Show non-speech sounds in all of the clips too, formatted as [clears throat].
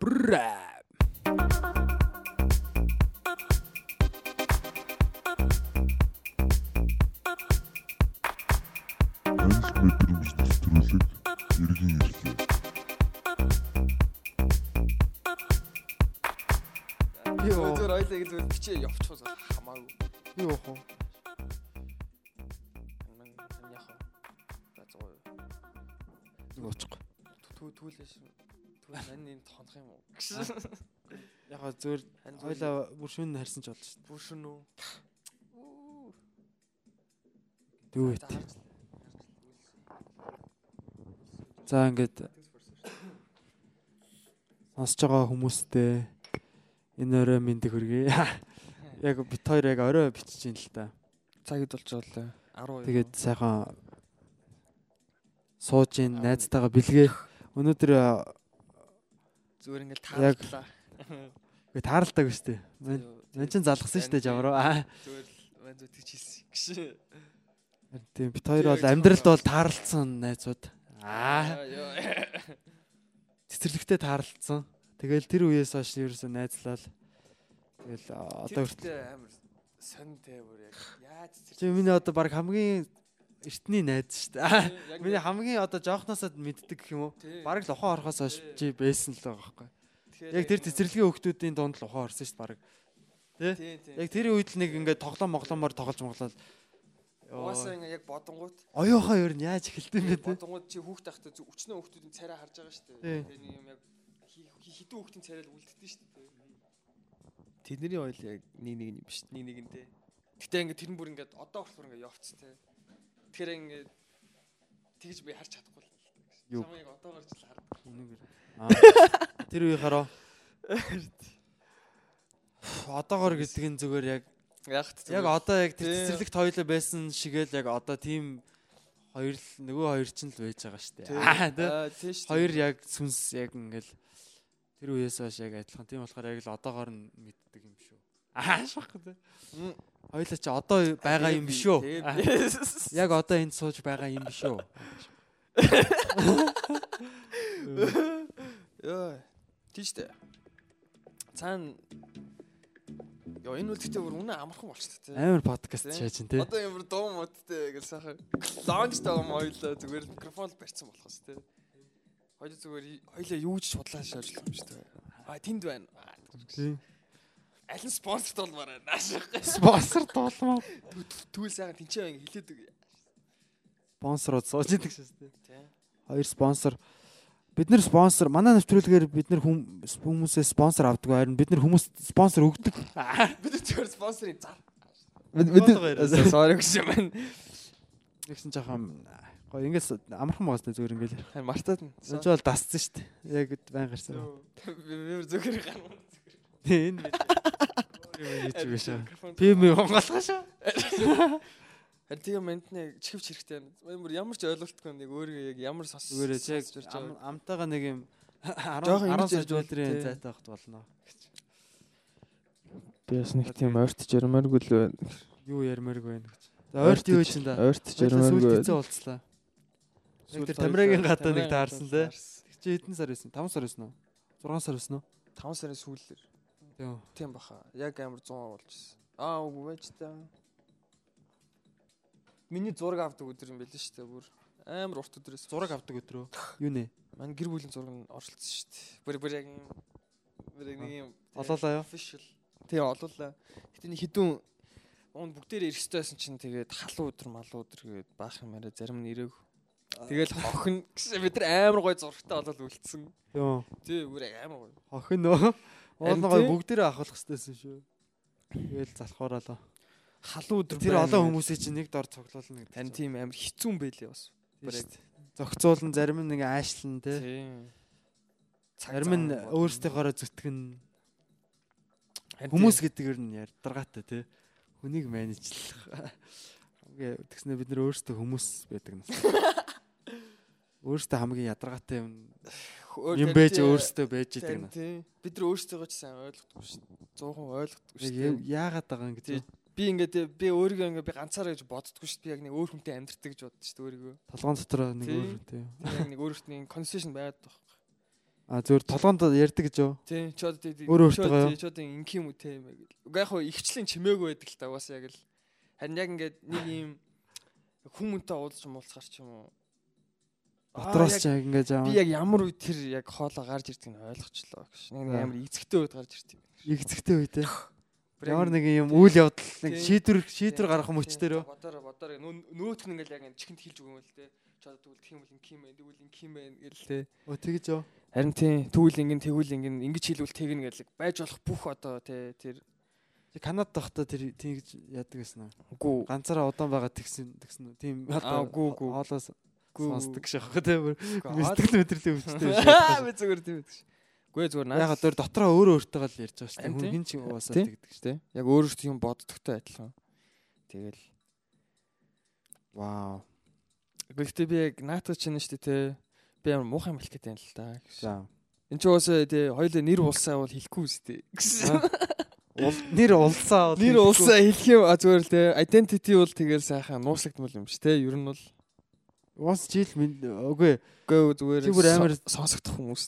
Бра. Анх мэдрэмж нэвтрүүлэг иргэн ирлээ. Йоо. Түү түүлээш. Түүл энэ тонох юм уу? Гэсэн. Яг зөвөр Хань хоёлаа бүр шүн харсан ч болно шүү Бүр шүн үү? вэ? За ингээд сонсож байгаа хүмүүстээ энэ орой мэндийг хүргэе. [laughs] Яг бит хоёр яг орой бичиж ин л та. Цагид болж байгаа лээ. 12. Тэгээд сайхан сууж ин найзтайгаа бэлгээ. Өнөөдөр зүгээр ингээл таарлаа. гээ тааралдаг шүү дээ. Мэн мэн чин залгсан шүү дээ жавруу. Зүгээр л мэн зү тийч хэлсэн. Гэсэн. Тийм бит хоёр бол амьдралд бол таарлцсан найзууд. Аа. ёо. [laughs] цэцэрлэгтэй таарлцсан. Тэгэл тэр үеэс хойш ерөөсөө найзлал. Тэгэл одоо хүртэл амар сонтэй бүр яг яаж чи миний одоо баг хамгийн эртний найз шүү дээ. [laughs] Миний хамгийн одоо жоохносоо мэддэг гэх юм уу? Бараг л ухаан орохоос хойш чи байсан л байгаа байхгүй. Яг тэр цэцэрлэгийн хүмүүсийн дунд л ухаан орсон шүү дээ бараг. Тэ? Яг тэр үед л нэг ингээд тоглоом моглоомоор тоглож моглол. Угаасаа ингээ яг бодонгууд Оюухаа ер нь яаж эхэлдэв бэ бодонгууд чи хүүхд тахта зү өчнөө хүүхдүүдийн царай харж байгаа шүү дээ. Нэг юм яг хи- хи- хитэн хүүхдийн царай л үлддэж шүү дээ. Тэдний ойл яг нэг нэг юм биш нэг нэгэнтэй. Гэтэ ингээ тэр бүр ингээ одоо болохоор ингээ явц те. Тэгэхээр ингээ тэгж би харж чадахгүй л. Юу? Чамайг одоо гарч л хардаг. Аа. Тэр үе хараа. Одоогор гэдэг нь зүгээр яг Яг яг одоо яг тэр Тий. цэцэрлэгт хоёлоо байсан шигээл яг одоо тийм хоёр л нөгөө хоёр ч л байж байгаа шүү дээ. Аа тий. Аа, тий шүү. Хоёр яг сүнс яг ингээл тэр үеэс хойш яг адилхан. Тийм болохоор яг л одоогоор нь мэддэг юм шүү. Аа шахах тий. Мм. Хоёлаа чи одоо байгаа юм биш үү? Яг одоо энд сууж байгаа юм биш үү? Йоо. Тийш дээ. Цаана Йоо энэ үлдэхтэй бүр үнэ амархан болчихсон тий. Амар подкаст шааж ин тий. Одоо ямар дуу модтэй гэж сайхан. Лаунж таам хоёлаа зүгээр микрофон л барьсан болохоос тий. Хоёул зүгээр хоёлаа юу ч судлаа шаажлах юм шүү дээ. А тэнд байна. Аа, Тий. Аль нь спонсорт болмаар байна. Аашиг. Спонсор дуулмаа. Түүл сайхан тэнцээ ингэ хэлээд үг. Спонсорууд сууж идэг дээ. Тий. Хоёр спонсор бид нэр спонсор манай нэвтрүүлгээр бид нэр хүм- хүмүүсээс спонсор авдаг харин бид нэр хүмүүс спонсор өгдөг. Бид зүгээр спонсорын зар. Бид- Бид sorry гэж юм байна. Тэгсэн жоохон гоё ингээс амархан байгаас зүгээр ингээл. Харин мартаад ч бол дасцсан шүү дээ. Яг байн гарсан. Би зүгээр гарна. Тэ энэ юу биш аа. Би ми хонголгоо шүү. Харин тийм ментний чихвч хэрэгтэй байна. Ямар ямар ч ойлголтгүй нэг өөрийгөө яг ямар сос Зүгээр яг амтайгаа нэг юм 10 Жоохон 10 ингэж сар тий. зайтай хахт болно. Би бас нэг тийм ойрт жармааргүй л байна. Юу ярмаарг байна гэж. За ойрт юу чинь да. Ойрт Сүүлд жармааргүй. хэзээ болцлаа. Яг тэр Тамирагийн гадаа нэг таарсан лээ. Чи хэдэн сар байсан? 5 сар байсан уу? 6 сар байсан уу? 5 сарын сүүлээр. Тийм. Тийм баха. Яг амар 100 болчихсон. Аа үгүй байж та. Миний зураг авдаг өдөр юм байл шүү дээ бүр. Амар урт өдрөөс Зураг авдаг өдрөө. Юу нэ? Манай гэр бүлийн зураг нь оршилцсон шүү дээ. Бүр бүр яг юм бүр нэг юм Олоолаа юу? official. Тэгээ олуулаа. Гэтэ нэг хідүүн уун бүгдээр ирэх ёстойсэн чинь тэгээд халуун өдөр малуу өдөр гээд баах юм арай зарим нь ирээг. Тэгэл хохин гэсэн бид нар амар гой зурагтай болол үлдсэн. Тий бүр яг амар гой. Охин нөө. Тий. бүгдээрээ ахуулах хэрэгтэйсэн шүү. Тэгэл залхуураалаа. Халуун өдөр Тэр олон хүмүүсийн чинь нэг дор цоглуулна гэдэг. Тань тийм амар хэцүү юм байлээ бас. Зөгцүүлэн зарим нэг аашлан тий. Зарим нь өөрсдийнхоороо зүтгэн хүмүүс гэдгээр нь ядаргаатай тий. Хүнийг менежлэх. Хамгийн тэгснэ бид нэр өөрсдөө хүмүүс байдаг нас. [laughs] Өөрсдөө хамгийн ядаргаатай юм юм байж өөрсдөө байж идэг тий. Бид нар өөрсдөө ч сайн ойлгохгүй шин. 100% ойлгохгүй шин. яагаад байгаа юм. Тий. би ингээд би өөрийгөө ингээд би ганцаараа гэж шүү дээ. Би яг нэг өөр хүнтэй амьдртаг гэж боддоо дээ өөрийгөө. Толгоон дотор нэг өөр. Би яг нэг өөрөөсний консешн байгаад байна. А зөвөр толгоонд ярьдаг гэж юу? Тий, ч одоо тий. Өөр өөртөө? Ч одоо инх юм уу те юм гэл. Уг яг ихчлийн чимээгүй байдаг л та угаасаа яг л. Харин яг ингээд нэг юм хүмүүнтэй уулзч муулцгаар ч юм уу. Дотроос ч яг ингэж аа. Би яг ямар үед тэр яг хоолоо гарч ирдгийг нь ойлгочлоо гэж. Нэг амар эцэгтэй үед гарч ирд юм. игцэгтэй үе тий. Бүр яг Ямар нэг- нэг юм үйл явдал нэг шийдвэр шийдвэр гаргах тий, мөчтөр өө. Бодороо бодороо нөө- нөөтх нь ингээл яг энэ чихэнд хилж өгөн л те. Ч одоо тэгвэл тийм үл инх юм байна. Тэгвэл инх юм байна гэл те. Оо тэгэж юу? Харин тий тэгвэл ингэн тэгвэл ингэн ингэж хэлвэл тэгнэ гэл байж болох бүх одоо те тэр Канадад байхдаа тэр тэгж яадаг гэсэн үү? үгүй Ганцаараа удаан байгаа тэгсэн тэгсэн үү? Тийм Аа, гүү, гүү. Хоолоос. Сонсдог шахах тий. бүр Үгүй, Мэтгэл мэдрэлээ өвчтэй. Би зүгээр тийм байдаг ш. Гүй зүгээр наад. Яг өөр дотроо өөрөө өөртөө л ярьж байгаа шүү дээ. Хүн тий. хин ч уусаа Тий. тэгдэг шүү. Тэ. Яг өөрөөсөө юм боддогтой адилхан. Тэгэл. Вау. Гэхдээ би яг наатад чинь шүү дээ те. Би амар муухай мэлэх гэдэг юм л та. За. Энд ч уусаа те хоёлаа нэр улсаа бол хэлэхгүй үстэй. Ул- Нэр улсаа бол Нэр улсаа хэлэх юм зүгээр л те. Identity бол тэгэл сайхан нууцлагдмал юм ш те. Ер нь бол Уус жил үгүй гээ зүгээр Чи сонсогдох хүмүүс.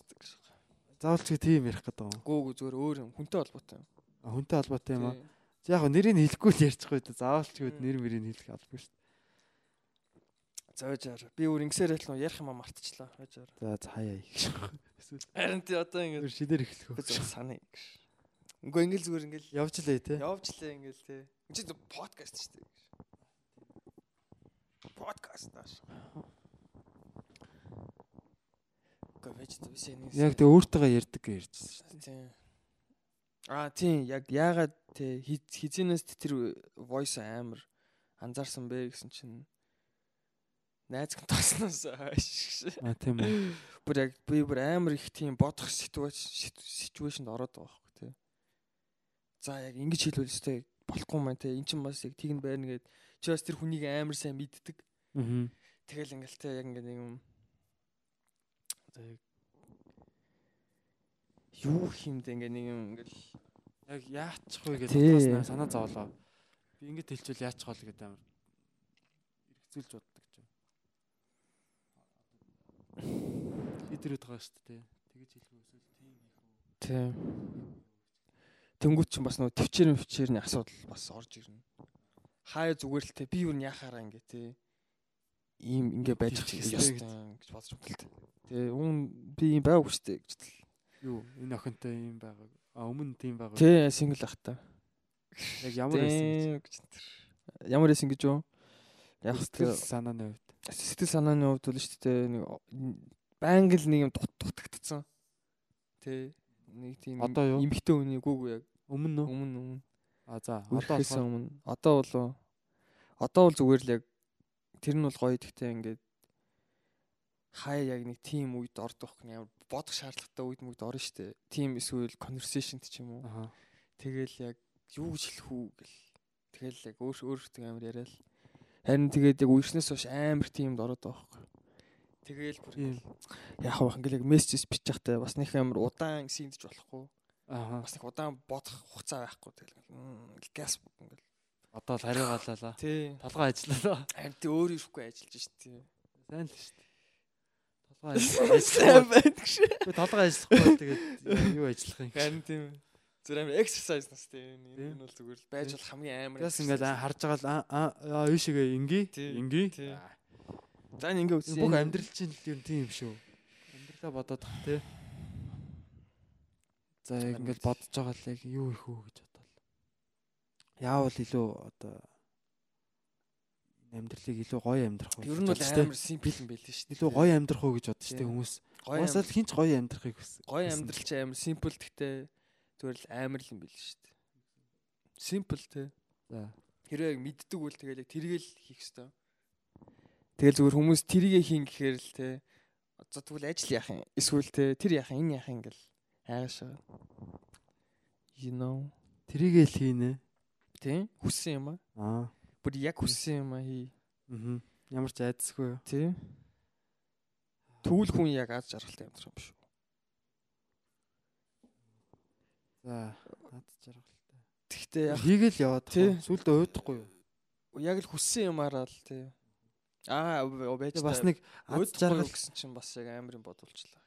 заавал чи тийм ярих гэдэг юм. Гүү гүү зүгээр өөр юм. Хүнтэй холбоотой юм. А, Хүнтэй холбоотой юм аа. Тий. Чи яг нэрийг хэлэхгүй л ярьчихгүй дээ. Заавал ч гээд нэр мэрийг хэлэх албагүй шүү Зоожаар. Би өөр ингэсээр л нөө ярих юм мартчихлаа. Дээ. За за хаяа их. Эсвэл Харин тий одоо ингэ өөр шидэр эхлэх үү. санаа. Үгүй ингээл зүгээр ингээл Явж лээ те. Явжлаа ингээл те. Энд чинь подкаст шүү дээ. Подкаст тааш. Говэж төсөө нэг. Яг тэг өөртөө ярьдаг гэж ярьжсэн шүү дээ. тийм. Аа тийм яг яагаад те хизэнээс тэр voice амар анзаарсан бэ гэсэн чинь найз тосноос хойш. А тийм үү. Бүр яг би бүр амар их тийм бодох ситуац ситуашнд ороод байгаа байхгүй тий. За яг ингэж хэлвэл өстэй болохгүй маань тий. Эн чинь бас яг тийг нь байна гэд чи бас тэр хүнийг амар сайн мэддэг. Аа. Тэгэл ингээл яг ингэ нэг юм юу хэмдэ ингээ нэг юм ингээл Яг яачих вэ бодсоос наа санаа зовлоо. Би ингэж хэлчихвэл яачих вэ гэдэг амар эргцүүлж боддог ч юм. Хитрээд байгаа шүү дээ. Тэгэж хэлэх үсэл тийм хийх үү? тий. Тэнгүүт чинь бас нөгөө төвчээр төвчээрний асуудал бас орж ирнэ. Хаяа зүгээр л тий би юу яхаараа ингээ тий ийм ингээ байж хэвчээ гэж бодож байна л. Тий уун би ийм байгаагүй шүү дээ гэж л Юу энэ охинтой юм байгаа. А өмнө тийм байгаа. Тий, сингл ах та. Яг ямар байсан гэж. гэж. Ямар байсан гэж юу? Яг Сэтгэл санааны хувьд. сэтгэл санааны хувьд бол шүү дээ нэг байнга л нэг юм дут дутагдсан. Тий. Нэг тийм Одоо юу? эмхтэй хүний гүүг яг Өмнө өмнө өмнө А за одоо болохоор өмнө. Одоо бол одоо бол зүгээр л яг тэр нь бол гоё гэхдээ ингээд хаяа яг нэг тим үед ордог гэх юм бодох шаардлагатай үед мөгд орно штэ. Тим эсвэл conversation ч юм уу. Тэгэл яг юу гэж хэлэх үү гэл. Тэгэл яг өөр өөртөө амар яриад. Харин тэгээд яг үерснээс хойш амар тиймд ороод байгаа байхгүй. Тэгэл бүр яг байх ингээл яг мессеж бичиж явахтай бас нэг амар удаан синдж болохгүй. Бас нэг удаан бодох хугацаа байхгүй. Тэгэл ингээл газ ингээл. Одоо л хариугаалаа. Тий. Толгой ажиллалаа. Харин тий өөр ирэхгүй ажиллаж штий. Сайн л дээ. Толгой [laughs] ажиллах. Сайн байдаг шээ. Толгой ажиллахгүй тэгээд юу ажиллах юм. Харин тийм. Зүр амар exercise нас тий. Тийм. Энэ бол зүгээр л байж бол хамгийн амар. Тэгээс ингээд аа, харж байгаа л шиг инги инги. За ингээ үгүй. Бүх амьдрал чинь л юм тийм юм шүү. Амьдралаа бодоод тий. За яг ингээд бодож байгаа л яг юу их үү гэж бодлоо. Яавал илүү одоо энэ амьдралыг илүү гоё амьдрах уу? Ер нь бол амар симпл юм байл шүү дээ. илүү гоё амьдрах уу гэж бодож штэ Тийм. хүмүүс. гоё Уусаа л хинч гоё амьдрахыг хүс. гоё амьдрал чи амар симпл гэхдээ зүгээр л амар л юм байл шүү дээ. Симпл те. За. Хэрвээ мэддэг үл тэгэл яг тэргээл хийх ёстой. Тэгэл зүгээр хүмүүс тэрийгэ хийн гэхээр л те. За тэгвэл ажил яах юм? Эсвэл те тэр яах юм? Энэ яах юм гэл хайшаа. You know. Тэрийгээ л хийнэ. Тэ? Хүссэн юм аа. Аа. Бүр яг хүссэн юм аа хий. Аа. Ямар ч айдсгүй. Тэ? Түүл хүн яг аз жаргалтай амьдрах юм шүү. За, над жаргалтай. Тэгтээ яг Хийгээл яваад Тий. сүлд уудахгүй юу. яг л хүссэн юмараа л тий. Аа байж Тэгээ бас нэг аз жаргал гэсэн чинь бас яг амарын бодулчлаа.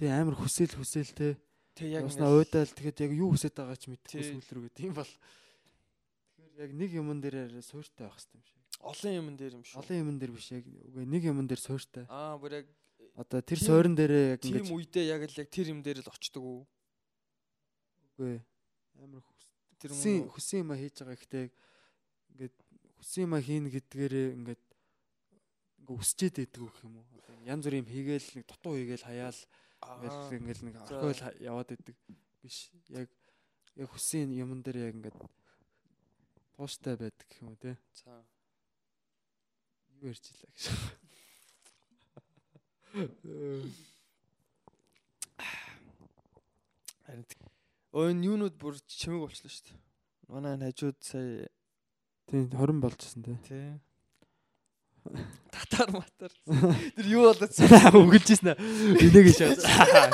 Тий амар хүсэл хүсэл те. Тэг яг ингээд- нөө уудаал тэгэхэд яг юу хүсэж байгаа ч мэдхгүй Тий. сүл рүү гэдэг юм бол. Тэгэхээр яг нэг юмн дээр суурьтай байх хэрэгтэй юм шиг. олон юм дээр юм шүү. Олон юмн дээр биш яг үгүй нэг юмн дээр суурьтай. Аа бүр яг Одоо тэр Тийм- суурин дээрээ яг тийм ингэж үедээ яг л яг тэр юм дээр л очдөг үү? үгүй амар Тэр мөн хүссэн юм хийж байгаа ихтэй ингээд хүссэн юм а хийн гэдгээрээ ингээд ингээ өсчээд байдаг гэх юм уу. Одоо янз бүрийн юм хийгээл нэг дутуу хийгээл хаяал ингээл ингээл нэг орхиол яваад байдаг биш. Яг яг хүссэн юмн дээр яг ингээд тууштай байдаг юм уу те. За. Юу ярьж илаа гэж. Харин энэ юунууд бүр чимэг болчихлоо шүү дээ. Манай энэ хажууд сая Тийм 20 болчихсон те. тий. Татар матар. [laughs] Тэр юу болоод Өгөлжсэн аа. Энийгээ шаа.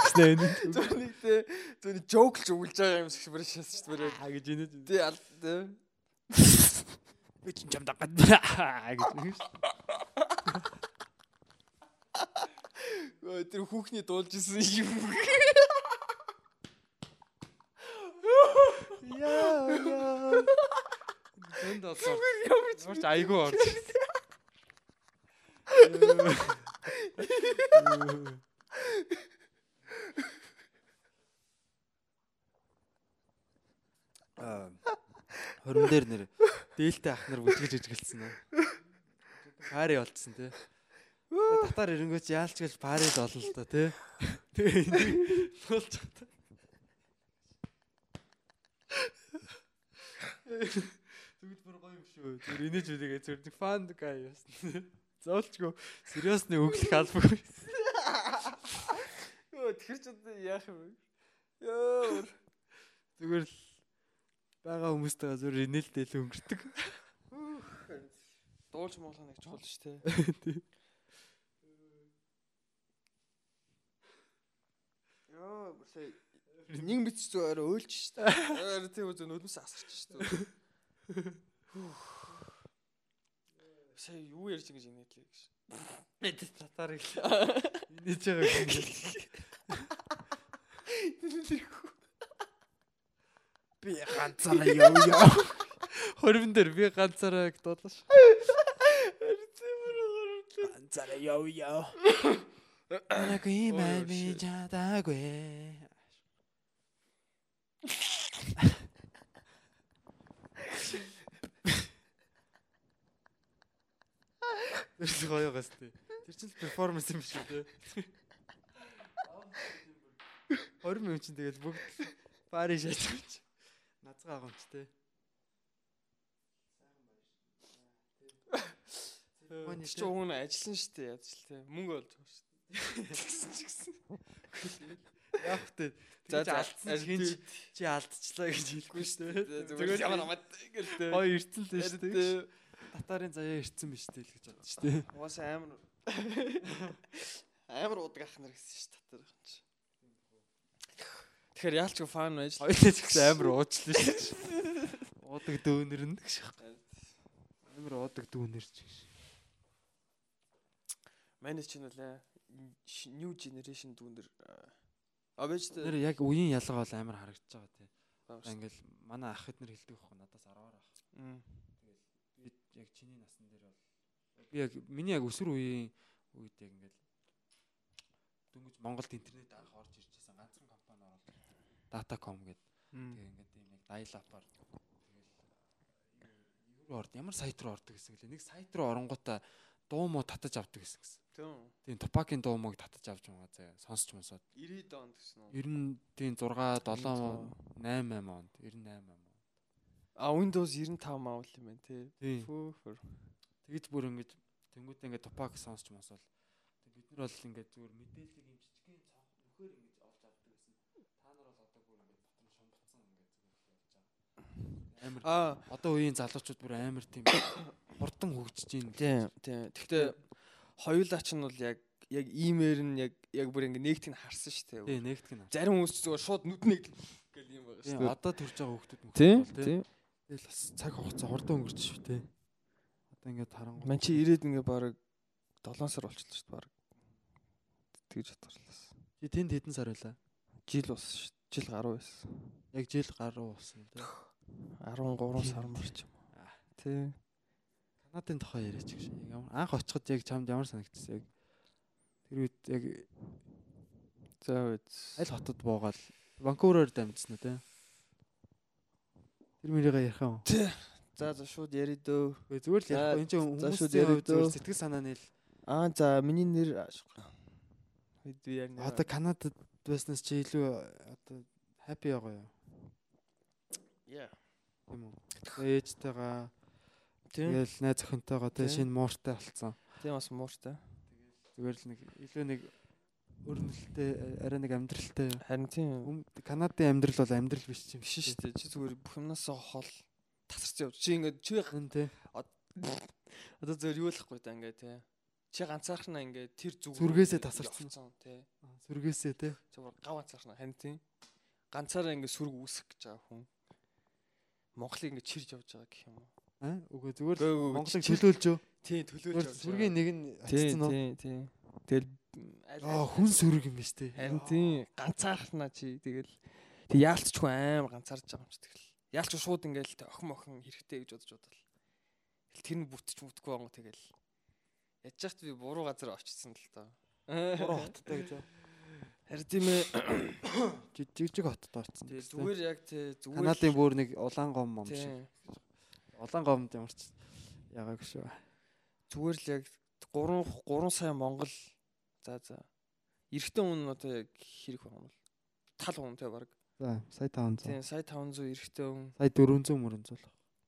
Гэснэ энэ. зүрхний тий. Зүрхний жоок л өгүүлж байгаа юм шиг бүр шээс шүү дээ. Аа гэж энэ. Тий аль тий. [laughs] Би ч юм дагаад гэж. Тэр хүүхний дуулж исэн юм. Яа яа. Тэнд олсоо. Ямар ч айгүй орж. [laughs] Аа. Хорон дээр нэр дээлтэй ах нар бүтгэж ижгэлсэн аа. Пари болцсон тий. Татар эрэнгөөч яалч гэж пари л олно л доо тий. Тэгээ энийг туулж байгаа. Зүгт бүр гоё юм шүү. Зүр инээж үлээгээ зүр фан гай ясна. Зоолчгүй сериусны өглөх албагүй. [laughs] Өө тэр ч одоо яах юм бэ? Йоо. Зүгээр л бага хүмүүстэйгээ зүр инээлтэй л өнгөрдөг. Дуулж моолох нэг чухал шүү дээ. Йоо, бүр сая нэг мэт зүгээр өөлж шүү дээ. Аа тийм үү нүднээс асарч шүү дээ. [laughs] Сая юу ярьж ингэж инээдлээ гэж. Эд татарыг инээж байгаа юм. Би ганцаараа яв яв. Хорвин дээр би ганцаараа гэж дуулаа ш. Ганцаараа яв яв. Анаг юм Oh, би shit. чадаагүй. Тэр л гоё гас тээ. Тэр чинь л перформанс юм шүү дээ. 20 минут чинь тэгэл бүгд байгаа чи. Нацгаа агамч тээ. Манай Чи уун ажилласан шүү дээ яаж л те. Мөнгө олж байгаа шүү дээ. Тэгсэн ч гэсэн. яах вэ? За алдсан чинь хинч чи алдчихлаа гэж хэлэхгүй шүү дээ. Зүгээр ямар намайг ингээл те. Гоё ирсэн л шүү дээ. Татарын заяа ирсэн биш дээ л гэж бодож шүү дээ. Уус амар [laughs] амар удаг ах нар гэсэн шүү татар ах чи. Тэгэхээр яалч фан байж. Хоёулаа ч амар [laughs] уучлаа шүү дээ. Уудаг дөөнөр нь гэж. Амар уудаг дөөнөр ч гэж. Манай чинь үлээ new generation дүүнэр а тэ. Тэр яг үеийн ялгаа бол амар харагдаж байгаа тий. Ингээл манай ах хэд нэр хэлдэг байхгүй надаас 10-аар ах. Яг чиний насн дээр бол би яг миний яг өсвөр үеийн үед яг ингээл дөнгөж Монголд интернет анх орж ирж байсан ганцхан компани ороод Datacom гэдэг. Тэгээ ингээд ийм яг dial-up-аар тэгэл юу орд ямар сайт руу ордог гэсэн гэлээ. Нэг сайт руу оронгуудаа дуу муу татаж авдаг гэсэн гэсэн. Тэн. Тийм Топакийн дуу мууг татаж авч байгаа заа сонсч мосоод 90 донд гэсэн үү? 90 тийм 6 7 8 8 онд 98 онд. А Windows 95 маавал юм байна те. Тийм. Фүүфэр. Тэгэж бүр ингэж тэнгуүтээ ингээд Топак сонсч мосвол бид нар бол ингээд зүгээр мэдээллийг юм жижигхэн цонх нөхөр ингэж олж авдаг гэсэн. Та нар бол одоо бүр ингээд нь шумбацсан ингээд зүгээр явж байгаа. Амар одоо үеийн залуучууд бүр амар тийм [coughs] хурдан хөгжиж байна. тийм тийм. Гэхдээ хоёулаа ч нь бол яг яг имээр нь яг яг бүр ингэ нэгтийг нь харсан шүү Тий, дээ. нэгтгэн. Зарим хүмүүс ч зүгээр шууд нүд нэг гэл юм байгаа шүү. одоо төрж байгаа хүмүүс мөх. Тийм. Тийм. Тэгэл бас цаг хугацаа хурдан өнгөрч шүү те. Одоо ингээд харангуй. Ман чи ирээд ингээ баг 7 сар болчихлоо шүү дээ баг. Тэгж бодорлаа. Чи тэнд хэдэн сар байлаа? Жил болсон шүү. Жил гаруй байсан. Яг жил гаруй болсон те. 13 сар марч юм. Тий. Канадын тухай яриач гэж. Ямар анх очиход яг чамд ямар санагдсан яг тэр үед яг За үз. аль хотод буугаал Ванкуверээр дамжсан уу те? Тэр мөрийгээ ярих юм. За за шууд яри дөө. Үгүй зүгээр л За, ярихгүй энэ чинь хүмүүсийн сэтгэл санааны л Аа за миний нэр хэд би яар одоо Канадад байснаас чи илүү одоо хаппи байгаа юу? Яа. Тийм үү? Ээжтэйгаа тэгэл найз охинтойгоо тэг шинэ мууртай болсон. Тийм бас мууртай. Зүгээр л нэг илүү нэг өрнөлттэй арай нэг амьдралтай Харин тийм Канадын амьдрал бол амьдрал биш юм биш шүү дээ. Чи зүгээр бүх юмнасаа хол тасарч явж. Чи ингээд чи дээ. Тэ. одоо зөвөр юу лахгүй да ингээд те. Чи ганцаархнаа ингээд тэр зүг Сүргээсээ тасарсан. те. Сүргээсээ те. Зөвөр гав ганцаархнаа харин тийм. Ганцаараа ингээд сүрг үүсэх гэж байгаа хүн. Монголыг ингээд чирж явж байгаа гэх юм уу? Аа үгүй зүгээр Монголыг төлөөлж Зүгээр явж. сүргийн нэг нь очсон уу? тийм тийм. Тэгэл Аа хүн сүрэг юм биш те. Харин тийм ганцаархнаа чи тэгэл тэг яалтчгүй аим ганцаарж байгаа юм чи тэгэл. Яалч шууд ингээл охин охин хэрэгтэй гэж бодож бодвол. Тэгэл тэр нь бүтч мүтгүй байгаа тэгэл. Яж яхад би буруу газар очсон л доо. Буруу хоттой гэж. Харин тийм ээ. Жижиг хотод орсон. Тэгээ зүгээр яг тэ зүгээр Канадын бүр нэг улаан гом мом шиг. Улаан гомд ямарч ягааг шүү. зүгээр л яг 3 3 сая Монгол за за эрэгтэй хүн одоо яг хэрэг байна бол тал хүн те баг. За сая 500. Тийм сая 500 эрэгтэй хүн Сая 400 мөрөнцөл.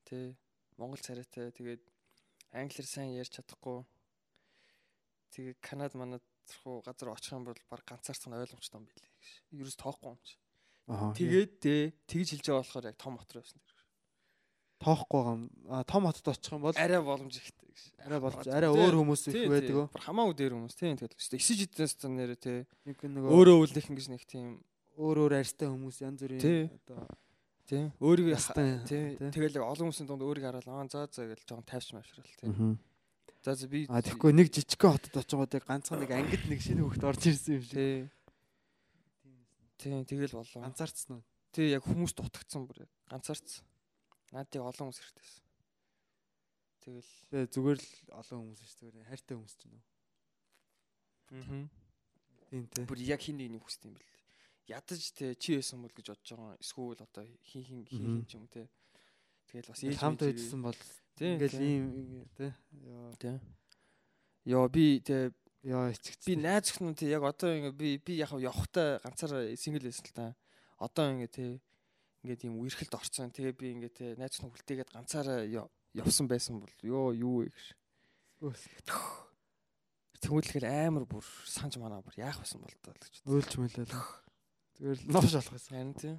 тий Монгол царайтай тэгээд англиар сайн ярьж чадахгүй тэгээд Канад манад руу газар очих юм бол баг ганцаарцхан ойлгомжтой юм билээ гэж. Ерөөс тоохгүй юм чи. Тэгээд тэгж хэлж байгаа болохоор яг том мотор байсан дэр. Тоохгүй юм. А том хотод очих юм бол Арай боломж ихтэй гэж. арай Тий, арай өөр хүмүүс их байдаг. Бар хамаагүй дээр хүмүүс тий тэгээд өстой эсэж идэнс та нэрэ тий Нэг нөгөө өөрөө үлдэх ингэж нэг тийм өөр өөр арьстай хүмүүс янз бүрийн одоо тий өөрийгөө Ястай, тий тэгэл олон хүмүүсийн дунд өөрийгөө хараад аа за за гэж жоохон тайвш мавшрал тий. За за би А тэгэхгүй нэг жижигхэн хотод очингууд яг ганцхан нэг ангид нэг шинэ хөлт орж ирсэн юм шиг. тий тий тэгэл болоо. Ганцаарцсан уу? Тий яг хүмүүс дутагдсан бүр яг ганцаарц. Наадыг олон хүмүүс хэрэгтэйсэн. Тэгэл зүгээр л олон хүмүүс шүү зүгээр хайртай хүмүүс ч нөө. аа Тийм тий. бүр яг хин нэг хүсдэг юм бэл. Ядаж те чи байсан бол гэж бодож байгаа. Эсвэл одоо хин хин хин хин ч юм те. Тэгэл бас ээж хамт мэж байжсан бол Тий, ингээл тий. ийм тий. Яа те. Йоо би те яа ичгч. би найз охин те яг одоо ингээ би би яг явахтай ганцаар сингл байсан л та. Одоо ингээ те ингээд юм үерхэлд орцсон. Тэгээ би ингээ те найз охин хүлтээгээд ганцаараа яв- явсан байсан бол ёо юу вэ гэж. Тэмүүлэхэл амар бүр санаж манаа бүр яах байсан бол таа л гэж. Өөлж мөлөө. Зүгээр л новш болох байсан. Харин тийм.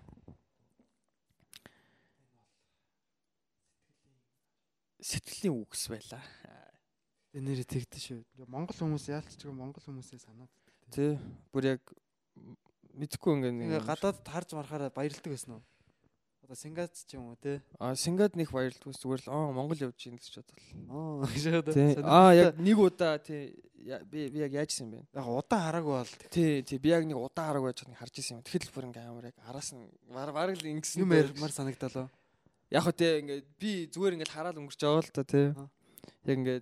Сэтгэлийн үгс байла. Тэгээ нэрээ тэгдэж шүү. Монгол хүмүүс яалч ч Монгол хүмүүсээ санаад. Тэ бүр яг мэдхгүй ингээ Ингээ нэг гадаад харж марахаараа баярлдаг байсан уу? Одоо Сингац ч юм уу те. а Сингад нэг баярлдгүй зүгээр л аа Монгол явж ийн гэж бодлоо. Аа гэж одоо. Тэ аа яг нэг удаа тий би би яг яажсэн юм бэ? яг удаан хараагүй бол Тий тий би яг нэг удаа хараг байж байгааг харж исэн юм. Тэгэхэд л бүр ингээ амар яг араас нь баг л ингэсэн. юм ярмаар санагдалаа. Яг хөө тий ингээ би зүгээр ингээ хараад өнгөрч байгаа л та тий. Аа. Яг ингээ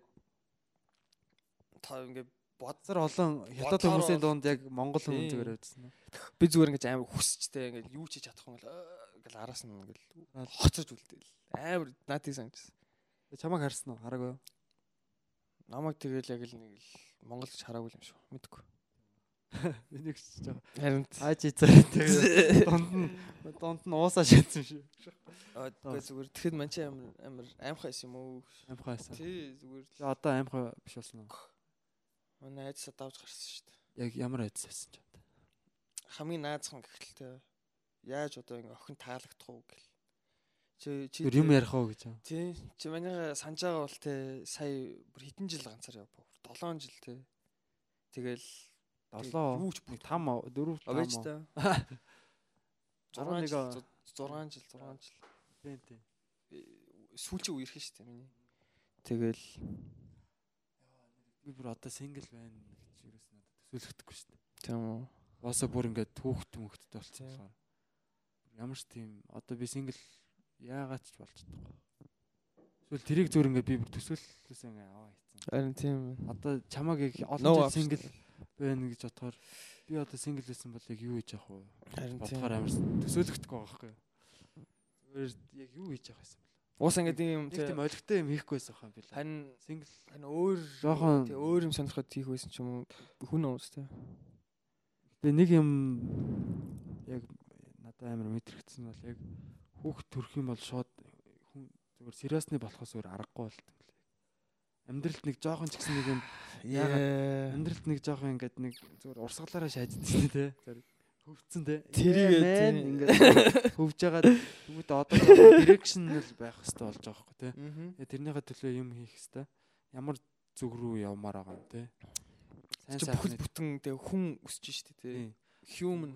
та ингээ бод Базар олон хятад хүмүүсийн дунд яг монгол хүн зүгээр байжсан. би зүгээр ингэж амар хүсчтэй ингээл юу ч хийж чадахгүй ингээл ингээл араас нь ингээл хоцорж үлдээл амар наатыг санажсэн. Чамайг харсан уу? Хараагүй юу? Намайг тэгэл яг л нэг л Монгол гэж хараагүй юм шүү. Мэдгүй. [laughs] Энийг ч жоо. Харин Аач ийцээ [laughs] тэгээ дунд нь дунд нь уусаа шатсан шүү. Үгүй зүгээр тэгэхэд мань чи амар амар аимхай юм уу? Амхай байсан. Тий зүгээр Чи одоо амхай биш болсон уу? манай айдсаа давж гарсан шүү дээ. Яг ямар айдас байсан ч. Хамгийн наазхан гэхэлтэй яаж одоо ингээ охин таалагдах уу гэл. Чи чи юм ярих уу гэж. Тий. Чи манайга санаж байгаа бол те сая бүр хэдэн жил ганцаар явбаа. 7 жил те. Тэгэл Долоо юу ч [laughs] нэг 5 4 Овэж 5 та. 6 11 жил 6 жил 6 жил Тийм тийм. сүүлчийн үе ирэх шүү дээ миний. Тэгэл Би бүр одоо сингл байна гэж юу гэсэн надад төсөөлөхдөггүй шүү дээ. тийм үү. Уусаа бүр ингээд түүхт мөхтөд болчихсон. Ямар ч тийм одоо би сингл яагаад ч болж чадахгүй. Эсвэл тэрийг зүгээр ингээд би бүр төсөөллөөсөө ингээд аваа хийцэн. Харин тийм. Одоо чамаг яг олон жил сингл байна гэж бодохоор би одоо сингл байсан бол яг юу хийж явах вэ? Харин тийм. Бодохоор амар төсөөлөхдөггүй байгаа байхгүй? Зүгээр яг юу хийж явах байсан бэ? Уус ингээд юм Нэг тийм олигтой юм хийхгүй байсан хаа би л. харин Сингл харин өөр тий өөр юм сонирхоод хийх байсан ч юм уу хүн уус тий. Тэгээ нэг юм яг надад амар мэдрэгдсэн бол яг хүүхд төрөх юм бол шууд хүн зүгээр сериусны болохоос өөр аргагүй болт юм лээ. Амьдралд нэг жоохон ч гэсэн нэг юм Яагаад амьдралд нэг жоохон ингээд нэг зүгээр урсгалаараа шааждсан тий. Хөвцөн тий. Тэрийг тий. ингээд хөвж байгаа хүмүүст одоо direction л байх хэрэгтэй болж байгаа байхгүй тий. Тэрнийхээ төлөө юм хийх хэрэгтэй. Ямар зүг рүү явмаар байгаа юм тий. Сайн Чи бүхэл бүтэн тэгээ хүн өсөж штэ тий. тий. Human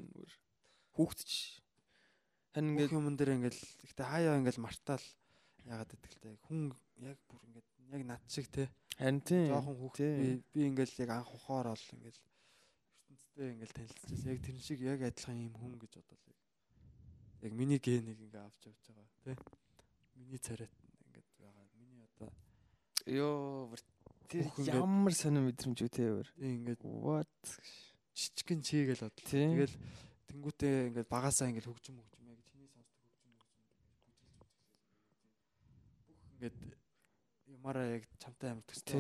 хүүхдч. Харин Ингээд ингээд юм дээр ингээл ихтэй хаяа ингээл мартаал яагаад гэдэг л те хүн яг бүр ингээд яг над шиг те харин тий. жоохон хүүхд тий. би ингээл яг анх ухаар ол ингээл ертөнцтэй ингээл танилцчихсан яг тэр шиг яг адилхан юм хүн гэж бодвол яг миний генийг ингээ авч явж байгаа те миний царайт ингээд байгаа миний одоо бүр тэр ингээд- ямар сонир мэдрэмж үү те өөр. тий ингээд What? жижигэн чи гэж бодлоо тэгэл тэнгуүтээ ингээд багасаа ингээд хөгжим хөгжим яг чиний сонсдог хөгжим бүх ингээд ямаараа яг чамтай амар төстэй.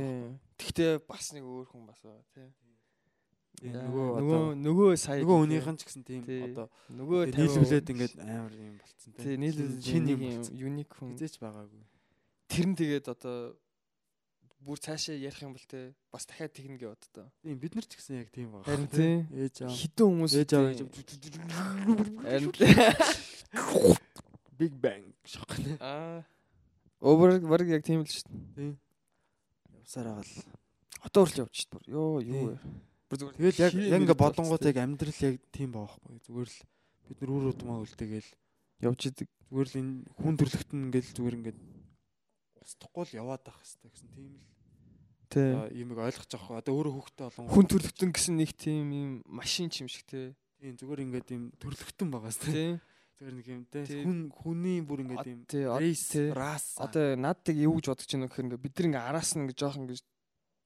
Тэгтээ бас нэг өөр хүн бас байгаа тий. Тийм, нөгөө нөгөө нөгөө сая нөгөө хүнийх нь ч гэсэн тийм Тий. одоо нөгөө нийлүүлээд ингээд амар юм болцсон тий нийлүүлээд шин юм юник хүн. хизээч байгаагүй. Тэр нь тэгээд одоо бүр цаашаа ярих юм бол те бас дахиад тэгнэ гэж боддоо. Тийм бид нар ч гэсэн яг тийм байгаа. Харин тий. ээж аав Хитэн хүмүүс ээж тий. ээж Харин [laughs] Big Bang нэ. аа Өвөр баг яг тийм л шүү дээ. Тийм. Явсаар байгаа л. Хотоо хүртэл явж шүү дээ. Йоо юу вэ? Бүр зүгээр. Тэгэл яг яг ингээ болонгууд яг амьдрал яг тийм баахгүй. Зүгээр л бид нар үр удмаа үлдээгээл явж идэг. Зүгээр л энэ хүн төрлөختн ингээл зүгээр ингээ устдахгүй л яваад байх хэвээр гэсэн тийм л тий. Иймийг ойлгож авах. Одоо өөрөө хөвгтэй болон хүн төрлөختн гэсэн нэг тийм юм машин ч юм шиг тий. Тийм зүгээр ингээд юм төрлөختн байгаас тий. Зүгээр нэг юм те хүн хүний бүр ингээд юм тий. рас Одоо наддаг юу гэж бодож байна гэхээр ингээ бид нар ингээ араас нь ингээ жоох ингээ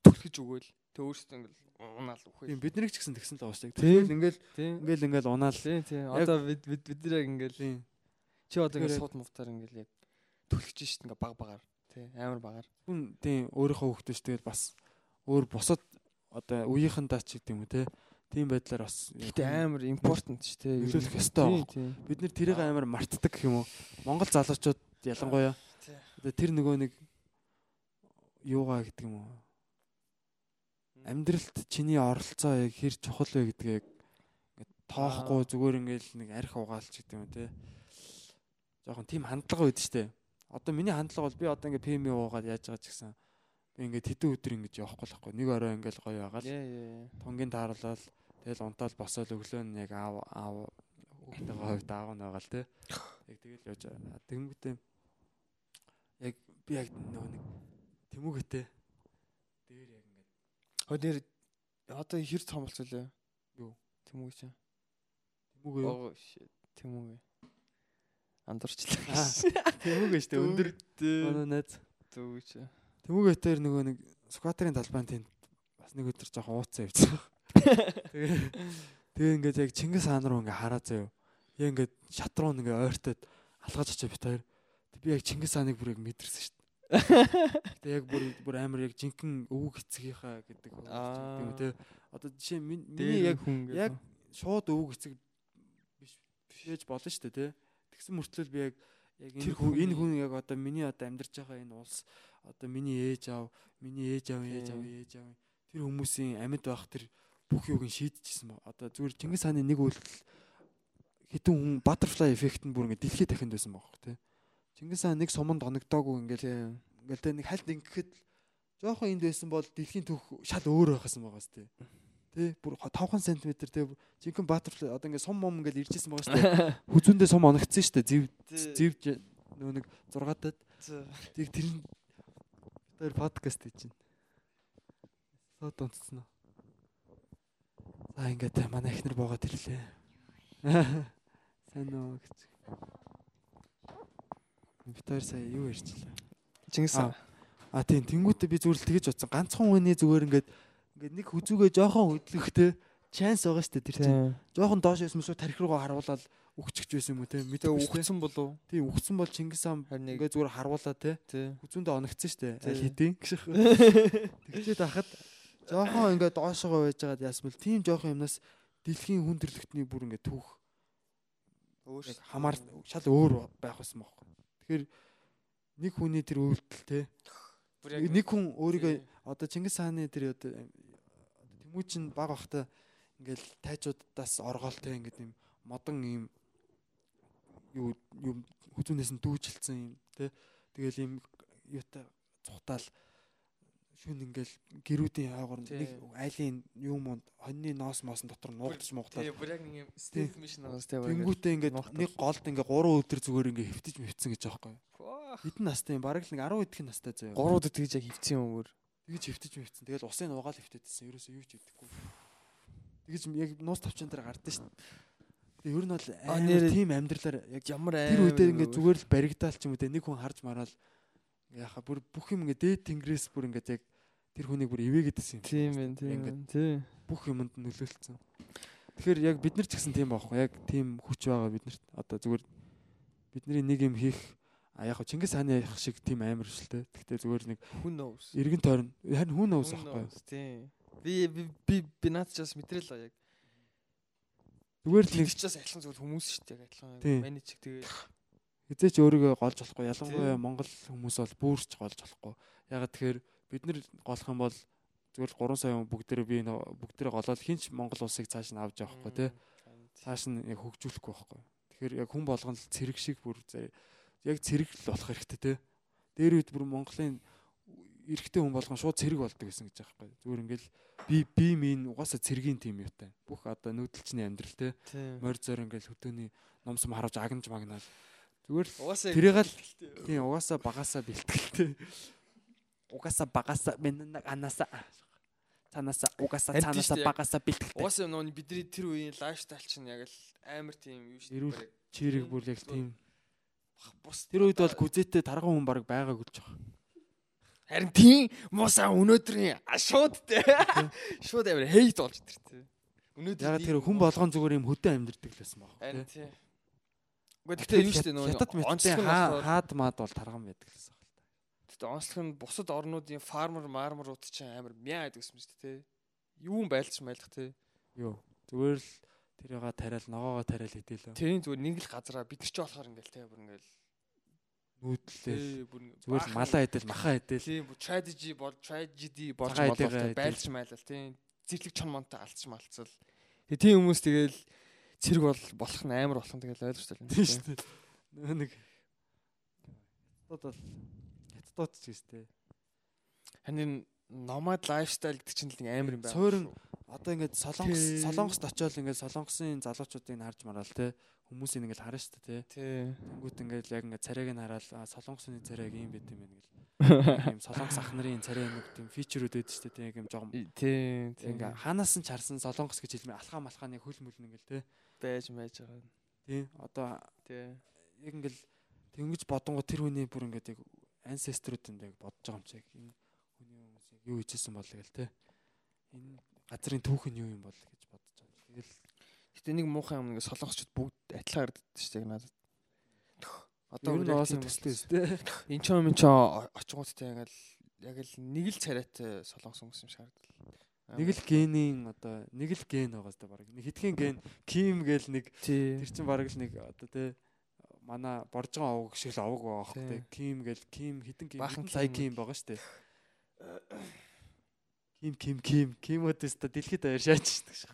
түлхэж өгөөл. Тэ өөрөөсөө ингээ унаал тийм үхэл. бид нарыг ч гэсэн тэгсэн л байгаа шүү дээ. Тэгэл ингээл Тий. ингээл ингээл унаал Тий, тий. Яг- Одоо бид бид бид нар яг ингээл тийм чи одоо ингээ Тэгэхээр- сууд мувтаар ингээл яг түлхэж шít ингээ баг багаар. Тий, амар багаар. хүн тийм өөрийнхөө хүүхдээс тэгэл бас өөр бусад одоо үеийнхэндаа ч гэдэг юм те тийм байдлаар бас Гэтэ амар important ч тий. нөлөөлөх ёстой Тий, тий. бид нар тэрийг амар мартдаг гэх юм уу Монгол залуучууд ялангуяа Тий. тэр нөгөө нэг юугаа гэдэг юм уу амьдралд чиний оролцоо яг хэр чухал вэ гэдгийг ингээд тоохгүй зүгээр ингээл нэг арх угаалч гэдэг юм те жоохон тийм хандлага үүд штэ одоо миний хандлага бол би одоо ингээд ПМ уугаад яаж байгаа ч гэсэн би ингээд хэдэн өдөр ингэж явахгүй л байхгүй нэг орой ингээл гоё яа. тунгийн тааруулаад тэгэл унтаал босоод өглөө нь яг аав аав хүүхдтэйгээ хувьд аав нь байгаа л те яг тэгэл явж тэнгүүтээ яг би яг нөгөө нэг тэмүүгэтэй дээр яг ингээд Хөө нэр одоо хэр том болцолоо. Юу? Тэмүүг чи. тэмүүгээ юу? Оо shit. Тэмүүг. Андарчлаа. Аа, тэмүүгээ штэ өндөр манай найз Дөө чи. тэмүүгээтэй нөгөө нэг скватерын талбайн тэнд бас нэг өдөр жоохон ууцсан явцсан тэгээ ингээд яг Чингис хаан руу ингээд хараа заяа. Яг ингээд шат руу ингээд ойртоод алгаж очиж бит хоёр. Би яг Чингис хааныг бүр яг мэдэрсэн штэ [laughs] Тэгээ яг бүр бүр амар яг жинхэнэ өвөг эцгийнхаа гэдэг юм те. Одоо жишээ миний яг хүн яг шууд өвөг эцэг биш биш болно шүү дээ те. Тэгсэн мөртлөө би яг яг энэ хүн- энэ хүн яг одоо миний одоо амьдарч байгаа энэ улс одоо миний ээж аав миний ээж аав ээж аав ээж аав тэр хүмүүсийн амьд байх тэр бүх юуг нь шийдчихсэн ба. Одоо зүгээр Чингис хааны нэг үйлдэл хитэн хүн butterfly effect нь бүр ингээд дэлхийд дахинд байсан байхгүй те. Чингис хаан нэг суманд оногдоогүй ингээд Тийм. ингээл тэ нэг хальт ингэхэд жоохон энд байсан бол дэлхийн түүх шал өөр байхсан байгаас тий. Тэ бүр 5 см тэ жинхэнэ butterfly одоо ингээд сум мом ингээд иржсэн байгаа шүү дээ. [laughs] Хүзүүндээ сум оногдсон шүү дээ. Зив зив нөө нэг 6-таад. Тийг тэр нь тэр подкаст хийж байна. Сод онцсон уу? За ингээд манай эхнэр бooгаад ирлээ. [laughs] Сайн уу гэж. Битээр сая юу ярьчлаа? Чингис Аа. А тийм тэнгуүтэ би зүгээр л тэгэж бодсон. Ганцхан хүний зүгээр ингээд ингээд нэг хүзүүгээ жоохон хөдлөхтэй чанс байгаа шүү дээ тэр чинь. Тийм. Жоохон доош байсан мөсөө тарих руугаа харуулаад өгчихж байсан юм уу те Тэгээ мэдээгүй шүү дээ. угцсан болов. Тийм үхсэн бол Чингис хаан ингээд зүгээр харуулаа те хүзүүндээ оногцсон шүү дээ. Аль хэдийн. [laughs] Тэгчээд ахад жоохон ингээд доошогоо байж байгаад яасмал тийм жоохон юмнаас дэлхийн хүндрэлтний бүр ингээд түүх Өөр хамаар шал өөр байх байсан байхгүй. Тэгэхээр нэг хүний тэр үйлдэл те нэг хүн өөрийгөө одоо Чингис хааны тэр одоо Тэмүүчин баг бахта ингээл тайчуудаас оргоолтой ингээд юм модон юм юу юм хүзүүнээс нь дүүжилсэн юм тий Тэгэл юм юутай цухтаал шүн ингээл гэрүүдийн хаагур Тий. нэг айлын юм монд хоньны ноос моосон дотор нуугдчих Тий, муугтал бүр яг нэг стейт мишн байгаас тий. тэнгүүтээ ингээд нэг голд ингээ 3 өдөр зүгээр ингээ хөвтөж мөвцөн гэж аахгүй хэдэн настай юм бараг нэг 10 эдхэн настай заяа Гурууд тэгж яг хөвцөн юм өөр. Тэгэж хөвтөж мөвцөн. Тэгэл усын нуугаал хөвтөдсөн. Ерөөсөө юу ч хийдэггүй. Тэгэж яг нуус тавчан дээр гардаг шин. Тэгээ ер нь бол тийм амьдралаар яг Ямар тэр үедээ ингээ зүгээр л баригдаал ч юм уу те нэг хүн харж мараал яха бүр бүх юм ингээ дээд тэнгэрээс бүр ингээ яг тэр хүнийг бүр ивэгэдсэн юм. Тийм ээ, тийм Ингээд ээ. Тий. Бүх юмд нөлөөлцсөн. Тэгэхээр яг бид нар ч гэсэн тийм байхгүй яг тийм хүч байгаа биднэрт. Одоо зүгээр бидний нэг юм хийх а яг Чингис хааны шиг тийм амар те. Гэхдээ зүгээр нэг Хүн knows. эргэн тойрон харин хүн өвс Хүн байхгүй. knows, Тий. Би би би наад ч бас мэдрэл ба яг. Зүгээр л нэг бас адилхан зүйл хүмүүс шүү дээ. Адилхан. Тийм. Маний чиг тэгээ. Хизээч өөрийгөө голж болохгүй. Ялангуяа. Монгол хүмүүс бол бүрч голж болохгүй. Ягаад тэгэхээр бид нар голох юм бол л 3 сая хүн бүгдээрээ би бүгдээрээ голоод хинч Монгол улсыг цааш нь авч явахгүй те. Цааш нь яг хөгжүүлэхгүй байхгүй. Тэгэхээр яг хүн болгон л цэрэг шиг бүр яг цэрэг л болох хэрэгтэй те. Дээр үед бүр Монголын эрэгтэй хүн болгон шууд цэрэг болдог гэсэн гэж байгаа байхгүй. Зүгээр ингээл би би минь угаасаа цэргийн тим юутай. Бүх одоо нүүдэлчний амьдрал те. Тийм. Морь зор ингээл хөдөөний номсом харуулж агнж магнаад зүгээр л Тэрийг л тийм угаасаа багасаа бэлтгэлтэй. Угаасаа багасаа минь анаасаа цанаасаа угаасаа дээ. багасаа бэлтгэлтэй. Угаасаа нөө бидний тэр үеийн лайфстайл чинь яг л амар тийм юу шүү дээ. Чирэг бүр яг тийм. Бус Тэр үед бол гүзээтэй тарган хүн баг байгаагүй л жоох. Харин тийм мууса өнөөдрийн шууд те. [laughs] Шууд амар хейт болж тэр те. Өнөөдөр Яг тэр хүн болгон зүгээр юм хөдөө амьдэрдэг л байсан баг. харин тий. Гэхдээ гэхдээ юу шүү дээ нөгөө онцлог хаад маад бол тарган байдаг гэсэн юм. Тэгтээ онцлог нь бусад орнуудын фармер мармарууд чинь амар мяа гэдэг юм шүү дээ. Юун байлч майлах те. Юу. Зүгээр л тэрийга тариал ногоогоо тариал хэдээлээ. Тэрийн зүгээр нэг л газараа бид нар ч болохоор ингээл те бүр ингээл Нүүдлээ. Зүгээр л малаа хэдээл маха хэдээл. тий бүр tragedy бол tragedy болж адил. байлч майлал тий зэрлэг чон монтой алдч малцал. Тэгээ тийм хүмүүс тэгэл цэрэг бол болох нь амар болох нь тэгэл ойлгож байна. Тийм шүү дээ. Нэг хятад бол хятадууд ч гэстэй. Харин nomad lifestyle гэдэг чинь л нэг амар юм байна. Суурин одоо ингээд солонгос солонгост очиод ингээд солонгосын залуучуудыг харж мараал те хүмүүсийг ингээд харна шүү дээ те тий. тэнгуут ингээд яг ингээд царайг нь хараад солонгосын царайг ийм байт юм байна гэл [laughs] ийм солонгос ах нарын царай нэг тийм фичерүүд байдаг шүү дээ тийм жоохон Тий, тий. ингээд хаанаас нь чарсан солонгос гэж хэлмээр алхаа малхааны хөл мөлн ингээл те байж байж байгаа. тийм одоо Тий. яг ингээл тэнгэж бодонгоо тэр хүний бүр ингээд яг ancestor-ууд яг бодож байгаа юм чиг энэ хүний хүмүүс яг юу хийжсэн болоо гэл те энэ газрын түүх нь юу юм бол гэж бодож байгаа. Тэгэл Гэтэ нэг муухай юм ингээ солонгосчууд бүгд адилхан харагддаг шүү дээ надад. Одоо яг угаасаа тийм төстэй өстэй. Энд ч юм ч очгоодтай яг л яг л нэг л царайтай солонгос хүмүүс юм шиг харагдал. Нэг л генийн одоо нэг л ген байгаа зү баг. Нэг хитгэн ген ким гээл нэг тэр чин баг л нэг одоо те манай боржгон овог шиг л овог байгаа хөх те ким гээл ким хитэн ким хитэн сая ким. байгаа штэ. Ким ким ким кимод өстө дэлхийд аваар шаач штэ.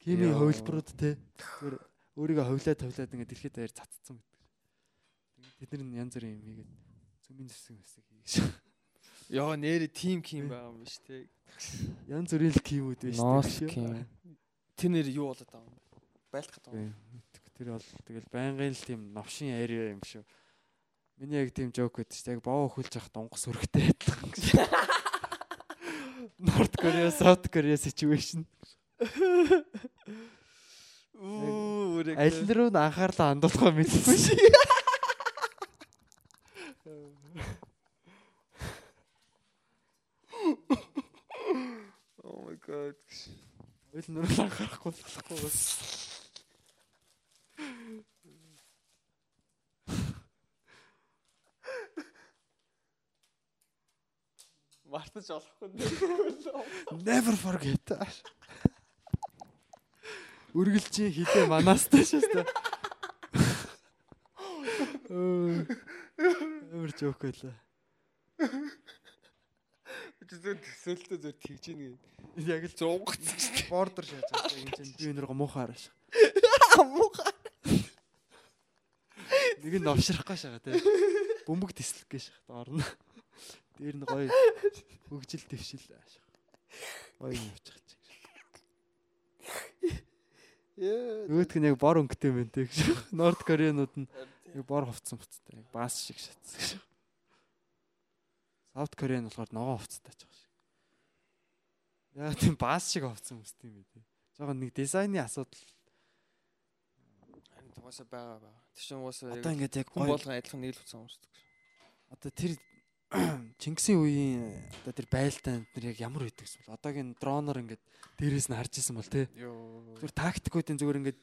Кимийн Йоо. хувилбарууд те зүгээр өөрийгөө ховлаад ховлаад ингээд дэлхийд аваар цацсан гэдэг. Тэд нар янз бүрийн юм хийгээд цөмийн зэвсэг мэсэг хийгэж. Яа нэрэ тим ким байгаа юм биш те. Ян зүрийн л кимүүд биш Ноос ким. Тэр нэр юу болоод байгаа юм бэ? Байлтах гэдэг. Тэр бол тэгэл байнгын л тийм новшин area юм шүү. Миний яг тийм жоок байдаг шүү. Яг боо өхөлж явах донгос өргөтэй адилхан. Норд Кореа, Саут Кореа situation. Үу Аль руу н анхаарлаа хандуулах мэдгүй шиг. [laughs] Oh my god. Нь руу анхаарахгүй болохгүй бас. Мартаж олохгүй. Never forget. Үргэлжийн хилээ манастай шээ. Өөр жоок байлаа. Зүгээр төсөөлтөө зөв тэгж ийн. Яг л Зунгацсан ч бордер шааж байгаа юм чинь би өнөр муухаар ш. муухай. Нэг нь новшрах гаш байгаа те. Бөмбөг тислэх гэж доор нь. Дээр нь гоё хөгжил твшил ааш. Гоё юм явчих чи. Яа. Нөгөөх нь яг бор өнгөтэй байна те гэж. Норд Кореанууд нь яг бор хувцсан хувцтай. Яг баас шиг шатсан гэж. Саут Кореан болохоор ногоон хувцтай ч шиг. Яа тийм баас шиг хувцсан юм бэ те. Жогоо нэг дизайны асуудал. Харин тугаасаа байгаа байгаа. Тэр чинь угаасаа Одоо ингээд яг гоё болгон адилхан нэг л хуцаа уусдаг. одоо тэр [clears throat] Чингисийн үеийн одоо тэр байлтаа тэр яг ямар үйдэг гэсэн бол одоогийн дроноор ингээд дээрээс нь харж исэн бол тий зүгээр тактикуудын зүгээр ингээд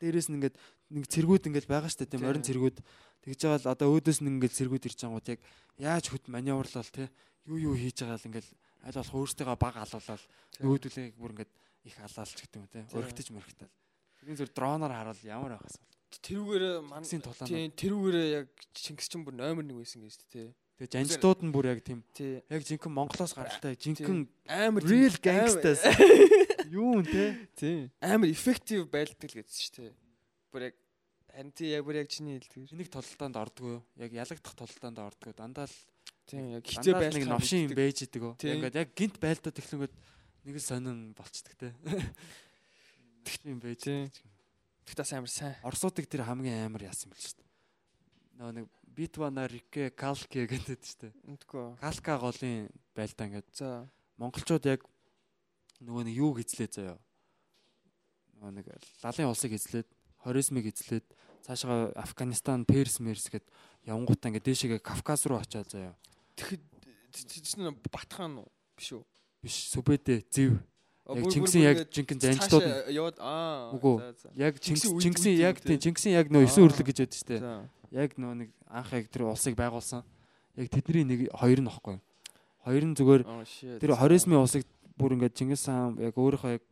дээрээс нь ингээд нэг цэргүүд ингээд байгаа штэ тийм Тий. орон цэргүүд. Тэгж байгаа л одоо өөдөөс нь ингээд цэргүүд ирж байгаа яг яаж хөт маневрлал тий юу юу хийж байгаа л ингээд аль болох өөртөө баг алуулаад нөгөөдөлээ бүр ингээд их алаалч гэдэг юм Тий. өргөтөж мөргөтөл. Тэрийн зүгээр дроноор харуул ямар байх вэ Тэрүүгээр ман Чингисийн тулаанууд. Тийм тэрүүгээр яг Чингис чинь бүр номер 1 байсан гэж тий. тэгээ жанжтууд нь бүр яг тийм. Тий. яг жинхэнэ Монголоос гаралтай жинхэнэ Амар real gangsters юу юм те Тийм. Амар effective байлдаг л гэсэн шүү дээ. Бүр яг харин тий яг бүр яг чиний хэлдэг. Энийг тололтоонд ордгоо яг ялагдах тололтоонд ордгоо дандаа л Тийм яг хизээ хизээ байх нэг байлах новшин юм байж идэг ингээд яг гинт байлдаад эхлэнгөт нэг л сонин болцдог те [laughs] тэгсэн юм байж юм. Тэгтээс амар сайн. орсуудыг тэр хамгийн амар яасан юм л шүү дээ нөгөө нэг битвана рике калке гэдэг шүү дээ Үндгүй. калка голын байлдаа ингээд За. монголчууд яг нөгөө нэг юуг эзлээ заяа нөгөө нэг лалын улсыг эзлээд хоризмыг эзлээд цаашгаа Афганистан, Перс, Мерс гэд явангуудаа ингээд дээшээгээ Кавказ руу очиад заяа. Тэгэхэд чинь Батхан уу? Биш үү? Биш Сүбэдэ, Зэв. Яг Чингисийн яг жинхэнэ нь яваад аа. Үгүй. яг Чингис Чингисийн яг тийм. Чингисийн яг нөө 9 Аа. өрлөг гэж яддаг штэ. За. Яг нөө нэг анх яг тэр улсыг байгуулсан. Яг тэдний нэг хоёр нь аахгүй. Хоёр нь зүгээр тэр хоризмын улсыг бүр ингээд Чингис хаан яг өөрийнхөө яг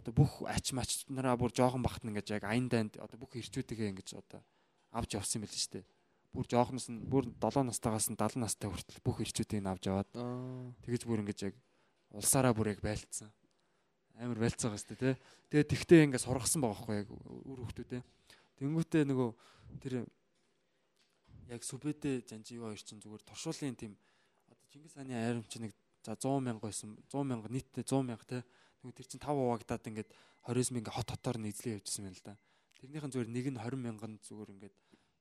одоо бүх ач мач нараа бүр жоохон бахт ингээд яг аян дайнд одоо бүх ирчүүдээ ингэж одоо авч явсан байл шүү дээ. Бүр жоохноос нь бүр 7 настайгаас нь 70 настай хүртэл бүх ирчүүдийг нь авч яваад Аа. тэгэж бүр ингэж яг улсаараа бүр яг байлцсан. Амар байлцсан байгаа шүү дээ тий. Тэгээд тэгтээ ингээд сургасан байгаа байхгүй яг үр хөвгтүүдээ. Тэнгүүтээ нөгөө тэр яг сүбэдэ жанжи юу хоёр чинь зүгээр туршуулын тийм одоо Чингис хааны айрам чи нэг за 100 мянга байсан 100 мянга нийтдээ 100 мянга тий. Тэгвэл тэр чинь 5 хуваагдаад ингээд хоризм ингээд хот хотоор нь эзлээ явжсэн юм л да. Тэрнийхэн зүгээр нэг нь 20 мянган зүгээр ингээд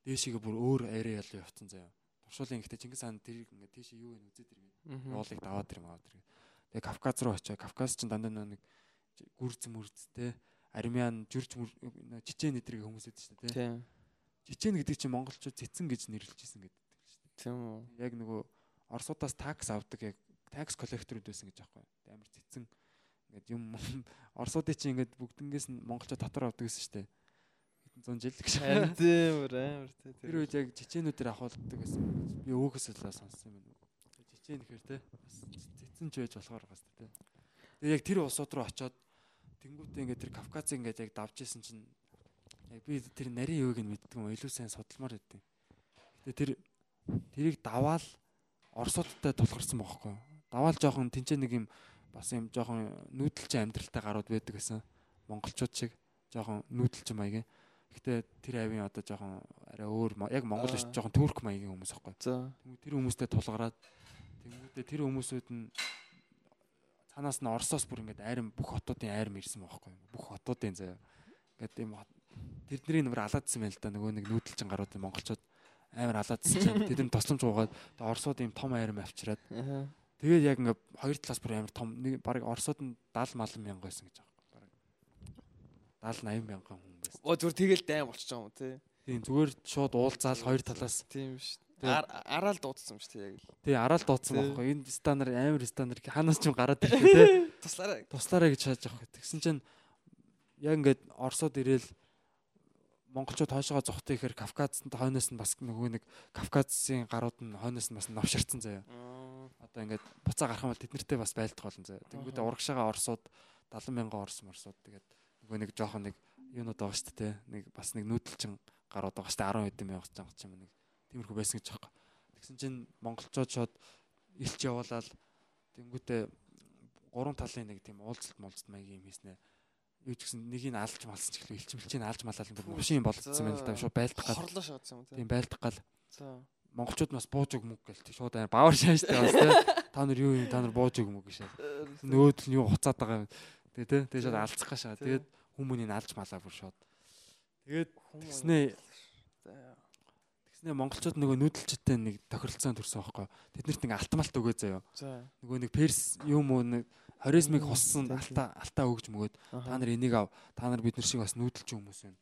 дээшигээ бүр өөр арай ялуу явцсан заяа. Туршуулын ихтэй Чингис хаан тэрийг ингээд тийшээ юу вэ үзээд иргээд Мгм. уулыг даваад ирм аваад иргээд. Тэгээ Кавказ руу очоо. Кавказ чинь дандаа нэг гүрз мөрзтэй армян жүрч мөр чичээ нэтрийг хүмүүс эд шүү дээ. Тийм. Чичээ гэдэг чинь монголчууд цэцэн гэж нэрлэжсэн гэдэг шүү дээ. Тийм үү. Яг нөгөө Оросуудаас такс авдаг яг такс коллекторуд байсан гэж аахгүй. Амар цэцэн ингээд юм [laughs] Оросуудын чинь ингээд бүгднгээс нь монголчууд дотор авдаг гэсэн шүү дээ. Хэдэн 100 жил гэж. Бүр амар тий. Тэр үед яг чичээнүүдээр ахуулдаг байсан. Би өөхөөс л сонссон юм байна. Чичээн гэхэр бас цэцэн ч байж болохоор гас те. Тэгээ яг тэр улсууд руу очиод тэнгуүтээ ингээд тэр Кавказыг ингээд яг давж исэн чинь яг би тэр нарийн юуг нь мэддэг юм илүү сайн судалмаар байдیں۔ Гэтэ тэр тэрийг даваал Оросуудтай тулгарсан бохоггүй. Даваал жоохон тэнцээ нэг юм бас юм жоохон нүүдэлчин амьдралтай гарууд байдаг гэсэн. Монголчууд шиг жоохон нүүдэлчин маягийн. Гэтэ тэр авийн одоо жоохон арай өөр яг Монгол биш жоохон турк маягийн хүмүүс аахгүй. Тэр хүмүүстэй тулгараад Тэнгүүдээ тэр хүмүүсүүд нь цаанаас нь Оросоос бүр ингээд айрын бүх хотуудын айрам ирсэн байхгүй? Бүх хотуудын заяа. Ингээд тийм тэдний нэмэр алаадсан байл та нөгөө нэг нүүдэлчин гарууд монголчууд амар алаадсан чинь тэд нь тосломж гуугаад Оросууд ийм том айрам авчираад тэгээд яг ингээд хоёр талаас бүр амар том нэг баг Оросууд нь 70 мал мянга байсан гэж байгаа баг 70 80 мянган хүн байсан. Оо зүгээр тэгэл дайм болчихж байгаа юм тий. Тийм зүгээр шууд уулзаал хоёр талаас Тийм шүү. Араал дуудсан шүү тий яг л. тий араал дуудсан байхгүй энэ стандар амар стандар ханаас ч юм гараад ирлээ тий. [laughs] Туслаарай. туслаарай гэж хааж авах. Тэгсэн чинь яг ингээд Оросод ирээл монголчууд хойшоо зогтё ихээр Кавказд хойноос нь бас нөгөө нэг Кавказын гарууд нь хойноос нь бас новширцсан заяа. Одоо ингээд буцаа гарах юм бол тэд нартэй бас байлдах болно заяа. Тэнгүүдээ урагшаага Оросууд 70 мянган Орос морсууд тэгээд нөгөө нэг жоохон нэг юунууд байгаа шүү дээ. Нэг бас нэг нүүдэлчин гарууд байгаа шүү дээ. 10 хэдэн мянга ч юм нэг тиймэрхүү байсан гэж байгаа. Тэгсэн чинь монголчууд шууд илч явуулаад тэнгүүдээ гурван талын нэг тийм уулзалт молцолт маягийн юм хийснэ. Юу ч гэсэн нэгийг алж малсан ч гэлээ илчмэлчийг алж малаад бүр машин болцсон байна л да. Шууд байлдах гал. Хорлоо шаадсан юм тий. Тийм байлдах гал. За. Монголчууд бас бууж өг мөг гэлтэй шууд амар бавар шааштай бас тий. Та нар юу юм та нар бууж өг мөг гэж. Нөгөөдөл нь юу хуцаад байгаа юм. Тэгээ тий. Тэгээ шууд алцах гашаа. Тэгээд хүмүүнийг алж малаа бүр шууд. Тэгээд тэгснээ тэгснээ монголчууд нөгөө нүүдэлчтэй нэг тохиролцоон төрсөн байхгүй. Тэднэрт нэг алтмалт өгөө заяа. За. нөгөө нэг перс юм уу нэг хоризмыг хуссан алтаа алтаа өгж мөгөөд та нар энийг ав та нар бид нар шиг бас нүүдэлч хүмүүс байна.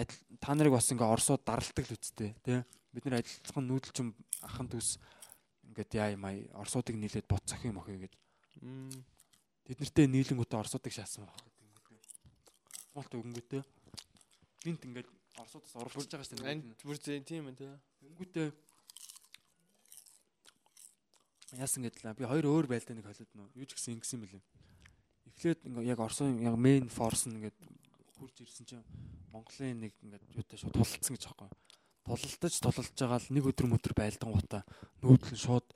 Адил та нарыг бас ингээ орсууд даралдаг л үсттэй тий. Бид нар адилхан нүүдэлч ахын төс ингээд яа юм аа орсуудыг нийлээд бот цохим охё гэж тэд нартэй нийлэнгүүтээ орсуудыг шаасан байх. Монголт өгөнгөтэй. Гинт ингээд орсуудаас оруулж байгаа шүү дээ. Анд бүр зэн тийм ээ тий. Тэнгүүтээ яасан гэдлээ би хоёр өөр байлдаа нэг холиод нөө юу ч гэсэн ингэсэн юм бэлээ. Эхлээд ингээ яг Орсын яг main force нь ингээд хурж ирсэн чинь Монголын нэг ингээд юутай шууд тулалцсан гэж аахгүй. Тулалтаж тулалж байгаа л нэг өдөр мөдөр байлдан гутаа нүүдэл нь шууд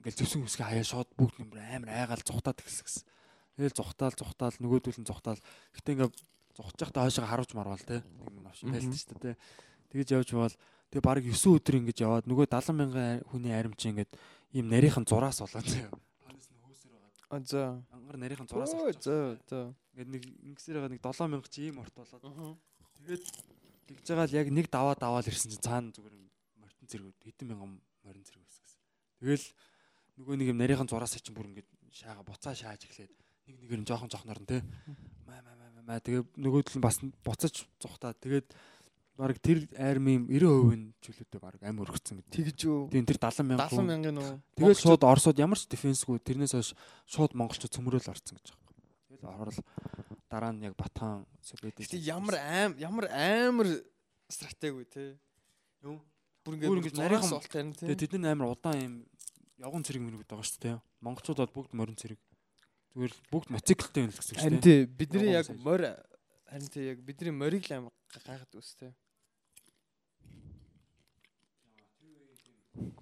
ингээл зөксөн үсгээ хаяа шууд бүгд юм амар айгаал зүхтаад эхэлсэн. Тэгэл зүхтаал зүхтаал нөгөөдөл нь зүхтаал. Гэтэ ингээ зүхж байхдаа хойшоо харуулж марвал те. Нэг новш байлт шүү дээ те. Тэгэж явж бавал тэгээ баг 9 өдөр ингэж яваад нөгөө 70 мянган хүний аримч ингээд ийм нарийнхан зураас болоод заяа. [laughs] Ханаас нь хөөсөр байгаа. А за. Ангар нарийнхан зураас болчихсон. За. За. Ингээд нэг ингэсээр байгаа нэг 7000 чи ийм орт болоод тэгээд тэгж байгаа л яг нэг даваа даваал ирсэн чинь цаана зүгээр морьтон зэрэгүүд хэдэн мянган морин зэрэг байсан гэсэн. Тэгэл нөгөө нэг юм нарийнхан зураас чинь бүр ингээд шаага буцаа шааж эхлээд нэг нэгээр нь жоохон жоохноор нь те маа маа маа маа тэгээ нөгөөдөл нь бас буцаж зухтаа тэгээд баг тэр армийн 90% нь чөлөөтэй баг амь өргөцсөн гэдэг. Тэгж юу? Тийм тэр 70 мянган 70 мянган уу? Тэгээд шууд Оросод ямар ч дефенсгүй тэрнээс хойш шууд монголчууд цөмрөөл орсон гэж байгаа. Тэгэл орол дараа нь яг Батхан Сибэд Гэтэ ямар аим ямар амар стратеги те? Юу? Бүр ингээд нарийнхан- болт харин те. Тэгээд тэд нар амар удаан юм явган цэрэг мэрэгд байгаа шүү дээ. Монголчууд бол бүгд морин цэрэг. Зүгээр л бүгд мотоциклтэй юм л гэсэн Харин шүү дээ. тий бидний яг морь харин тий яг бидний морийг л амар гайхаад үстэй.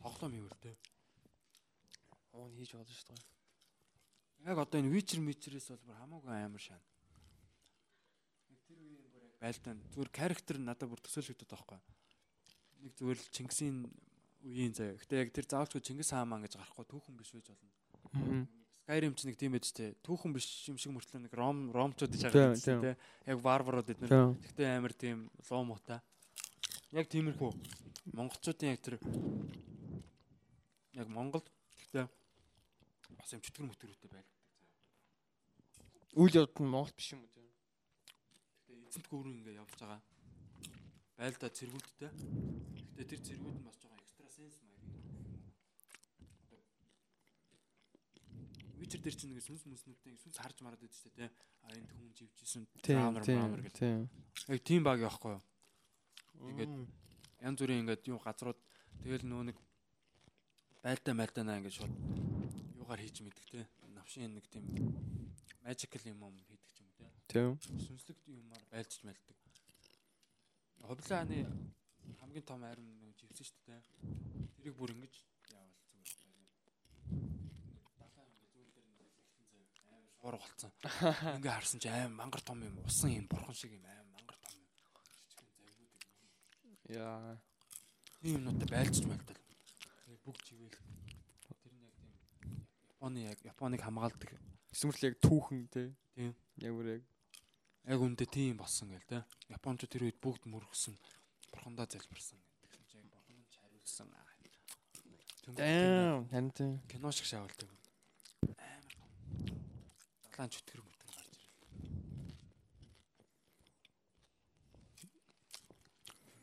Тоглоом юм л дээ. Уун хийж болно шүү дээ. Яг одоо энэ Witcher Witcher-ээс бол бүр хамаагүй амар шаана. Яг тэр үеийн бүр яг байлдаан зүгээр character нь надад бүр төсөөлөгдөд байгаа байхгүй. Нэг зүгээр л Чингисийн үеийн заяа. Гэтэ яг тэр заавчгүй Чингис хаан маань гэж гарахгүй түүхэн биш байж болно. Skyrim ч нэг тийм байж тээ. Түүхэн биш юм шиг мөртлөө нэг Ром Ромчууд гэж харагдсан тийм. тий. Яг варварууд эднэр. Гэтэ амар тийм луу муутай. Яг тиймэрхүү. Монголчуудын яг тэр яг Монголд гэтэ бас юм чөтгөр мөтгөрөөтэй байл. Үйл явдал нь Монгол биш юм уу те? Гэтэ эзэнт гүүрэн ингээ явж байгаа. Байлдаа цэргүүдтэй. Гэтэ тэр цэргүүд нь бас жоохон экстра сенс маяг. Вичер дээр чинь нэг сүнс мүснүүдтэй сүнс харж мараад байдаг шүү дээ. А энд хүн живжсэн. Раамер гэл. тийм. Яг тийм баг яахгүй юу? Ингээд янз бүрийн ингээд юу газрууд тэгэл нөө нэг байлдаа майлдаанаа ингээд шууд юугаар хийж мэддэг те. Навшин нэг тийм magical юм юм хийдэг ч юм те. Тийм. Сүнслэг юмар байлжж мэлдэг. Ховлааны хамгийн том арим нэг живсэн шүү дээ. Тэрийг бүр ингэж яавал зүгээр. Шуур болцсон. Ингээ харсан чи аим мангар том юм. Усан юм бурхан шиг юм аим мангар том юм. Яа. Тийм юмнуудаа байлжж мэлдэг. Нэг бүгд живээл. Тэр нь яг тийм Японы яг Японыг хамгаалдаг. Эсвэл яг түүхэн те. Тийм. Яг бүр яг Яг үндэ тийм болсон гээл те. Японч тэр үед бүгд мөргсөн. Бурхандаа залбирсан. Тэгсэн чинь яг бурхан нь хариулсан. Damn. Тийм. кино шиг шаагуулдаг. Амар. Далаан чөтгөр мөтгөр гарч ирэл.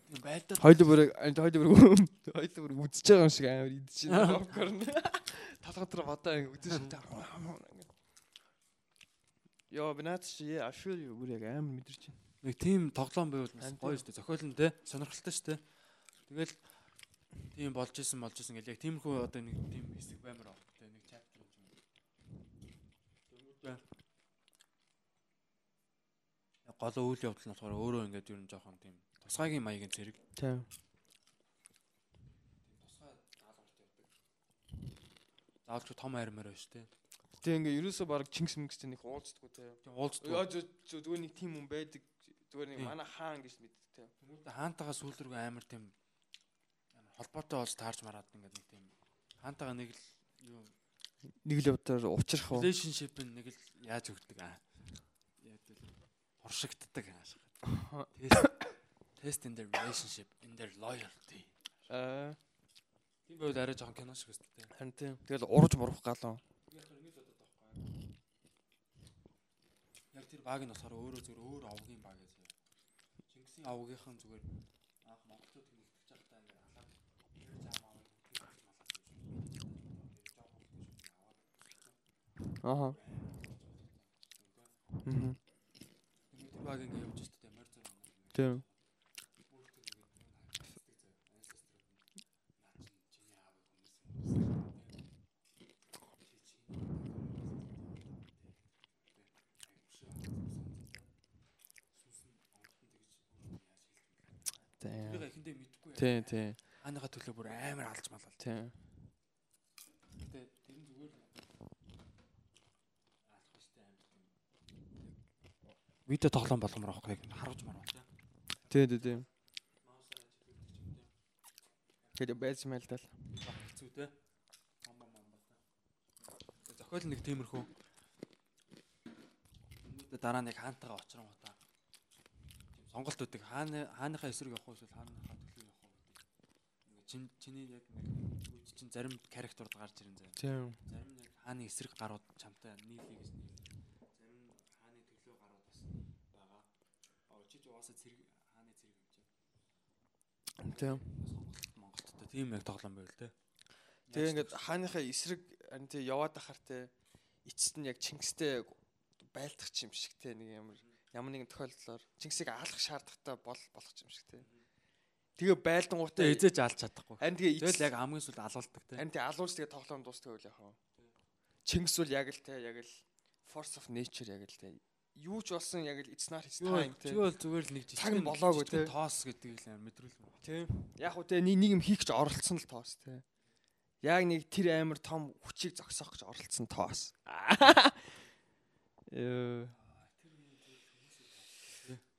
Юм байлдаа Хоёул бүр хоёул бүр [laughs] хоёул бүр үдчихэж байгаа юм шиг амар идэж байна. Попкорн. [laughs] Талга дээр бодоо ингэ үдэж шин. Йоо бинаач чи I feel you бүр яг амар мэдэрч байна. нэг тийм тоглоом байвал бас гоё шүү дээ. Зохиол нь те сонирхолтой шүү дээ. Тэгэл тийм болж исэн болж исэн гэл яг тиймэрхүү одоо нэг тийм хэсэг баймар авах те нэг чаптер юм. Тэнгүүтээ яг гол үйл явдал нь болохоор өөрөө ингээд ер нь жоохон тийм тусгайгийн маягийн зэрэг Тийм. тусгай даалгаварт явдаг. Заавалч том армаар байна шүү дээ. Гэтэ ингээ ерөөсөө баг чингс мэнгстэй нэг уулздаггүй те. Тийм уулздаг. Яа зүгээр нэг тим хүн байдаг. Зүгээр нэг Тийм. манай хаан гэж мэддэг те. Тэнгүүтээ хаантайгаа сүүл рүү амар тийм амар холбоотой болж таарч мараад ингээд нэг тийм хаантайгаа нэг л юу Нэг л явдаар уучрах уу? relationship нэг л яаж өгдөг аа. Л хоршигддаг аашаа. Test test in their relationship in their loyalty. Аа. Тийм байвал арай жоохон кино шиг өстэй. Харин тийм. Тэгэл урж мурах галуу. Яг тэр баг нь болохоор өөрөө зүгээр өөр овгийн баг гэж. Чингисийн овгийнхан зүгээр анх монголчууд тэмдэглэж байхдаа ингээд алаад тэр зам аваад Ааха. Мгм. Тэр баг ингээд явж штэ морь зам. Тийм. Тийм, тийм. Хааныхаа төлөө бүр амар алж малал. Тийм. Гэтэ тэр нь зүгээр л аалах штэ амар. Видео тоглоом болгомоор авах яг харуулж марваа тий. Тийм, тийм. Тэгэл байж мэлдэл. Хэцүү тий. Амбам. Зохиол нэг тиймэрхүү. Дараа нэг хаантайгаа очрон. Тийм сонголт өгдөг. Хааны хааныхаа эсрэг явах уу эсвэл хааныхаа төлөө явах уу гэдэг. Ингээ чин чиний яг нэг үед чинь зарим характерууд гарч ирэн заяа. Тийм. Зарим нэг хааны эсрэг гарууд чамтай нийлээ гэж нийлээ. Зарим хааны төлөө гарууд бас байгаа. Аа чи ч угаасаа цэрэг хааны цэрэг юм чинь. Тийм. Сонголт Монголдтой тийм яг тоглоом байл те. Тэгээ ингээд хааныхаа эсрэг ань тий яваад ахаар те эцэст нь яг Чингистэй байлдах юм шиг те нэг ямар ямар нэгэн тохиолдлоор Чингисийг аалах шаардлагатай бол болох юм шиг те. Тэгээ байлдангуудаа Тэгээ эзэж алж чадахгүй. Харин тэгээ Тэгэл яг хамгийн сүлд алуулдаг те. харин тэгээ алуулж тэгээ тоглоом дуустдаг үйл яхаа. Чингис бол яг л те яг л force of nature яг л те юу ч болсон яг л it's not his time те. бол зүгээр л нэг жижиг Цаг болоогүй, те. Тоос гэдэг л юм. Тийм. Яг уу те нэг нэг юм хийх гэж оролцсон л тоос те. Яг нэг тэр амар том хүчийг зогсоох гэж оролцсон тоос. [laughs] Э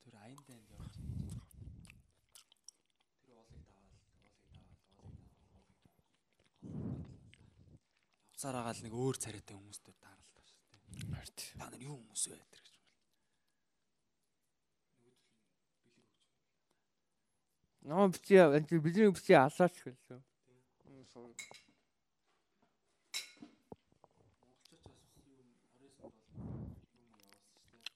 Тэр аян дайнд явж. Тэр уулыг даваад уулыг даваад уулыг даваад. Авсаар агаал нэг өөр царайтай хүмүүстэй тааралтай шүү дээ. Харт. Та нар юу хүмүүс вэ тэр гэж. Ноо бити анти бидний бити алаач гэлээ.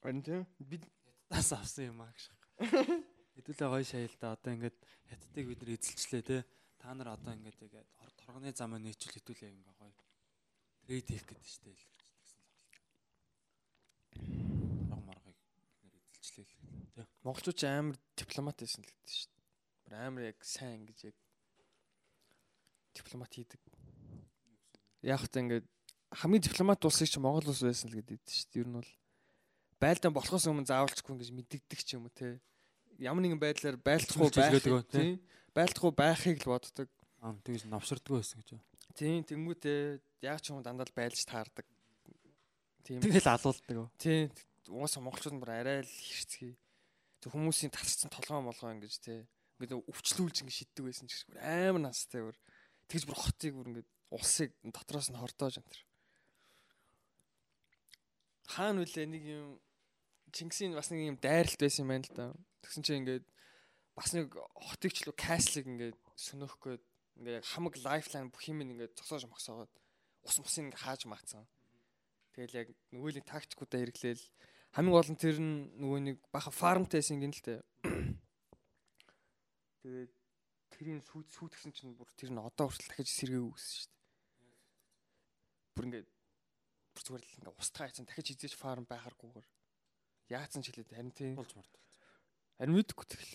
Анти бид Таас авсан юм аа гэж. [laughs] Хэдүүлээ гоё шайл да. Одоо ингээд хятадыг бид нар эзэлчлээ те. Та нар одоо ингээд яг ор- торгоны замаа нээчүүл хэдүүлээ ингээ гоё. Трейд хийх гэдэг штэ л гэж тэгсэн л байна. Торго маргыг бид нар эзэлчлээ л те. монголчууд ч амар дипломат байсан л гэдэг дээ. Бүр амар яг сайн гэж яг дипломат хийдэг. Яг та ингээд хамгийн дипломат улсыг чи Монгол улс байсан л гэдэг дээ. Ер нь бол байлдаан болохоос өмнө заавалчгүй ингэж мэддэгдэг ч юм уу те. Ямар нэгэн байдлаар байлдахгүй тийм байлдахгүй байхыг л боддог. Аа тэгээс навширдгүй байсан гэж. байна. Тийм тэнгуүтэй яг ч юм уу дандаа л байлж таардаг. Тийм. Тэгэл алуулдаг. Тийм угаасаа монголчууд бүр арай л хэрцгий. Тэг хүмүүсийн тасцсан толгоо молгоо ингэж те ингээд өвчлүүлж ингэ шиддэг байсан ч гэсэн амар настай бүр Тэгж бүр хотыг бүр ингээд улсыг дотроос нь хордоож энэ. Хаана үлээ нэг юм Чингисийн бас нэг юм дайралт байсан юм байна л да. Тэгсэн чинь ингээд бас нэг хотыг ч лөө каслыг ингээд сөнөөх гээд ингээд хамаг лайфлайн бүх юм ингээд зогсоож могсоогоод ус мусын ингээд хааж маацсан. Тэгэл яг нөгөө нэг тактикуудаа хэрэглээл хамгийн гол нь тэр нь нөгөө нэг баха фармтайсэн гин л тээ. [coughs] Тэгээд тэрийг сүйт сүйтгэсэн чинь бүр тэр нь одоо хүртэл дахиж сэргээ үүссэн шүү дээ. Бүр ингээд бүр зүгээр л ингээд устгаа хайцсан дахиж хизээч фарм байхааргүйгээр яатсан ч хэлээд харин тийм болж мартал. харин мэдгүй тэгэл.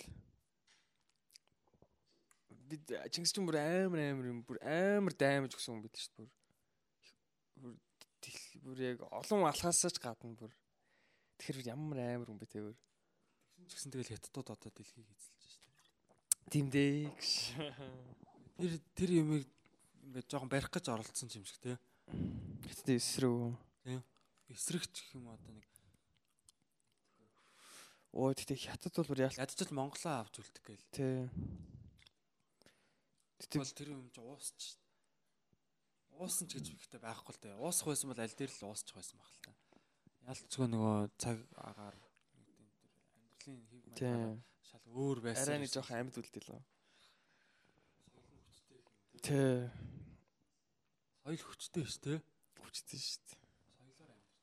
Бид Чингис чинь бүр амар амар юм бүр амар даймаж өгсөн хүн бид шүү дээ бүр. Бүр бүр яг олон алхаасаач гадна бүр тэгэхээр ямар амар хүн бэ тэр. Ч гэсэн тэгэл хятадууд одоо дэлхийг эзэлж шүү дээ. Тийм дээ. Тэр тэр юмыг ингээд жоохон барих гэж оролцсон юм шиг те. Гэтэ эсрэг. Эсрэгч гэх юм одоо нэг Оо тэгтээ хятад бол бүр яалт ядчил Монголоо авч үлдэх гээл. тий. Тэгвэл тэр юм чи уусч шүү дээ. Уусан ч гэж ихтэй байхгүй л дээ. Уусах байсан бол аль дээр л уусчих байсан байх л та. Ялцгүй нөгөө цаг агаар амьдралын хэв маягаар шал өөр байсан. Арай нэг жоохон амьд үлдэл лөө. Тий. соёл хүчтэй шүү дээ. Хүчтэй шүү дээ. Соёлоор амьд.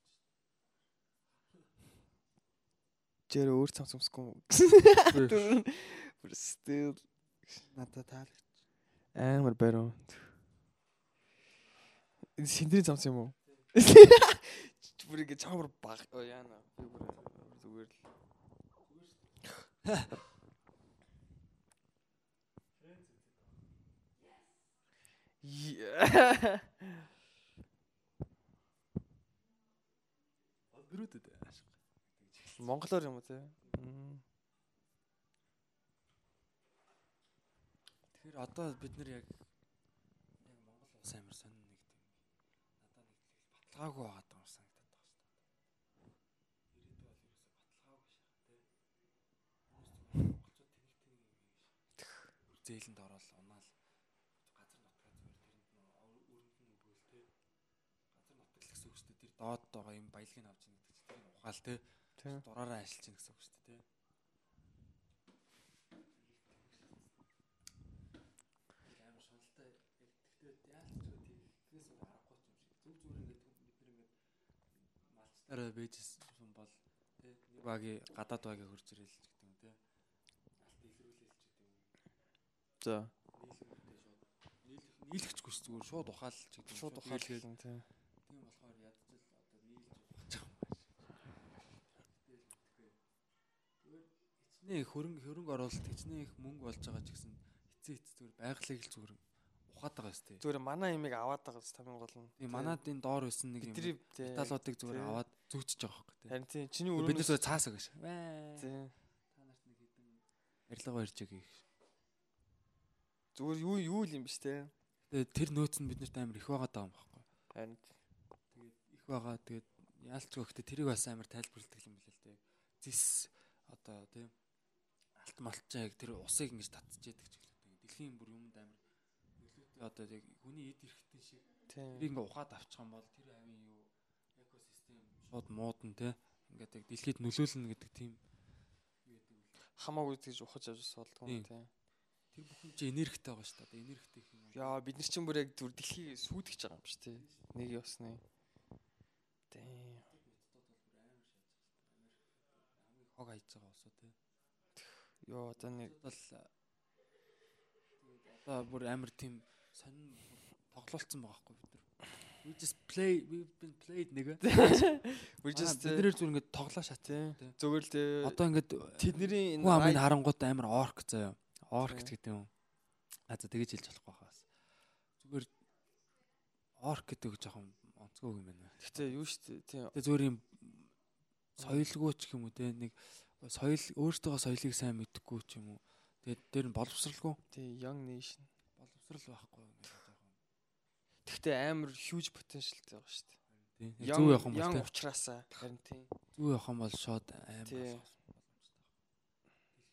Жээр өөр цамц өмсөхгүй. Бүр still Надад таалагч. Амар бариу. Энэ синдрийн цамц юм уу? Бүр ингэ чамар баг яана. Би бүр зүгээр л. Yeah. Өдрүүдэд ашиг. Монголоор юм уу те? Тэгэхээр одоо бид нар яг яг Монгол улс амир сонин нэг тийм надад нэг л баталгаагүй байгаа юм санагдаад шүү дээ. Ирээдүй бол ерөөсө баталгаагүй шахаа тий. Монголчууд тэнэг тэнэг юм биш. Зээлэнд ороод унаал газар нутгаа зүгээр тэрэнд нөө өрөнд нь өгөөл тий. Газар нутаг л гэсэн үг шүү дээ. Тэр доод байгаа юм баялагийг авч ийн гэдэг чинь тэрийг ухаал тий. Дураараа ажиллаж ийн гэсэн үг шүү дээ тий. амар шуналтай яг тэгтээ яалч ч тийхээс өөр аргагүй юм шиг зүг зүгээр ингээд бид нар ингээд малчтараа бэжсэн бол нэг багийн гадаад багийн хурж ирэл ч гэдэг юм тий алт илрүүлэл ч гэдэг юм За. нийлэмтэй шууд нийлэх нийлэхчгүй ш зүгээр шууд ухаал ч гэдэг Шууд ухаалгал тий. тийм болохоор ядчил одоо нийлж ухаж байгаа юм байна хичнээн хөрөнгө хөрөнгө оруулалт хичнээн их мөнгө болж байгаа ч гэсэн эцээ эц зүгээр байгалыг л зүгээр ухаад байгаа юм тест Зүгээр манай имийг аваад байгаа гэсэн тамийн гол нь. Тийм манад энэ доор байсан нэг юм металлуудыг зүгээр аваад зүгчж байгаа хөөе тий. Харин тий чиний Бид өрөөнд нар зүгээр цаасаа гэж. тий. Та нарт нэг хэдэн ярилцлага барьж өгье. Зүгээр юу юу юм биш те. Тэр нөөц нь биднэрт амар их байгаа даа юм баггүй. Харин Тэгээд их байгаа. Тэгээд яалцгүй гэхдээ тэрийг бас амар тайлбарладаг юм билээ л дээ. Зис одоо тий алт малтчаа яг тэр усыг ингэж татчихэдэг ч гэлээ. Дэлхийн бүр юмд амар одоо яг хүний эд эрэхтэн шиг тэрийг ингээ ухаад авчих юм бол тэр авийн юу экосистем шууд муудна тий. Ингээд яг дэлхийд нөлөөлнө гэдэг тийм юу гэдэг үл. Хамаагүй тэгж ухаж авч болдгоо Тийм. тий. Тэр бүхэн чи энергитэй байгаа шүү дээ. Энергитэй их юм. Яа бид нар чинь бүр яг зүр дэлхийг сүйтгэж байгаа юм биш тий. Нэг ёсны. Тий. хог хайж байгаа усуу тий. Йоо одоо нэг Бол одоо бүр амар тийм сонин тоглолцсон байгаа хгүй бид нар. We just play we've been played нэг. [laughs] we just бид нэр зүгээр ингээд тоглоо шат. тий. тий. Зүгээр л тий. Одоо ингээд тэдний хүн амын харангууд амар орк заяа. Орк гэдэг юм. А за тэгэж хэлж болохгүй хаа. Зүгээр орк гэдэг жоохон онцгой юм байна. Гэтэ юу штэ тий. Тэгээ зүгээр юм соёлгүй ч юм уу те нэг соёл өөртөө соёлыг сайн мэдхгүй ч юм уу. Тэгээд дээр нь боловсралгүй. Тий young nation. Боловсрал байхгүй ингээд жоохон. Гэтэ амар huge potentialтэй байгаа штэ. Тийм. Young- Зүг явах юм бол те. ухраасаа харин тий. Зүг явах юм бол шууд боломжтой.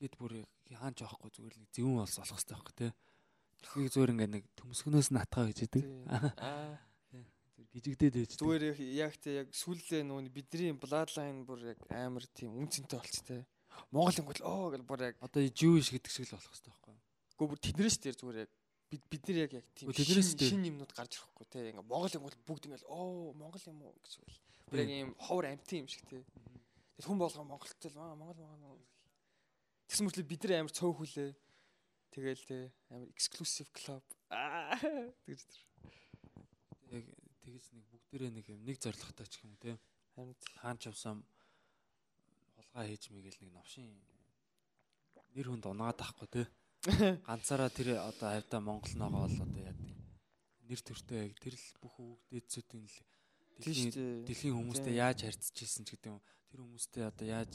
Дэлхийд бүр яг хаач явахгүй зүгээр л нэг зөвүүн олс олох хэрэгтэй байхгүй те. Дэлхийг зүгээр ингээд нэг төмсгнөөс нь атгаа гэж идэг. Аа гижигдээд байж. зүгээр яг- тэ яг сүүлдээ нүүн бидний bloodline бүр яг амар тийм үнцэнтэй болцтой. Монгол ингл оо гэл бүр яг Одоо Jewish гэдэг шиг л болох хэрэгтэй байхгүй юу? гоо бүр тэднээс дээр зүгээр яг бид бид нар яг яг тийм шин- юмнууд гарч ирэхгүй те ингээ Монгол ингл бүгд ингээл оо Монгол юм уу гэж үл. Бүр яг ийм ховор амтын юм шиг те. Тэгэд хүн болгоо Монголтой л аа Монгол Монгол. Тэгсэн мөртлөө бид нар амар цөөхүлээ. Тэгэл те амар exclusive club. Тэгж тэр. Яг тэгэж нэг бүгдээрээ нэг юм нэг зоригтой ч юм те. Харин Хаан ч авсан хулгай хийж мэгэл нэг новшин нэр хүнд унаад тахгүй те. [laughs] Ганцаараа тэр одоо хавьда Монгол ногоо бол одоо яа гэдэг нэр төртөө яг тэр л бүх өвгдээдсүүдийн л дэлхийн дэлхийн хүмүүстэй яаж харьцажсэн ч гэдэг юм. Тэр хүмүүстэй одоо яаж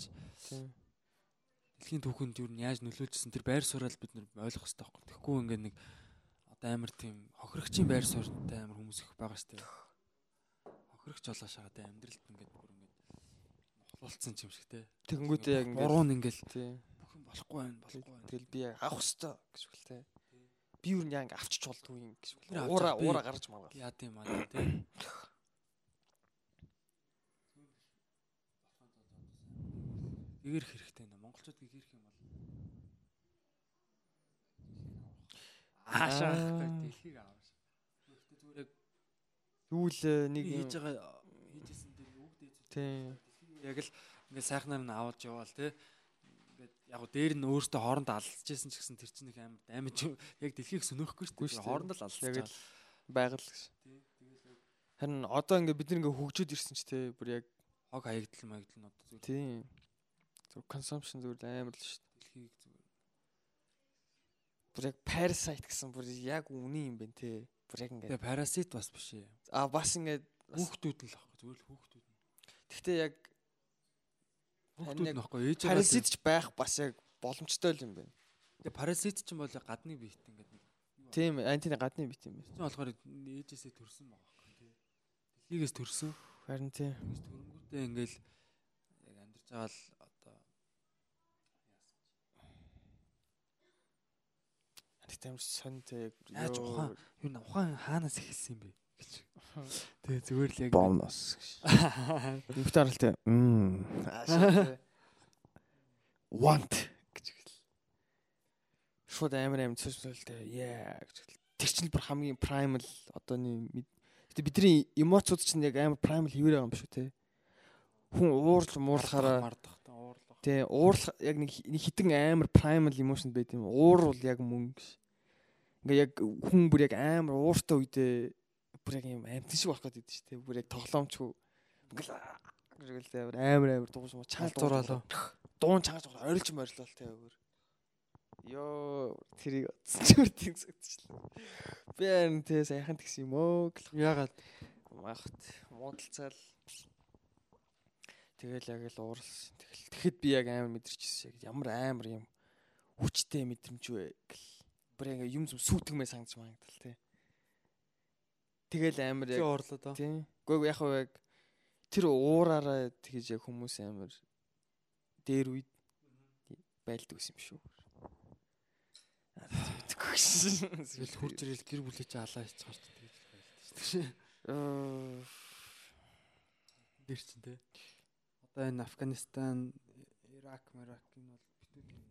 дэлхийн түүхэнд юу яаж нөлөөлжсэн тэр байр суурийг бид нар ойлгох хэрэгтэй байхгүй. Тэгэхгүй ингээд нэг одоо амар тийм хохирогчийн байр суурьтай амар хүмүүс их байгаа шүү дээ. Хохирогч болоо шагаад амьдралд ингээд бүр ингээд нохлолцсон юм шиг те. Тэгэнгүүтээ яг ингээ буруу нь ингээд тийм. Болохгүй байна, болохгүй байна. Тэгэл би авах хэвээр гэж үлтэй. Би юу нэг авчиж болдгүй юм гэж авч Уура уура гарч маргаа. Яа тийм аа те. Гэгэрх хэрэгтэй нэ. Монголчууд гэгэрх юм бол аашаах Аа. дэлхийг авааш. Гэхдээ зүгээр яг Юу л э, нэг хийж байгаа хийжсэн дээр үг дээд тийм. яг л ингээд сайхнаар нь аваад яваал ингээд яг гоо дээр нь өөртөө хоорондоо алцчихсэн ч гэсэн тэр чинь их амар дамиж яг дэлхийг сөнөхгүй Үгүй шүү дээ хоорондоо л алцчих. Яг л байгаль гэж. Харин одоо ингээ бид нэг хөгжөөд ирсэн ч те бүр яг хог хаягдл маягдл нь одоо зүгээр тийм. Зүр consumption зүгээр амар л шүү дээ. дэлхийг зүгээр Бүр яг parasite гэсэн бүр яг үний юм бэ те. Бүр яг ингээ тэгээ парасит бас биш ээ а бас ингээ бас- хүүхдүүд л аахгүй зүгээр л хүүхдүүд Гэхдээ яг хүүхдүүд аахгүй ээж паразит ч байх бас яг боломжтой л юм байна. тэгээ парасит ч юм бол гадны биет ингээд нэг Тийм антины гадны бит юм байна. чинь болохоор ээжээсээ төрсөн байгаа байхгүй тий дэлхийгээс төрсөн Харин тийм. төрөнгүүтээ ингээл яг амьдарч байгаа л одоо Тэгтээ амар сонтой яг Яаж ухаан? юу ухаан хаанаас эхэлсэн юм бэ гэж тэгээ зүгээр л яг бомнос гэж. Инфтэ аралтай. Мм. Want гэж хэл. Шууд амар амар цэцэлтэй. Yeah гэж хэл. Тэр чинь бүр хамгийн primal одооний бидний эмоцуд чинь яг амар primal хэвээр байгаа юм шүү те. Хүн уурж муурлахаараа мардах та уурлах Тэ уурлах яг нэг хи- нэг хитэн амар primal emotion байт юм. Уур бол яг мөн гэж. Ингээ яг хүн бүр яг амар ууртай үедээ бүр яг юм амтэн шиг болох гэдэг шүү дээ. Бүр яг тоглоомчгүй. Гэрэл тэ амар амар дуус муу чаал Халдвараалаа. Дуун чангаж байгаа орилж морилол тэ өөр. Йоо тэрийг тийм зүгтчихлээ. Би харин тэ сайхан тэгсэн юм өө гэл ягаад Махт муудалцаал. Тэгэл яг л ууралсан. Тэгэл тэгэхэд би яг амар мэдэрчсэн. Ямар амар юм хүчтэй мэдрэмж вэ гэл. Бүр яг юм зүм сүйтгэмээ сангаж магадал тий. Тэгэл амар яг уурлаа доо тий. Гэхдээ яг яг тэр уураараа тэгж яг хүмүүс амар дээр үед байлдаг юм шүү. Мэдгүй шин. тэгэл хурж ирэл гэр бүлээ чи алаа хийж чарч тэгж байлаа шүү дээр чин тэ одоо энэ Афганистан Ирак Ирак энэ бол битүү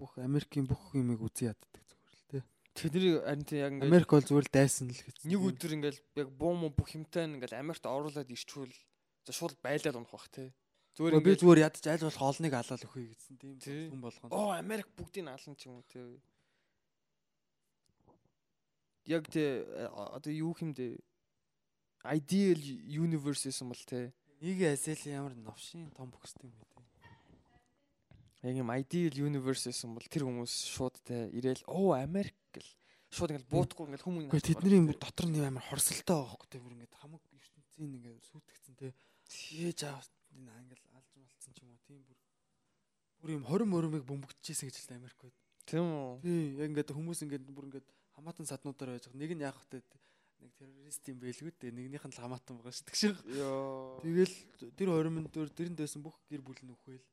бүх Америкийн бүх юмыг үзий яддаг зүгээр л тэ Тэдний харин тий яг ингээд Америк бол зүгээр л дайсан л гэж нэг өдөр ингээл яг буу муу бүх юмтай ингээл Америкт оруулаад ирчүүл за шууд байлаад унах бах те. Зүгээр би ингээд зүгээр ядаж аль болох олныг алаал өхөй гэсэн тийм Тий. хүн болгоно оо Америк бүгдийг алан ч юм уу те. Яг те одоо юу хэмдэ ideal universe юм бол те. нэг асэл ямар новшин том бүхстэй юм бэ тэ Яг юм ideal universe юм бол тэр хүмүүс шууд те ирээл оо Америк гэл шууд ингээл буутахгүй ингээл хүмүүс Гэхдээ тэдний дотор нь амар хорсолтой байгаа хөөе бүр ингээд хамаг ертөнцийн ингээд сүйтгэцэн те ээж аав энэ англ алж малцсан ч юм уу тийм бүр бүр юм 20 моримыг бөмбөгдчихсэн гэж л Америк байд. тийм үү. Тий яг ингээд хүмүүс ингээд бүр ингээд хамаатан саднуудаар байж байгаа. Нэг нь яах вэ нэг террорист юм байлгүй дээ. Нэгнийх нь л хамаатан байгаа шүү дээ. Йоо. Тэгэл тэр 20 минут дөр дэрэнд байсан бүх гэр бүл нь үхвэл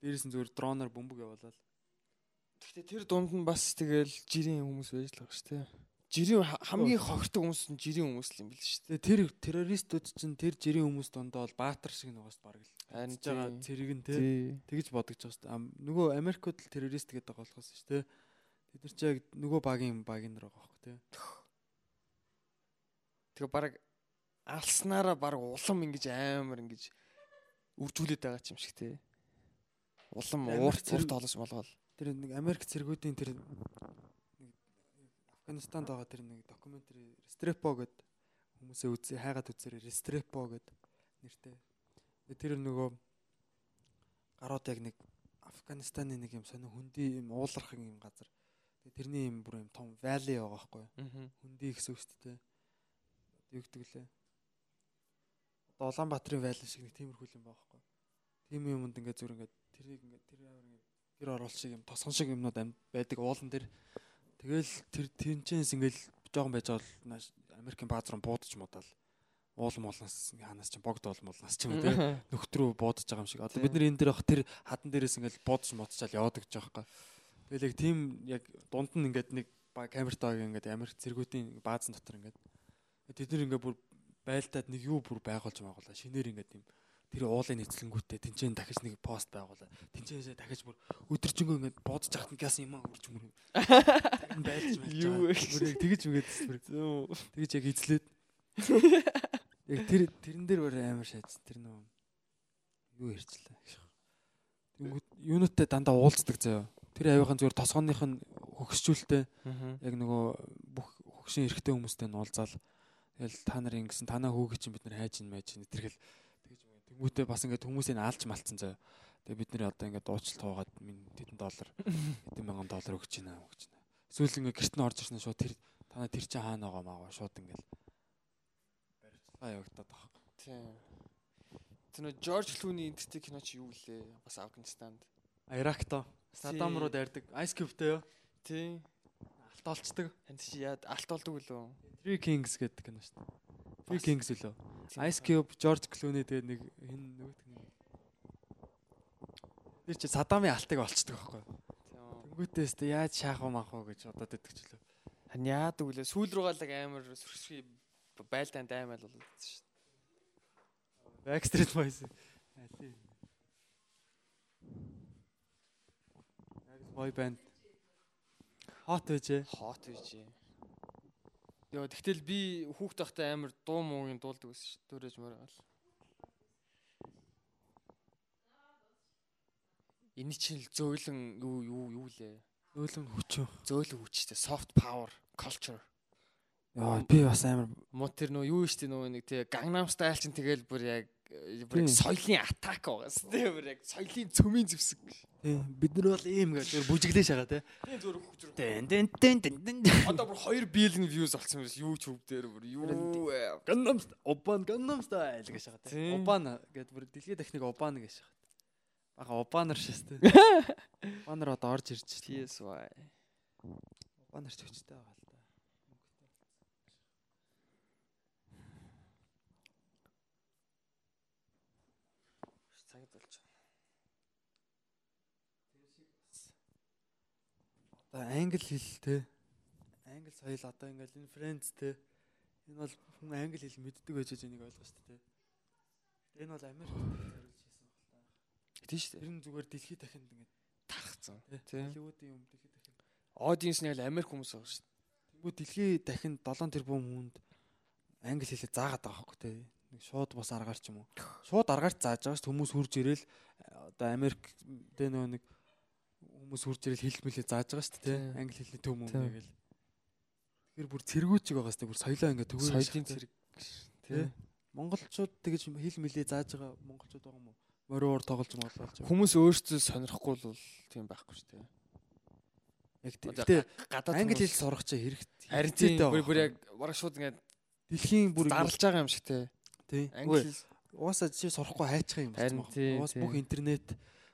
дээрээс нь зүгээр дроноор бөмбөг явуулаад Гэхдээ тэр дунд нь бас тэгэл жирийн хүмүүс байж л байгаа шүү дээ. Жирийн ха- хамгийн хогтдог хүмүүс нь жирийн хүмүүс л юм бэл шүү дээ. Тэр террористууд чинь тэр жирийн хүмүүс дондоо бол баатар шиг нугаас бараг л хийж байгаа тий. цэрэг нь Тий. тэгж бодож байгаа шүү дээ. Нөгөө Америкууд л террорист гэдэг болохоос шүү дээ. Тэд нар чи яг нөгөө багийн багийн нар байгаа байхгүй те. Тэгээ баг алснараа баг улам ингэж амар ингэж үржүүлээд байгаа ч юм шиг тий. Улам уурт зэрэг- урт толос болгоол. Тэр нэг Америк цэргүүдийн тэр нэг Афганистанд байгаа тэр нэг докюментари Рестрепо гэдэг хүмүүсээ үзээ хайгаад үзээрэй Рестрепо гэдэг нэртэй. Тэр нөгөө гарууд яг нэг Афганистаны нэг юм сонио хөндөй юм уулархан юм газар. Тэрний юм бүр юм том вали байгаа байхгүй юу? Хөндөй гэсэн үг шүү дээ. Юу гэдэг лээ? Одоо Улаанбаатарын вали шиг нэг тиймэрхүү юм байгаа байхгүй юу? Тийм юмд ингээд зүр ингээд тэрийг ингээд тэр авир гэр орол шиг юм тосгон шиг юмнууд байдаг уулан дээр. Тэгэл тэр тэнчэнс ингээд жоохон байж бол Америкийн бааз руу буудаж мудаал. Уул ингээ ханаас чинь богд уул муулнаас ч юм уу тий [laughs] нөхтрөө буудаж байгаа юм шиг. Одоо бид нар энэ дээр бах тэр хадан дээрээс ингээл буудаж муудчаал яваад гэж байгаа байхгүй. Тэгэл яг тийм яг дунд нь ингээд нэг камертайг ингээд Америк цэргүүдийн баазан дотор ингээд тэд нар ингээд бүр байлдаад нэг юу бүр байгуулж байгуулаа. Шинээр ингээд юм тэр уулын нэцлэнгүүтээ тэнцэн дахиж нэг пост байгуулаа. Тэнцэнээсээ дахиж бүр өдөржингөө ингээд яхад нь газ юм аа үрж мөр. [laughs] Байлж. Юу вэ? Бүр тэгэж үгээд бүр тэгэж яг эзлээд [laughs] яг тэр тэрэн дээр бүр амар шааж тэр нөө юу ярьчлаа. Тэнгүүд юунуудтай дандаа уулздаг заяа. Тэр авийнхын зүгээр тосгоных нь хөгсчүүлтэй яг нөгөө бүх хөгшин эрэгтэй хүмүүстэй нь уулзаал тэгэл та нар ингэсэн танаа хүүгээ чинь бид нар хайж ин байж ин тэрхэл. Тэнгүүтээ бас ингээд хүмүүсийг алж малцсан заяа. Тэгээ бид нэр одоо ингээд дуучлалт хуугаад минь хэдэн доллар хэдэн мянган доллар өгч байна өгч байна. Эсвэл ингээд гэрт нь орж ирсэн шууд тэр танаа тэр чинь хаана байгаа маа шууд ингээд барилцгаа явагдаад байгаа. Тийм. Тэр нөө Жорж Клуни энтертэй кино чи юу лээ? Бас Афганистанд. Иракто Садам руу дайрдаг Ice Cube-тэй юу? Тийм. Алт олцдог. Энд чи яад алт болдог үлээ. Three Kings гэдэг кино шүү дээ. Three. Kings үлээ. Ice Cube, George Clooney тэгээд нэг хин нөгөөт нэг. Тэр чи Садамын алтыг олцдог байхгүй. Тэнгүүтээс тэ яаж шаах уу маах уу гэж бодоод идэх ч лөө. Харин яадаг үлээ. Сүүл рүүгээ л амар сүрсгий байлдаанд аймал болоод шүү. Backstreet Boys. Тийм. Boy band. Hot үжээ. Хот үйж. Йоо тэгтэл би хүүхд тахтай амар дуу муугийн дуулдаг байсан шүү. Дөрөж мөрөөл. Энэ чинь л зөөлөн юу юу юу лээ. Өөлөн хүчөө. Зөөлөн хүчтэй soft power culture. Яа, би бас амар Мо тэр нөө юу штэ нөгөө нэг тий Gangnam Style чинь тэгэл бүр яг бүр Тийм. соёлын атак байгаас тий бүр яг соёлын цөмийн зэвсэг. тийм бид нар бол ийм гэж бүжиглээ шагаа. Тийм зөв хөх зүрх. Дэн дэн дэн дэн. Одоо бүр 2 billion views олсон юм ч хөв дээр бүр юу? Gangnam Oban Gangnam Style гэж шагаа. Тийм. Oban гэдэг бүр дэлхийн техник Oban гэж шагаа. Бага Obanар шээс те. [laughs] Obanар одоо орж ирж байна. TSY. Obanар ч хүчтэй байгаа л да. Цагт болж байна. Одоо англи хэл те. Англи соёл одоо ингээл энэ Friends те. Энэ бол хүн англи хэл мэддэг байж байгаа энийг ойлгоо шүү дээ. те. Энэ бол Америк зориулж хийсэн баг та. Тийм Тэр дээ. нь зүгээр дэлхийд дахинд ингээд Тархацсан. те. Тийм. Холливуудын юм дэлхийд дахинд. Audience нь яг Америк хүмүүс байгаа дээ. Тэгвэл дэлхийд дахинд 7 тэрбум хүнд англи хэлээ заагаад байгаа хөөхгүй те. Нэг шууд бас аргаар ч юм уу. Шууд аргаарч зааж байгаа дээ. хүмүүс хурж ирэл одоо Америк тэ нөө нэг хүмүүс хурж ирэл хэл мэлээ зааж байгаа шүү дээ те. Тийм. Англи хэлний төв мөн тэгэл. Тэгэхээр бүр цэргүүчиг байгаа шүү дээ. Бүр соёлоо ингээд төгөө Соёлын цэрэг. тий. Монголчууд тэгэж хэл мэлээ зааж байгаа монголчууд байгаа юм уу? Мориор тоглож байгаа. Хүмүүс өөрсдөө сонирхгүй л тийм байхгүй шүү дээ. Яг тэгтээ гадаад англи хэл сурах чинь хэрэгтэй. Харин тийм бүр бүр яг бараг шууд ингээд дэлхийн бүр зарлж байгаа юм шиг те. тий. Англи угаасаа чи сурахгүй хайчих юм байна. тий, тий. бүх интернет,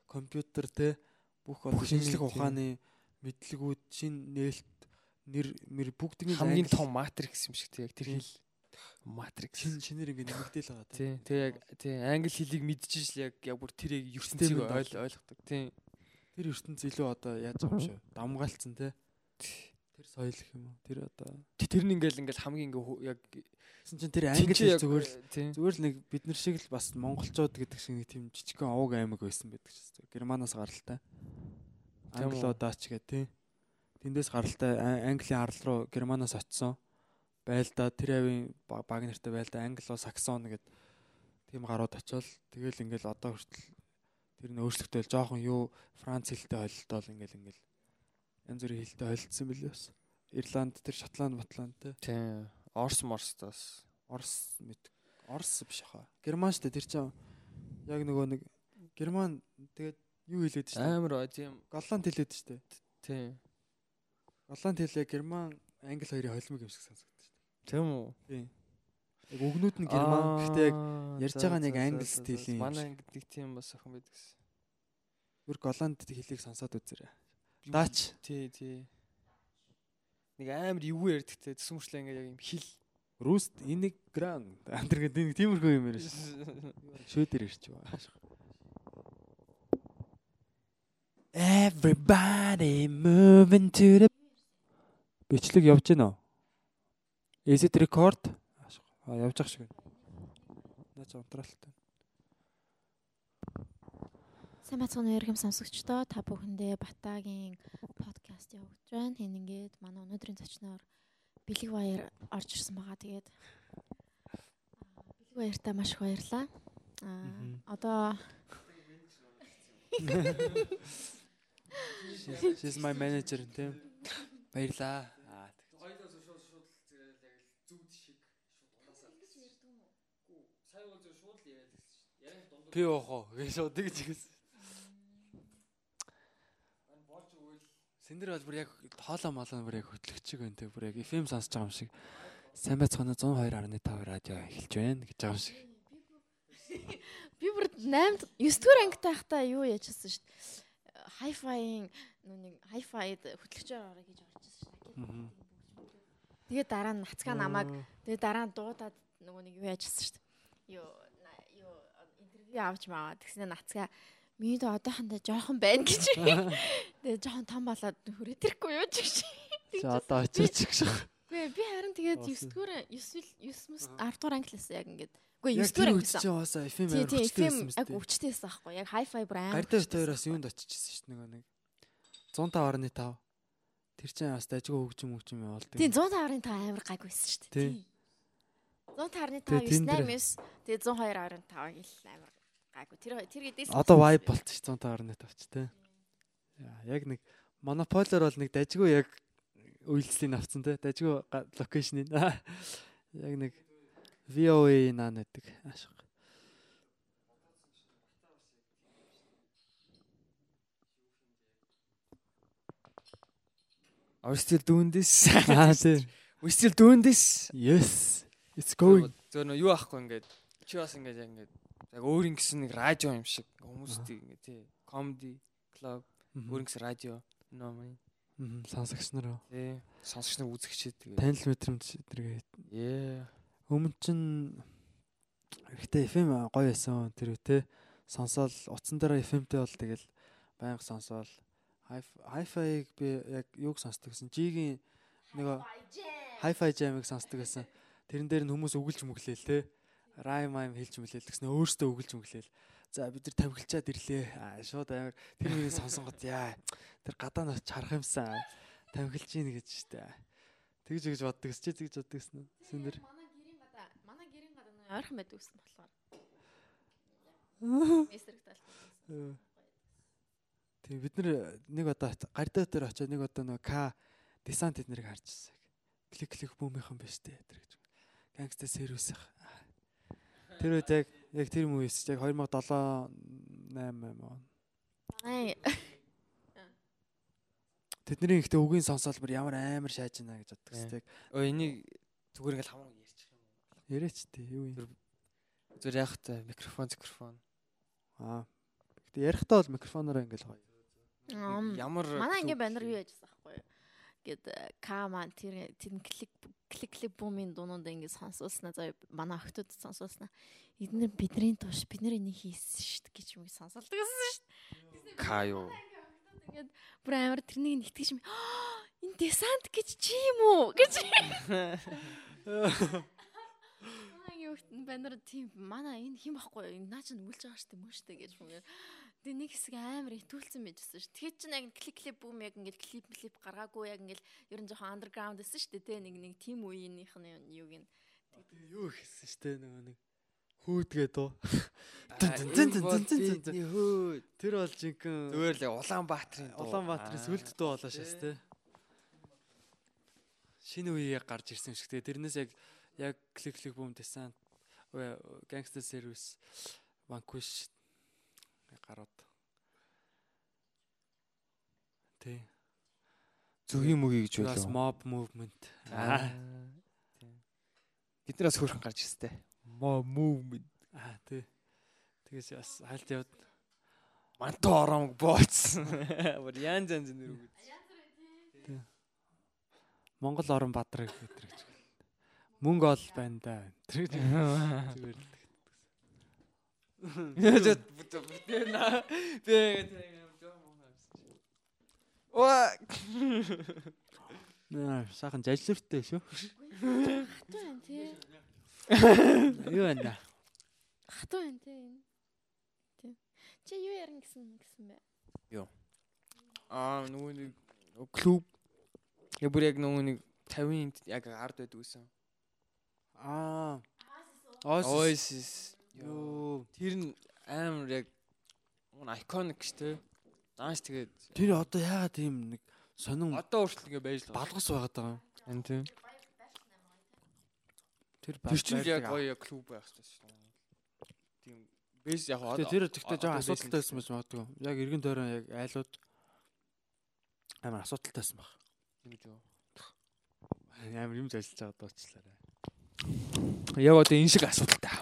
компьютер те бүх одоо шинжлэх ухааны мэдлэгүүд, шин нээлт нэр мэр бүгднийг хамгийн том матрикс юм шиг те яг тэр Тийм. хэл матрикс. шин шинээр ингэ нэмэгдээл байгаа тий. Тийм. Тэг яг тийм англи хэлийг мэдчихэж л яг яг бүр тэр яг ертөнцийг ойлгодог. Тийм. тэр ертөнц илүү одоо яаж юм шүү. Дамгаалцсан те. Тэр соёл гэх юм уу? Тэр одоо Тэр нь ингээл ингээл хамгийн ингээ яг гэсэн чинь тэр англи хэл зүгээр л тийм. зүгээр л нэг бид нар шиг л бас монголчууд гэдэг шиг нэг тийм жижигхэн овог аймаг байсан байдаг шүү. дээ. Германаас гаралтай. Англиудаач гэх тий. Тэндээс гаралтай А- Английн арал руу Германаас очсон. Байлдаа тэр авийн ба- баг нартай байлдаа Англо Саксон гэд тийм гарууд очивол тэгэл ингээл одоо хүртэл тэр нь өөрчлөгдөөл жоохон юу Франц хэлтэй холилдоол ингээл ингээл янз бүрийн хэлтэй холилдсон билээ бас. Ирланд тэр Шотланд, Батланд те. Тийм. Орс морстас. Орс мэд Орс биш хаа. Герман штэ тэр чинь яг нөгөө нэг Герман тэгээд юу хэлээд штэ. Амар тийм. Голланд хэлээд штэ. Тийм. Голланд хэлээ Герман Англи хоёрын холимог юм шиг сонсогдсон штэ. Тийм үү? Тийм. Яг өгнүүд нь Герман гэхдээ яг ярьж байгаа нэг за, за, англи стилийн юм Манай нэг тийм бас охин байдаг гэсэн. бүр Голланд хэлийг сонсоод үзээрэй. Дач. Тий, тий. Нэг амар юу ярьдаг те төсөмөрчлээ ингээ яг юм хил. Руст энийг гран амтэргээд нэг тиймэрхүү юм штэ. Шүүдэр ирч байгаа. Everybody moving to the Бичлэг явж гинэ үү? Is it record? А явж ах шиг байна. Наач унтраалтай. Сайн бацхан өргөм сонсогчдоо та бүхэндээ Батагийн подкаст явуулж байна. Хэн ингээд манай өнөөдрийн зочноор Бэлэг Баяр орж ирсэн байгаа. Тэгээд аа, Бэлэг Баяртай маш их баярлаа. Аа одоо She's- my manager тийм. Баярлаа. Аа Хоёлоос шууд шууд зэрэг яг л зүуд шиг шууд удаасаа. Гүү, сая бол зөв шууд л яриад гэсэн шүү дээ. Яг дундуур. пи оохоо гэж шууд гэж хэлсэн. Ань болж Сэндэр бол бүр яг хоолоо молоо бүр яг хөтлөгчиг байна те бүр яг FM сонсож байгаа юм шиг. Сайн байцгаана 102.5 радио эхэлж байна гэж байгаа юм шиг. би бүр 8 9 дугаар ангитай байхдаа юу яжсэн шүү дээ. Hi-fi-ийн нүг hi-fi-д хөтлөгчөөр ороо гэж орж ирсэн шүү дээ. Мгм. Тэгээд дараа нь нацгаа намайг Тэгээд дараа нь дуудаад нөгөө нэг юу яажсэн шүү дээ. Юу юу интервью авч маваа тэгснэ нацгаа миний дэ одоохондоо жоохон байна гэж. [laughs] Тэгээд жоохон том болоод хүрээтерхгүй юу ч гэж. Чи одоо очиж гэж. Үгүй би харин тэгээд Уусан. 9 дугаар 9 9 мөс 10 дугаар англиас яг ингээд. Үгүй Яг 9 тэр дугаар англи. чи уусаа FM амар тий, хүчтэй FM байсан яг өвчтэйсэн аахгүй. Яг hi-fi бүр амар. Гардаа хүчтэйсэн. хоёроос юунд очижсэн шүү дээ нэг 105.5. Тэр чинь бас дажгүй хөгжим хөгжим явуулдаг. Тий 105-ын 5 амар гайгүйсэн шүү дээ. Тий. 105-ны 5 Тэгээ тэн дээр- 989 тэгээ 102.5 гэл амар гайгүй. Тэр тэр гэдээс Одоо vibe болчих 105.5 авч те. Яг нэг монополиор бол нэг дажгүй яг үйлчлэлийн авцсан те. Дажгүй локейшнийг. [laughs] Яг нэг VOA наа нэдэг. Ашиг. Are still doing this? [laughs] Аа [laughs] тий. We still doing this? Yes. It's going. Зөв нөө юу ахгүй ингээд чи бас ингээд яг ингээд яг өөрийн гэсэн нэг радио юм шиг хүмүүстэй ингээд тий. Comedy club өөрийн гэсэн радио нөө Мгм, Сонсогч нар. тий. Сонсогч нар үзэгчээд тэгээд. Танил мэдрэмж эдэргээ. Yeah. Өмнө чин ихтэй FM гоё байсан тэр үү те. Сонсоол утсан дээр FM-тэй бол тэгэл байнга сонсоол. Hi-fi-г би яг юуг сонсдог гэсэн. G-ийн нөгөө Hi-fi jam-ыг сонсдог гэсэн. Тэрэн дээр нь хүмүүс өгүүлж мөглөөл те. Rhyme rhyme хэлж мөглөөл гэсэн өөртөө өгүүлж мөглөөл. За бид нар тавхилчаад ирлээ. Аа шууд амар тэр миний сонсонгот яа. Тэр гадаа нь чарах юмсан. Тавхилж ийн гэж штэ. Тэгж өгж боддог чи тэгж боддог гэсэн үү? Сэндэр. Манай гэрийн гадаа манай гэрийн гадаа нэг ойрхон байдаг гэсэн болохоор. Мессерэг талбай. Тэг бид нар нэг одоо гардаа дээр очиод нэг одоо нөгөө К десант эднэрийг харж ирсэн. Клик клик бүүмийнхэн биш дээ тэр гэж. Гангста сервис их. Тэр үед яг яг тэр мөвс яг 2007 8 он. Манай Тэдний ихтэй үгийн сонсоол бүр ямар амар шааж байна гэж боддог Тий. сте. Өө энийг зүгээр ингээл хамаагүй ярьчих юм. Яриач тээ юу юм. Зүгээр яах вэ? Микрофон, микрофон. Аа. Гэтэ ярихдаа бол микрофоноор ингээл гоё. Ямар Манай ангийн банер юу яжсан аахгүй юу? Гэт кама тэр тэр клик клик клик бумын дуунууд ингэ сонсуулснаа заа манай охтууд сонсуулснаа. Эднэр бидний туш бид нар энийг хийсэн дээ гэж юм сонсолдог гэсэн шүү дээ. Ка юу? ингээд бүр амар тэрнийг нь итгэж юм. [gasps] Энэ десант гэж чи юм уу гэж. [laughs] Аа юу банер тийм манай энэ хим байхгүй энэ наа чинь үлж байгаа штэ мөн штэ гэж юм. Тэгээ нэг хэсэг амар итүүлсэн байжсэн ш. Тэгэхээр чинь яг клик клип бүүм яг ингээд клип клип гаргаагүй яг ингээд ер нь жоохон андерграунд гэсэн шүү дээ. Нэг нэг тим үеийнх нь юуг нь Тэгээ юу ихсэн штэ нөгөө нэг хүүдгээ дөө. Зэн зэн зэн зэн зэн. хөөд. Тэр бол жинхэнэ Зүгээр л Улаанбаатарын дуу. Улаанбаатарын сүлд дөө болоо шээс те. Шинэ үеийг гарч ирсэн шиг те. Тэрнээс яг яг клик клик бум десант гангстер сервис ванкуш гарууд. Тэ. Зүгийн мөгийг гэж Бас байлаа. mob movement. Аа. Бид нараас хөөрхөн гарч ирстэй. Мо movement. Аа тий. Тэгээс бас хальт явд. Манто оромг бооцсон. Бүр ян зан зэн нэр үг. Монгол орон бадраг гэдэг ч. Мөнгө ол байна да. Тэр зүгээр л. Яа бүтээ наа. Би Ва Наа сайхан жажлавтай шүү. хатуу байна тий. Юу байна? Хатуу байна тий энэ. Тий. Чи юу ярина гэсэн гэсэн бэ? аа нөгөө нэг клуб яг бүр яг нөгөө нэг 50-ын яг ард байдаг гэсэн. Аа. Oasis. Юу. Тэр нь амар яг iconic шүү дээ. Данс тэгээд Тэр одоо яагаад тийм нэг сонин одоо хүртэл ингэ байж л балгас байгаад байгаа юм. Эн тийм. Тэр Тэр чинь яг гоё клуб байх дээ. Тийм. Бэс яг Тэгээ тэр тэгтээ жоо одоо асуудалтай байсан байж магадгүй. Яг эргэн тойрон яг айлууд амар асуудалтай байсан баг. Тийм үү. Амар юм ажиллаж байгаа дуучлаарай. Яг одоо энэ шиг асуудалтай.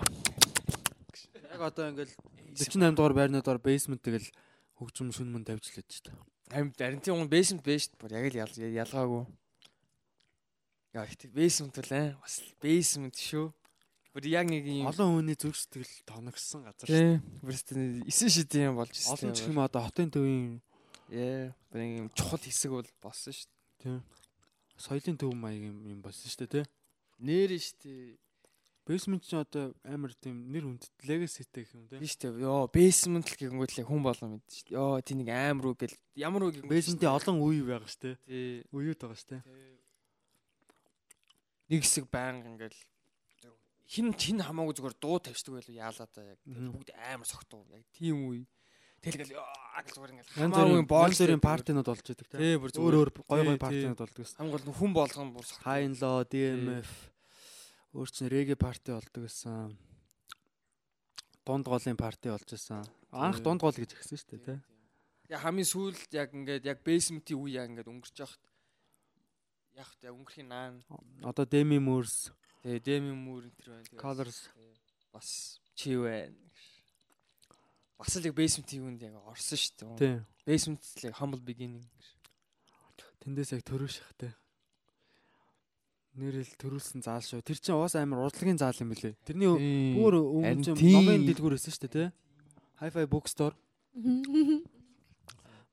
Яг одоо ингээл 48 дугаар байрны доор basement тэгэл хөгжим шүн мөн тавьж лээд шүү дээ. Амт аринтын хүн basement байж шүү дээ. Яг л ял- ялгаагүй. Яа ихтэй basement бол аа бас basement шүү. Бүр яг нэг юм Олон хүний зүрх сэтгэл тоногсон газар шүү. Тийм. Бүр өстэй 9 шидийн болж дээ. Олон ч юм одоо хотын төвийн Яа. Бүр юм чухал хэсэг бол болсон шүү дээ. соёлын төв маяг юм юм болсон шүү дээ тий. Нэр нь шүү дээ. Basement ч одоо амар тийм нэр хүндэт legacyтэй гэх юм тий. Тийм шүү дээ. Йоо, basement л гэнгүүт л хүн болоо мэд шүү дээ. Йоо, тий нэг амар үг гэл ямар үг гэнгүүт Basement-ийн олон үе байгаа шүү дээ. Үеуд байгаа шүү дээ. Нэг хэсэг байнга ингээл хин хин хамаагүй зүгээр дуу тавьчихдаг байлуу яалаа та яг бүгд амар согтуу яг тийм үе. Тэгэл яа гэл зүгээр ингээл хамаагүй боолсорын партинууд болж байдаг тий. тий бүр Өөр өөр гой гой партинууд болдог. Хамгаал нь хүн болгон бүр. High Low, DMF өөр чинь reggae party болдог гэсэн. Дунд голын party болж байсан. Анх Тий. дунд гол гэж ихсэн шүү дээ тий. Яг хамгийн сүүлд яг ингээд яг basement-ийн үе яг ингээд өнгөрч явахт яг яг өнгөрхийн наан Одоо Demi Moore, тэгээ Demi Moore энэ төр байна. Colors бас чи байна. Бас л яг basement-ийн үнд яг орсон шүү дээ. тий. Basement л яг humble beginning. Тэндээс яг төрөөш их тий. Нэрэл төрүүлсэн заал шүү. Тэр чинь уус амар урдлагын заал юм билэ. Тэрний бүр өмнө номын дэлгүүр байсан шүү дээ тий. Hi-Fi bookstore. [laughs]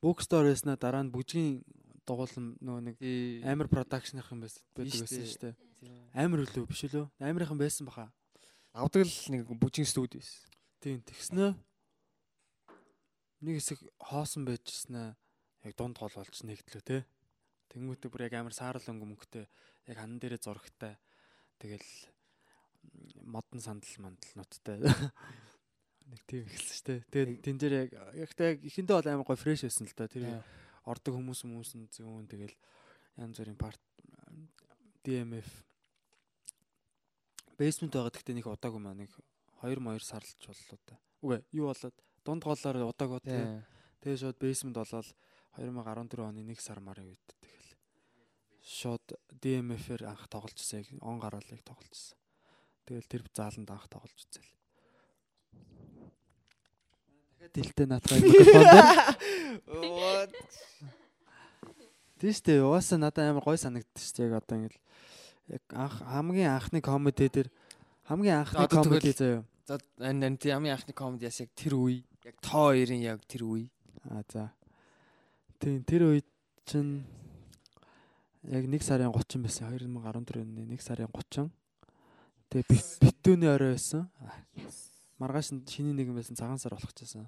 Bookstore байснаа дараа нь бүжгийн дугуулсан нөгөө нэг амар продакшных юм байсан байдаг байсан шүү дээ. Амар үлээ биш үлээ. Амархан байсан баха. Авдаг л нэг бүжгийн студи байсан. Тийм тэгснэ. Нэг хэсэг хоосон байжснаа яг дунд гол болж нэгдлээ те. Тэнгүүтээ бүр яг амар саарл өнгө мөнгөтэй яг ханан дээрээ зурагтай. Тэгэл модон сандал мандал нуттай. [laughs] Нэг тийм ихэлсэн шүү дээ. Тэгээд тэн дээр яг ягтай яг ихэндээ бол амар гой фреш байсан л да. Тэр ордог хүмүүс хүмүүс нь зүүн тэгэл янз бүрийн парт DMF basement байгаа гэхдээ нэг удаагүй маа нэг 2 2 сарлж боллоо та. Үгүй юу болоод дунд голоор удаагүй тий. Тэгээ шууд basement болоод 2014 оны 1 сар марын үед шууд DMF-ээр анх тоглож ирсэн яг он гараалыг тоглож ирсэн. Тэгэл тэр зааланд анх тоглож үзэл. Дахиад дэлтэй наатгай микрофон дээр. Тийш дээ угаасаа надад амар гой санагдчих шүү дээ яг одоо ингээл яг анх хамгийн анхны комеди дээр хамгийн анхны комеди заяа. За энэ энэ хамгийн анхны комеди яг тэр үе. Яг тоо хоёрын яг тэр үе. А за. Тийм тэр үед чинь яг 1 сарын 30 байсан 2014 оны 1 сарын 30. Тэгээ бит- битүүний орой байсан. Маргааш нь шиний нэгэн байсан цагаан сар болох гэсэн.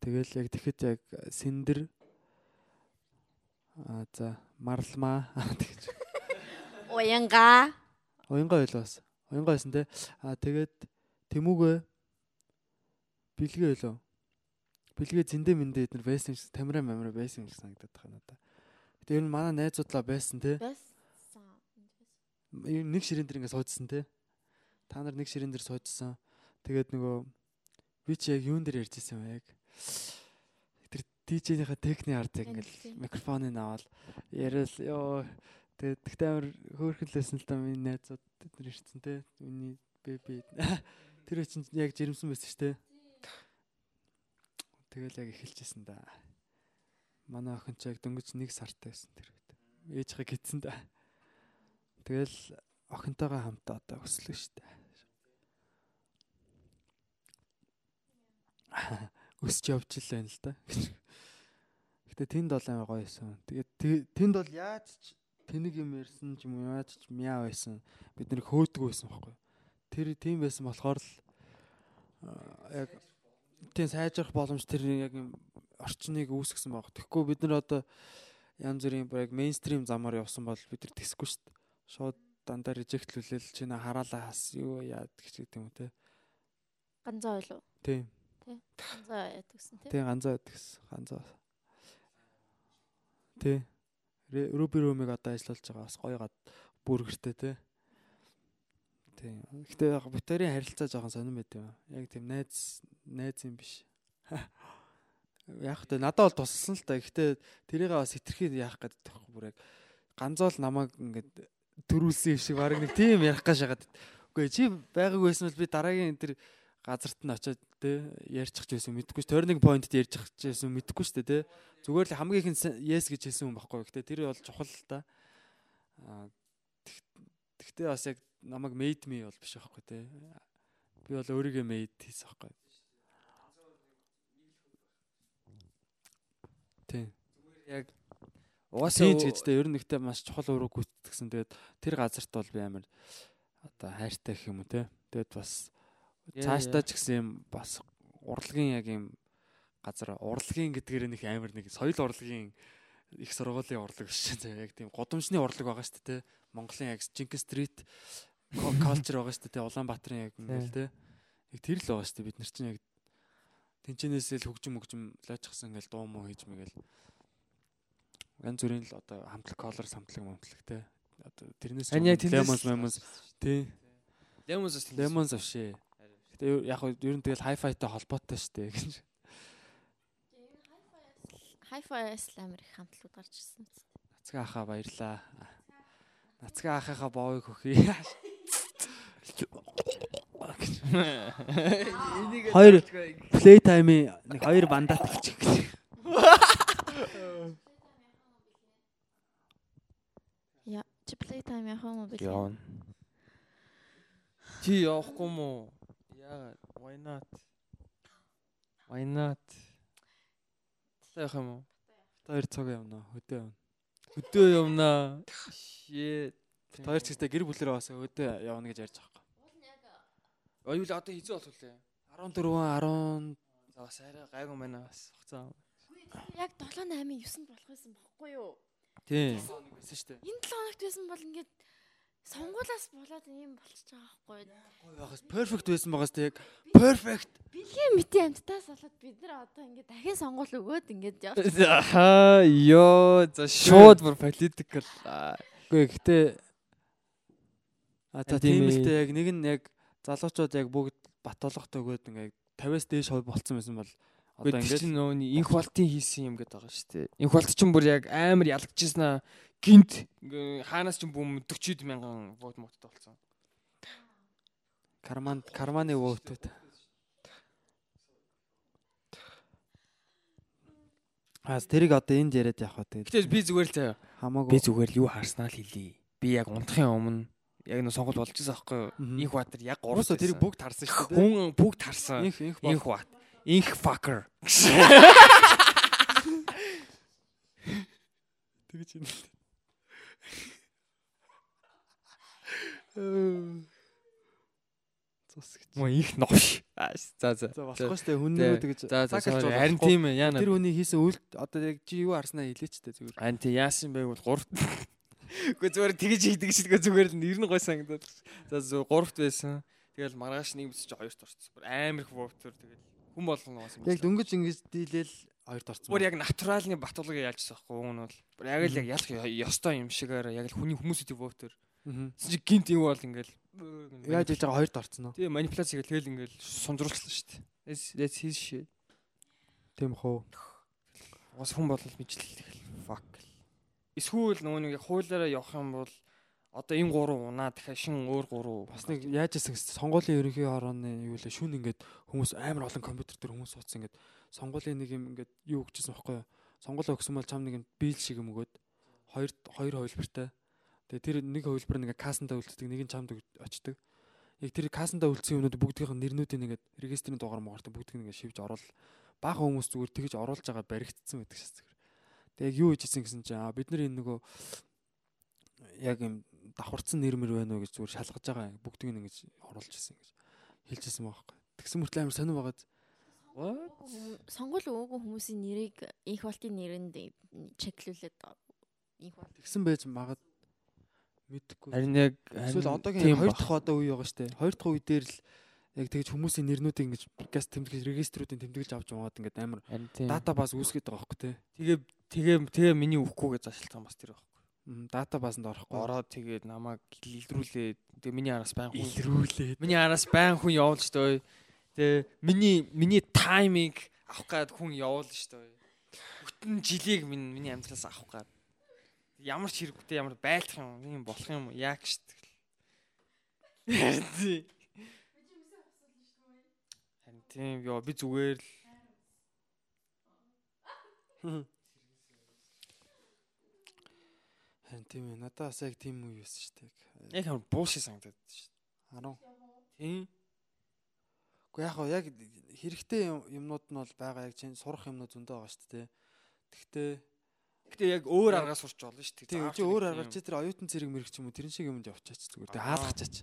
Тэгэл яг тэгэхэд яг сэндэр а за марлмаа тэгж [laughs] Уянга. уянгаа байлаас. Уянгаа байсан те. А тэгээд тэмүүгээ бэлгээ байлоо. Бэлгээ зэндэ мэндэ эднэр байсан шиг тамира мамира байсан шиг санагдаад байна надаа. Ер нь манай найзуудлаа байсан те. Байсан. Ер нь нэг ширээн дээр ингээд суудсан те. Та нар нэг ширээн дээр суудсан. Тэгээд нөгөө би чи яг юун дээр ярьж ирсэн юм яг. Тэр DJ-ийнхаа техникийн ард яг Тань, ингээд микрофоныг аваад яриад ёо тэгээд тэгтээ амар хөөрхөлсэн л да миний найзууд нар ирсэн те. Миний беби. [laughs] Тэр чинь яг жирэмсэн байсан шүү дээ. Тэгэл яг эхэлчихсэн да. Манай охин ч яг дөнгөж нэг сартай байсан тэр үед. Ээжихэ гитсэн да. Тэгэл охинтойгоо хамтаа одоо өслөө штэ. [laughs] Өсч явж л байна л да. Гэтэ тэнд бол амар гоё байсан. Тэгээд тэ- тэнд бол яаж ч тэнэг юм ярьсан ч юм уу яаж ч мяа байсан. Бид нэр хөөдөг байсан байхгүй. Тэр тийм байсан болохоор л яг тийм сайжрах боломж тэр яг юм орчныг үүсгэсэн баг. Тэгэхгүй бид нар одоо янз бүрийн бүр яг мейнстрим замаар явсан бол бид нар тэсэхгүй шүү дээ. Шууд дандаа режектлүүлэл чи нэ хараалаа хас юу яад гэж гэдэг юм те. Ганцаа ойлоо. Тийм. Ганцаа яд гэсэн тий. Тийм ганцаа гэдгсэн. Ганцаа. Тий. Руби румыг одоо ажиллуулж байгаа бас гоё гад бүргэртэй те. Тийм. Гэтэ яг битэрийн харилцаа жоохон сонирн байт юм. Яг тийм найз найз юм биш. [laughs] Яг тэ надад бол тусалсан л та. Гэтэ тэрийг бас хитрхий яах гэдэг тоххой бүр яг ганцаал намайг ингээд төрүүлсэн юм шиг баг нэг тийм ярих гэж шагаад. Үгүй чи байгаагүй байсан бол би дараагийн тэр газарт нь очиод те ярьчих ч байсан мэдэхгүй ш. Turning point-д ярьчих ч байсан мэдэхгүй штэ те. Зүгээр л хамгийн их нь yes гэж хэлсэн юм баггүй. Гэтэ тэр бол чухал л та. Тэгтээ бас яг намайг made me бол биш байхгүй те. Би бол өөрийгөө made хийсэн байхгүй. Тийм. Яг угаасаа Тийм ч гэж те ер нь ихтэй маш чухал өрөө гүйцэтгсэн. Тэгээд тэр газарт бол би амар одоо хайртай гэх юм уу те. Тэгээд бас цаашдаа ч гэсэн юм бас урлагийн яг юм газар урлагийн гэдгээр нэг амар нэг соёл урлагийн их сургуулийн урлаг биш чинь яг тийм годамжны урлаг байгаа шүү дээ те. Монголын яг Жинкэн стрит калчер байгаа шүү дээ те. Улаанбаатарын яг ингээл те. Яг тэр л байгаа шүү дээ бид нар чинь яг тэнчэнээсээ л хөгжим хөгжим лайчсан ингээл дуу муу хийж мэгэл янз бүрийн л одоо хамтлаг колор самтлаг мамтлаг те. Одоо тэрнээс лемонс мемонс тий. Лемонс Лемонс авшээ. Гэтэ ер- яг хөө ер нь тэгэл хайфайтай холбоотой штэ гэж. Hi-Fi Slam их хамтлагууд гарч ирсэн үст. Нацгаа ахаа баярлаа. Нацгаа ахыхаа боовыг хөхий. [laughs] Хоёр плей таймын нэг хоёр бандат хэлчих гэж. Яа, чи playtime яах юм бэ? явна. Чи явахгүй мó? Яагаад? Why not? Why not? Таах юм уу? Хоёр цаг явна. Хөдөө явна. Өдөө явнаа. Shit. Хоёр гэстэй гэр бүлэрээ бас өдөө явна гэж ярьж байгаа юм. Оюул одоо хизээ болох лээ. 14 10 За бас арай гайгүй байна бас. Хуцаа. Яг 7 8 9-нд болох байсан бохгүй юу? Тийм. байсан штэ. Энэ 7 хоногт байсан бол ингээд сонгуулаас болоод ийм болчихж байгаа байхгүй юу?Ягас перфект байсан байгаас тэг перфект. Бэлгийн мэтийн амттаас болоод бид нар одоо ингээд дахин сонгуул өгөөд ингээд явж Аа ёо за шууд бүр political. Үгүй гэхдээ А та Тийм л ээ. дээ яг нэг нь яг залуучууд яг бүгд бат болгохтой өгөөд ингээ 50-аас дээш хов болцсон байсан бол одоо Ингээд чинь нөөний инх балтын хийсэн юм гэдэг байгаа шүү дээ. Инх балт чинь бүр яг амар ялгажсэн аа гинт хаанаас ч бүм 40 мянган вот моттой болсон. карман карманы вотууд Аас тэрийг одоо энд яриад явах уу тэгэл Гэтэ би зүгээр л заяа. хамаагүй Би зүгээр л юу харснаа л хэлье. Би яг унтахын өмнө яг нэг сонгол болж байсан аахгүй юу? Инх баатар яг 3 Уусаа тэрийг бүгд харсан шүү дээ. хүн бүгд харсан. инх инх Инх fucker. Тэгэж юм. Цус гэж. Мөн их новш. За за. За болохгүй штэ хүн нөгөө тэгэж За за харин тийм ээ яана. Тэр хүний хийсэн үйлд одоо яг чи юу харснаа хэлээч тэ зүгээр. Харин тийм яасан байг бол гуравт. Үгүй зүгээр тэгэж хийдэг шидгээ зүгээр л нэр нь гой санагдаад. За зүгээр гуравт байсан. Тэгэл маргааш нэг бис чи хоёрт орсон. Бүр амар их вовтер тэгэл хүн болгоно бас. Яг дөнгөж ингэж дийлэл хоёрт орсон. Бүр яг натуралны батулгыг ялжсан байхгүй уун бол. Бүр яг л яг ялах ёстой юм шигээр яг л хүний хүмүүсийн вовтер. Мгм. Чи гинт юм бол ингээл Яаж хийж байгаа хоёрт орсон уу? Тийм манипуляц хийгээл тэгэл ингээл сунжруулсан шүү дээ. Let's his shit. Тийм хөө. Уус хүн бол мэдлэл тэгэл fuck. Эсвэл нөгөө нэг хуулаараа явах юм бол одоо энэ гурав унаа дахиад шин өөр гурав Бас нэг яаж исэн гэсэн сонгуулийн ерөнхий хорооны юу лээ шүн ингээд хүмүүс амар олон компьютер дээр хүмүүс суудсан ингээд сонгуулийн нэг юм ингээд юу өгчээсэн байхгүй юу? Сонгуулаа өгсөн бол чам нэг юм бийл шиг юм өгөөд хоёр хоёр хувилбартай. Тэгээ тэр нэг хувилбар нэг кассандаа үлддэг, нэг нь чамд очдөг. Яг тэр кассандаа үлдсэн юмнууд бүгдийнх нь нэрнүүдийн ингээд регистрийн дугаар муугартаа бүгдийг ингээд шивж оруул. Бага хүмүүс зүгээр тэгж оруулж байгаа баригдсан байдаг шээ. Тэгээ яг юу хийж исэн гэсэн чинь бид нар энэ нөгөө яг юм давхарцсан нэр мэр байна уу гэж зүгээр шалгаж байгаа бүгдийг нь ингэж оруулж ирсэн гэж хэлжсэн байгаа байхгүй. Тэгсэн мөртлөө амар сонир байгаад Сонгол өгөөгүй хүмүүсийн нэрийг инх болтын нэрэнд чеклүүлээд инх болт тэгсэн байж магад мэдхгүй. Харин яг Эсвэл одоогийн хоёр дахь одоо үе байгаа штэ. Хоёр дахь үе дээр л яг тэгж хүмүүсийн нэрнүүдийг ингэж газ тэмдэглэж региструудын тэмдэглэж авч яваад ингээд амар датабаз үүсгэж байгаа байхгүй те. Тэгээ тэгээ тэгээ миний өгөхгүй гэж заашилтсан бас тэр байхгүй. Датабазанд орохгүй. Ороод тэгээд намайг илрүүлээд тэгээ миний араас байн хүн илрүүлээд. Миний араас байн хүн явуулж штэ. Тэгээ миний миний тайминг авах гад хүн явуулна штэ. Бүтэн жилийг минь миний амьдралаас авах гад. Ямар ч хэрэггүй ямар байлах юм юм болох юм яг штэ. [laughs] Харин тийм ёо би зүгээр л [laughs] Харин тийм ээ. Надаас яг тийм үе байсан штэ. яг амар бууши санагдаад штэ. 10. Тийм. Уу яг яг хэрэгтэй юм- юмнууд нь бол байгаа яг чинь сурах юмнууд зөндөө байгаа штэ те. Тэгтээ Гэтэ яг өөр аргаас сурч болно штэ. тийм Заавал чи өөр аргаар чи тэр оюутан зэрэг мэрэг ч юм уу тэрэн шиг юмд явчихаач зүгээр. Тэгээ Аа. хаалгачаач.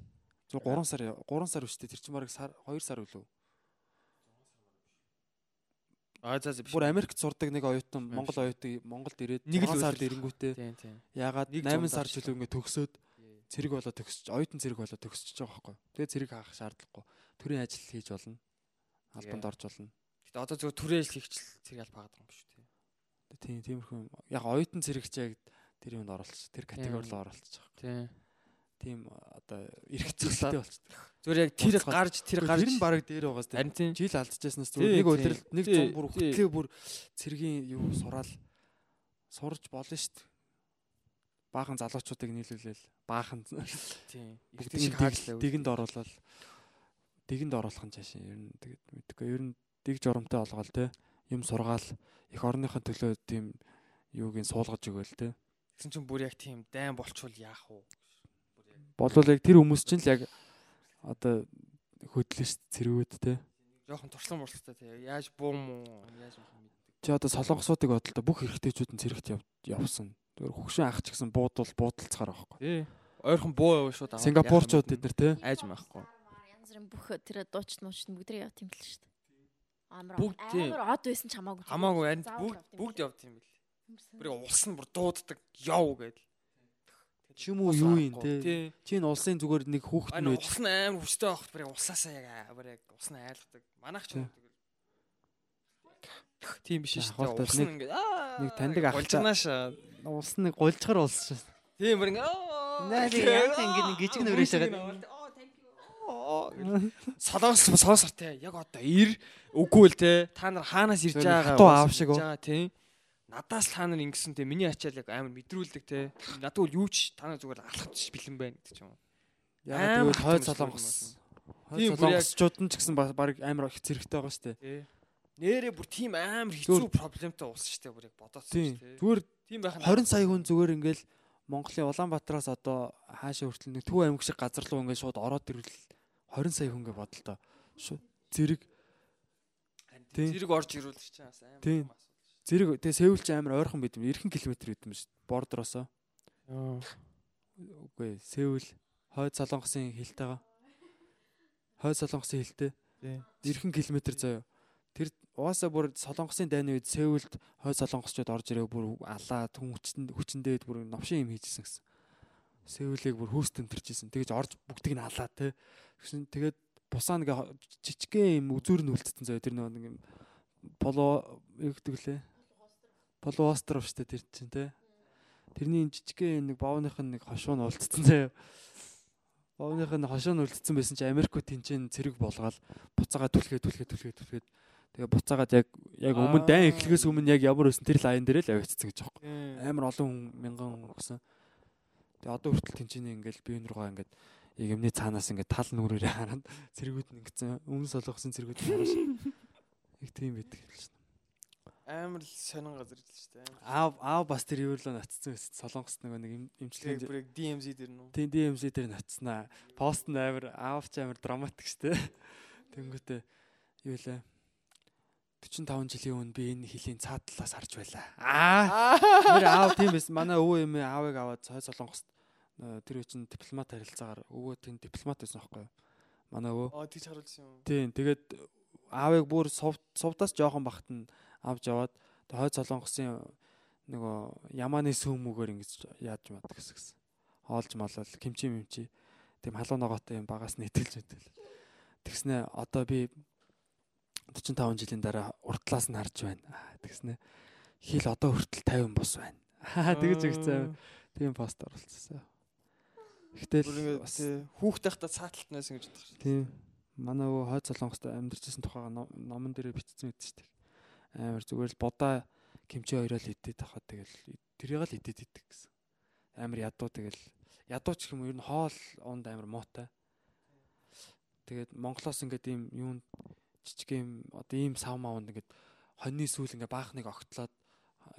Зүг 3 сар 3 сар өштэй тэр чинь бараг сар 2 сар үлээ. Аа за биш. Бүр Америкт сурдаг нэг оюутан Биш. Монгол оюутан Монголд ирээд Нэг л 6 сар үлрэл. дэрэнгүүтээ Тийм тийм. ягаад Нэг 8 зунд сар жилөө ингээ төгсөөд цэрэг болоо төгсөж оюутан цэрэг болоо төгсөж байгаа байхгүй. Тэгээ цэрэг хаах шаардлагагүй. Төрийн ажил хийж болно. Албанд орж болно. Гэтэ одоо зөв түрээл хийхчил зэрэг аль багаад байгаа юм шүү дээ. Тийм тиймэрхүү. Яг оюутан цэрэгч яг тэр юмд оролцож тэр категорид оролцож байгаа. Тийм. Тийм одоо эрх зүйтэй болчихсон. Зүгээр яг тэр гарч тэр Тэр гарч нь бараг дээр байгаа сте. харин тийм. Жил алдчихснаас зүгээр нэг өдрөл нэг зам бүр хөтлөө бүр цэргийн юу сураал сурж болно шүү дээ. Баахан залуучуудыг нийлүүлээл баахан Тийм. бүгдийг хааллаа. дэгэнд оруулаад дэгэнд оруулах нь цаашаа ер нь тэгээд мэдгүй ер нь дэг жоромтой олгоол те юм сургаал их орныхын төлөө тийм юуг нь суулгаж өгөөл те Тэгсэн чинь бүр яг тийм дайн болчвол яах вэ? болвол яг тэр хүмүүс чинь л яг одоо шүү дээ цэргүүд те Жохон туршлан муралтай тий. Яаж буум уу? Яаж юм мэддэг. чи одоо солонгосуудыг бодлоо бүх хэрэгтэйчүүд нь цэрэгт яв- явсан тэр хөгшин ах ч гэсэн буудвал буудалцахаар байхгүй Тий. Ойрхон буу яваа шууд аваад Сингапурчууд нар те айж маахгүй. янз бүрийн бүх тэр дууч мууч бүгдрээ явт юм л шүү дээ. Амар Бүгд тийм. амар од байсан ч хамаагүй. Хамаагүй харин бүгд явт юм бүгд явд юм бэл. Бүр улс нь бүр дууддаг яв гэдэл. Ч юм уу юу юм те чи энэ улсын зүгээр нэг хүүхэд нь байж улс нь амар хүчтэй авахт бүр яг улсаасаа яг бүр яг улс нь айлгадаг. Манайх ч юм уу тэгэл. Тийм биш шүү дээ. Улс нэг- нэг таньдаг ах болж та- нааш. улс нэг гулжгар улс шүү Тийм бүр ингээд аа. Наа, тийм яг ингээд нэг гижиг нүрээс хагаад. Солонгос сонсор те яг одоо ир үгүй л те та нар хаанаас ирж байгаа хатуу аав шиг тийм надаас л та нар ингэсэн те миний ачаал яг амар мэдрүүлдэг те. Надад бол юу ч та нар зүгээр алхах ч бэлэн байна гэдэг ч юм уу. Амар тэгвэл хойд солонгос хойд солонгосчууд нь ч гэсэн ба- баг амар их зэрэгтэй байгаа шүү дээ тий. Нэрээ бүр тийм амар хэцүү проблемтай улс штэ бүр яг бодоцсон тийм. штэ. Зүгээр тийм байх нь 20 сая хүн зүгээр ингээл Монголын Улаанбаатараас одоо хаашаа хүртэл нэг Төв аймаг шиг газар руу ингээд шууд ороод ирвэл 20 сая хүн гэ бодлоо. Шууд зэрэг зэрэг орж ирүүл чинь бас амар Зэрэг тэгээ Сеул ч амар ойрхон байд юм. 90 км байд юм шүү. Бордроосоо. Үгүй Сеул хойд солонгосын хилтэйгаа. Хойд солонгосын хилтэй. Тий. 90 км заяа. Тэр угаасаа бүр солонгосын дайны үед Сеулд хойд солонгосчууд орж ирээ бүр алаад хүн хүчин хүчэндээ бүр новшин юм хийжсэн гэсэн. Сеулийг бүр хөөс тэмтэрчсэн. Тэгэж орж бүгдийг нь алаа те. Тэгсэн тэгээд бусаа нэг жижигхэн юм үзүүр нь үлдсэн заяа тэр нэг юм поло юу гэдэг лээ. Поло остров штэ тэр чинь те. Тэрний жижигхэн нэг бовных нь нэг хошуу нь улцсан заяа. Бовных нь хошуу нь үлдсэн байсан чинь Америкт тэнцэн цэрэг болгоод буцаага түлхээ түлхээ түлхээ түлхээд тэгээ буцаагаад яг яг өмнө дайн эхлэхээс өмнө яг ямар байсан тэр лайн дээр л авчихсан гэж аахгүй. Амар олон хүн мянган гэсэн. Тэгээ одоо хүртэл тэнцэнэ ингээл биеийн руугаа ингээд яг юмны цаанаас ингээд тал нүрээр хараад цэргүүд нь ингэсэн өмнө солонгосын цэргүүд нь. [laughs] Их тийм байдаг л шин. Амар л сонин газар л шүү дээ. Аав аав бас тэр юу л ноцсон байсан. Солонгос нэг Тэгээ имчилгээ бүр яг DMZ дээр нүү. Тийм DMC дээр ноцснаа. Пост нь амар аав ч амар драматик штэ. [laughs] Тэнгүүтээ юу лээ 45 жилийн өмнө би энэ хилийн цаад талаас харж байлаа. Аа. [laughs] Тэр аав тийм байсан. Манай өвөө эмээ аавыг аваад цай солонгост тэр үчин дипломат харилцаагаар өвөө тийм дипломат байсан байхгүй юу? Манай өвөө. Аа тийч харуулсан юм. Тийм. Тэгээд аавыг бүр сувд сувдаас жоохон бахт нь авч яваад хойд солонгосын нөгөө ямааны сүүмүүгээр ингэж яаж маад гэсэн. Хоолж малал кимчи мимчи тийм халуун ногоотой юм багаас нэтэлж мэтэл. Тэгснэ одоо би 45 жилийн дараа уртлаас нь харж байна. Тэгснэ хил одоо хүртэл 50 бус байна. Тэгж өгцөө. Тийм пост оруулчихсан. Бүр Гэтэл бас тий, хүүхдтэй хата цааталт найсан гэж шүү. тийм манай өвөө хойд солонгост амьдарчсэн тухайга ном- номон дээр бичсэн мэт шүү дээ. Амар зүгээр л бодаа кимчи хоёроо л идэт тахад тэгэл тэрийг л идэт идэг гэсэн. Амар ядуу тэгэл ядуу ч юм уу ер нь хоол унд амар муутай. Тэгээд Монголоос ингээд ийм юунд жижиг юм одоо ийм сав маавнд ингээд хоньны сүүл ингээд баахныг огтлоод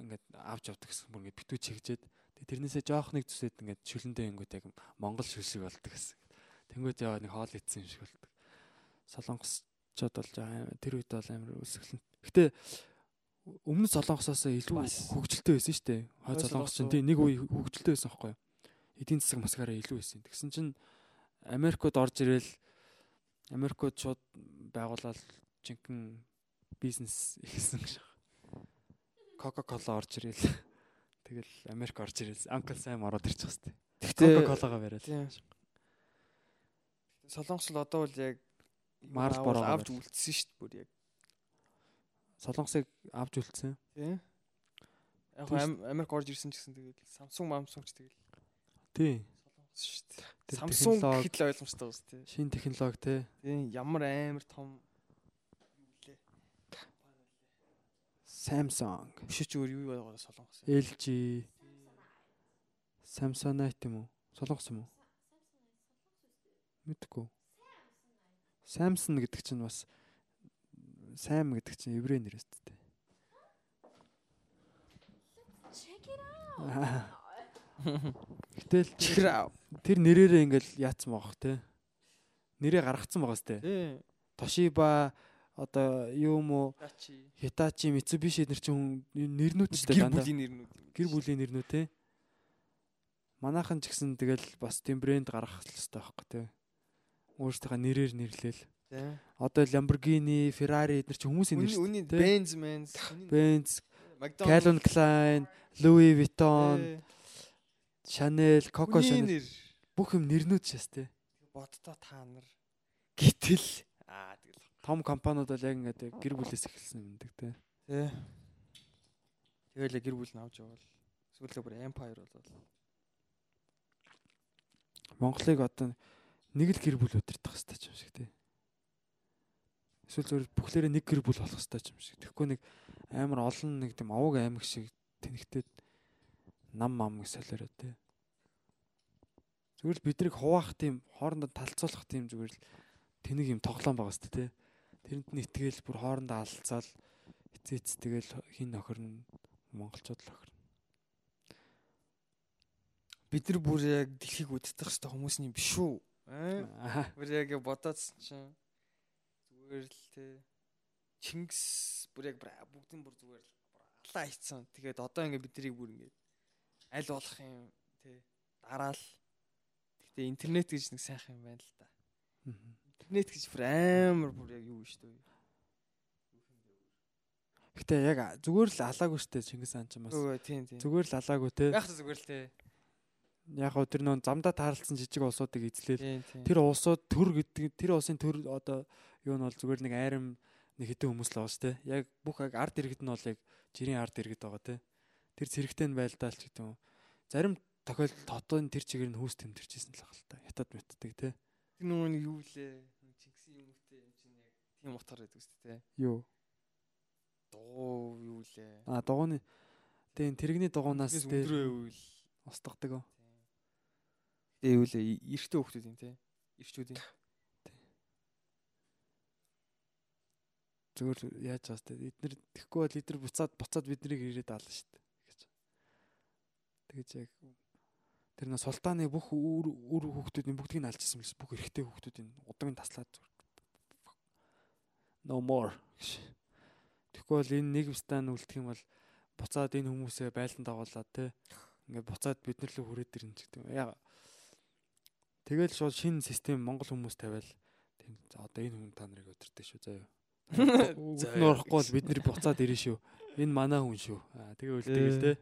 ингээд авч явдаг гэсэн бүр ингээд битүү чигжээд тэрнээсээ жоохныг зүсээд ингээд шүлэндээ ингүүд яг Монгол шүл шиг болдог гэсэн. Тэнгүүд яа нэг хоол идсэн юм шиг болдог. Солонгосчууд бол жоо аим- тэр үед бол амар өсөглөн. Гэтэ өмнө солонгосоос илүү хөгжилтэй байсан шүү дээ. Хойд солонгос чинь солонгос тий нэг үе хөгжилтэй байсан байхгүй юу? Эдийн засаг масгаараа илүү байсан. Тэгсэн чинь Америкууд орж ирэл Америкууд шууд байгуулаад жинхэнэ бизнес [laughs] ихсэн гэж. Coca-Cola орж ирэл. [laughs] Тэгэл Америк орж ирэл. Uncle Sam ороод ирчих хэвчээ. Гэхдээ Coca-Cola-га бариад. Солонгос л одоо бол яг Марс бороогоо авч үлдсэн шүү дээ бүр яг. Солонгосыг авч үлдсэн. Тий. Яг Америк орж ирсэн ч гэсэн тэгэл Samsung Samsung ч тэгэл Тий. солонгос шүү дээ. Samsung гэхэд л ойлгомжтой байна тий. Шин технологи те. Тий, ямар амар том. Samsung, Биш ч өөр юу байгаа солонгос. LG, Samsonite юм уу? Солонгос юм уу? Мэдгүй. Samsung гэдэг чинь бас Sam гэдэг чинь еврей нэр өст тээ. [laughs] Гэтэл Чихраа. тэр нэрээрээ ингээл яатсан байгаа те. Нэрээ гаргацсан байгаа сте. Тий. Toshiba одоо юу юм уу. Hitachi, Mitsubishi нэр чинь нэрнүүд ч Гэр дандаа бүлийн нэрнүүд. гэр бүлийн нэрнүүд те. Манайхан ч гэсэн тэгэл бас тийм брэнд гаргах хэрэгтэй байхгүй те. Өөрсдийнхөө нэрээр нэрлээл. Одоо Lamborghini, Ferrari эдгээр чинь хүмүүсийн нэр Үний. Benz Benz. Benz. Calvin Klein, Louis Vuitton. Chanel, Coco Chanel бүх юм нэрнүүд шээс те. Боддоо та нар. Гэтэл аа тэгэл. Том компаниуд бол яг ингээд гэр бүлээс эхэлсэн юм дэг те. Тий. Тэгэл гэр бүл нь авч явал. Сүүлдээ бүр Empire болол. Монголыг одоо нэг л гэр бүл удирдах хэрэгтэй юм шиг те. Эсвэл зөвхөн бүхлээрээ нэг гэр бүл болох хэрэгтэй юм шиг. Тэгэхгүй нэг амар олон нэг тийм овог аймаг шиг тэнхтээд нам мам гэж солиороо те. Зүгээр л биднийг хуваах тийм хоорондоо талцуулах тийм зүгээр л тэнэг юм тоглоом байгаа сте те. Тэрэнд нь итгээл бүр хоорондоо алцаал эцээц тэгэл хин охирно монголчууд л охирно. Бид нар бүр яг дэлхийг үддэх хэвээр хүмүүсний биш үү? Аа. Бүр яг бодоодсэн чинь зүгээр л те Чингис бүр яг бүгдийн бүр зүгээр л дадлаа хийцэн. Тэгээд одоо ингээд биднийг бүр ингээд аль болох юм тий дараал. Гэтэ интернет гэж нэг сайхан юм байна л да. Интернет гэж бүр амар бүр яг юу шүү дээ. Гэтэ яг зүгээр л алаагүй штэ Чингис хаан ч бас. Зүгээр л алаагүй те. Яг зүгээр л тий. Яг гоо тэр нөө замдаа таарлцсан жижиг улсуудыг эзлээл. Тэр улсууд төр гэдэг тэр улсын төр одоо юу нь бол зүгээр нэг айрам нэг хэдэн хүмүүс л байгаа штэ. Яг бүх яг ард иргэд нь бол яг жирийн ард иргэд байгаа те. Тэр зэрэгтэй нь байлдаал ч гэдэг юм. Зарим тохиолдолд хотын тэр чигээр нь хүүс тэмдэрчээсэн л байгаа л та. Ятад мэддэг те. Тэр нөгөө нэг юу лээ. Чингисийн юмтэй юм чинь яг тийм утгаар байдаг шүү дээ. Юу? Дуу юу лээ. А дугууны тийм тэрэгний дугуунаас дээр өдрөө үйл. устгадаг. Тэгээ юу лээ. Эрэгтэй хүмүүс юм те. Ирчүүдийн. Зүгээр яаж байгаа сте. Эднэр тэгэхгүй бол эднэр буцаад буцаад биднийг ирээд аална штэ. гэж. Тэгэж яг тэр нэ султааны бүх үр үр хүүхдүүдийн бүгдийг нь алжсан мэлс бүх эрэгтэй хүүхдүүдийн удагийн таслаад зүгээр. No more. Тэгэхгүй бол энэ нэг стан үлдэх юм бол буцаад энэ хүмүүсээ байлдан дагуулад те ингээд буцаад бид нар л хүрээд ирнэ ч гэдэг. Яа. Тэгэл шууд шинэ систем Монгол хүмүүс тавиал тийм за одоо энэ хүн та нарыг өдөртэй шүү заяа. [laughs] Үгт нь орохгүй бол бид нэр буцаад ирнэ шүү. Энэ манай хүн шүү. Аа тэгээ үлдээгэл те.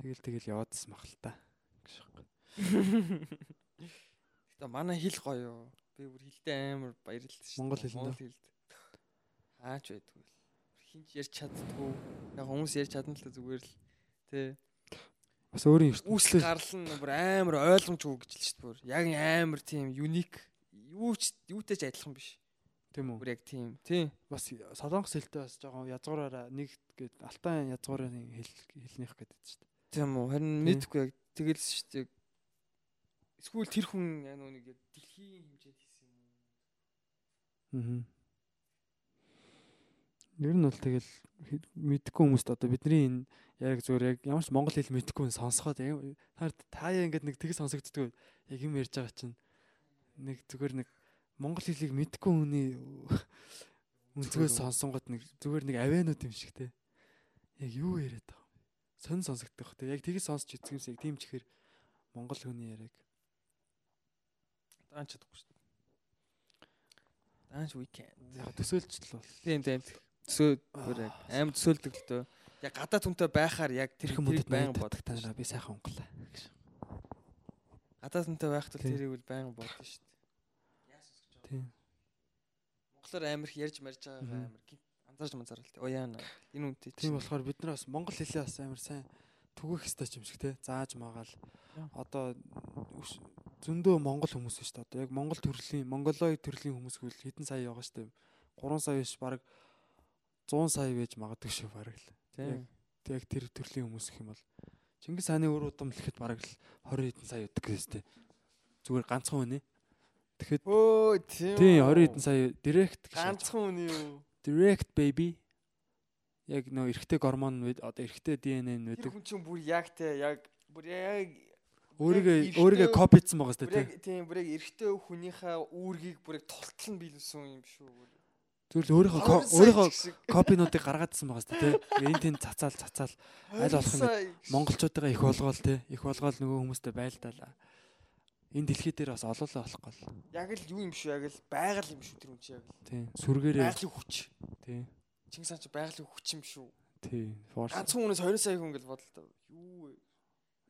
Тэгэл тэгэл яваадсан мах л та. гэж байна. Гэтэ манай хэл гоё. Би бүр хэлтэй амар баярлалтай шүү. Монгол хэлэнд Монгол хэлд. Хаач байдгүй л. Хинч ярьж чаддгүй. Яг хүмүүс ярьж чадна л та зүгээр л. Тэ. Бас өөрийн ертөнцийн гарал нь бүр амар ойлгомжгүй гэж л шүү дээ. Яг амар тийм юник. Юу ч юутай ч адилхан биш. тийм үү. Бүр яг тийм. Тийм. Бас солонгос хэлтэй бас жоохон язгуураараа нэг гээд алтан язгуурын хэл хэлнийх гэдэг чинь. Тийм үү. Харин Тийм. мэдгүй яг тэгэл шүү дээ. Эсвэл тэр хүн яг нэг дэлхийн хэмжээнд хийсэн юм. Аа. Ер нь бол тэгэл мэдхгүй хүмүүст одоо бидний энэ яг зүгээр яг ямар ч монгол хэл мэдхгүй хүн сонсоход яг та таяа ингээд нэг тэг сонсогддог яг юм ярьж байгаа чинь нэг зүгээр нэг монгол хэлийг мэдхгүй хүний өнцгөөс сонсонгод нэг зүгээр нэг авианууд юм шиг те. Яг юу яриад байгаа юм. Сонь сонсогдох те. Яг тгий сонсч эцгэмс яг тийм ч ихэр монгол хүний яриаг Даан чадахгүй шүү дээ. Даанч weekend. яг төсөөлжл бол Тийм тийм. Төсөө аим төсөөлдөг л дөө. Яг гадаа түнтэй байхаар яг тэр баян боддог боддог танараа би сайхан унглаа гэж. Гадаа түнтэй Тийм. тэрийг үл байнга боддог шүү дээ. Яасан гэж байна. Тийм. Монголоор амар их ярьж марж байгаа амар гин анзаарч манзаар л. Уяана. Энэ үнтэй Тийм болохоор бид нар бас монгол хэлээ бас амар сайн түгэх ёстой юм шиг те. Зааж магаал. Одоо зөндөө монгол хүмүүс шүү дээ. Одоо яг монгол төрлийн монголоид төрлийн хүмүүс хөл хэдэн сая байгаа шүү дээ. 3 сая биш баг 100 сая байж магадгүй шүү баг л. Тийм. Тэг тэр төрлийн хүмүүс гэх юм бол Чингис хааны өр удам л ихэд баг л 20 хэдэн сая өгдөг гэжтэй. Зүгээр ганцхан үнэ. Тэгэхэд Өө тийм. тийм 20 хэдэн сая директ гэж ганцхан үн юу? direct baby яг нөө эрэгтэй гормон одоо эрэгтэй ДНХ нь Тэр байдаг. хүн чинь бүр яг те яг бүр яг Өөрийгөө өөрийгөө копицсан байгаа сте тий. яг тийм бүр яг эрэгтэй хүнийхээ үүргийг бүр яг тултал нь биелүүлсэн юм шүү. Зүгээр л өөрийнхөө ко- 20 сая өөрийнхөө копинуудыг гаргаадсан байгаа сте тий. Энэ тэнд цацаал цацаал 20 аль болох юм монголчуудаа их болгоол тий. Их болгоол нөгөө хүмүүстэй байлдаалаа. Энэ дэлхий дээр бас олоолаа болохгүй л. яг л юу юм шүү яг л байгаль юм шүү тэр хүн чи яг л. Тий. Сүргээрээ Байгалийн хүч. тий. Чингис хаан чи байгалийн хүч юм шүү. Тий. Force. Ганцхан хүнээс 20 сая хүн гэл бодлоо. Юу вэ?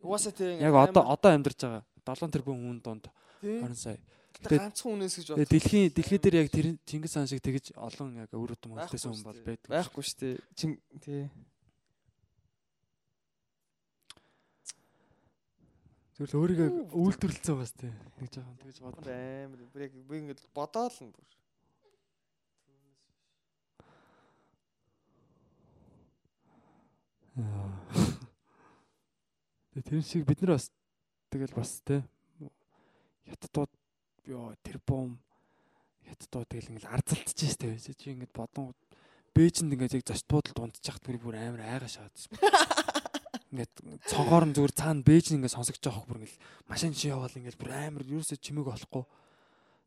Угаасаа тийм Яг одоо одоо амьдарч байгаа 7 тэрбум хүн донд 20 сая. Гэтэ ганцхан хүнээс гэж Тэгээ дэлхийн дэлхий дээр яг тэр Чингис хаан шиг тэгэж олон яг өр удам хүнтэйсэн хүн бол байдаг. байхгүй шүү дээ. Чин тий. Зүгээр л өөрийгөө үйлдвэрлэлцэн бас тий. Нэг жоохон тэгэж бод. Амар бүр яг би ингэж бодоол нь бүр. Тэр шиг бид нар бас тэгэл бас тий хятадууд ёо тэр бом хятадууд тэгэл ингээл арзалтж штэ чи ингээд бодон Бээжинд ингээд яг зочд буудалд унтчих бүр бүр амар айгаа шаадсан. [laughs] Ингээд цонхоор нь зүгээр цаана бээж ингээд сонсогч байгаа бүр ингээд машин чи яваал ингээд бүр амар юусоо чимээг болохгүй.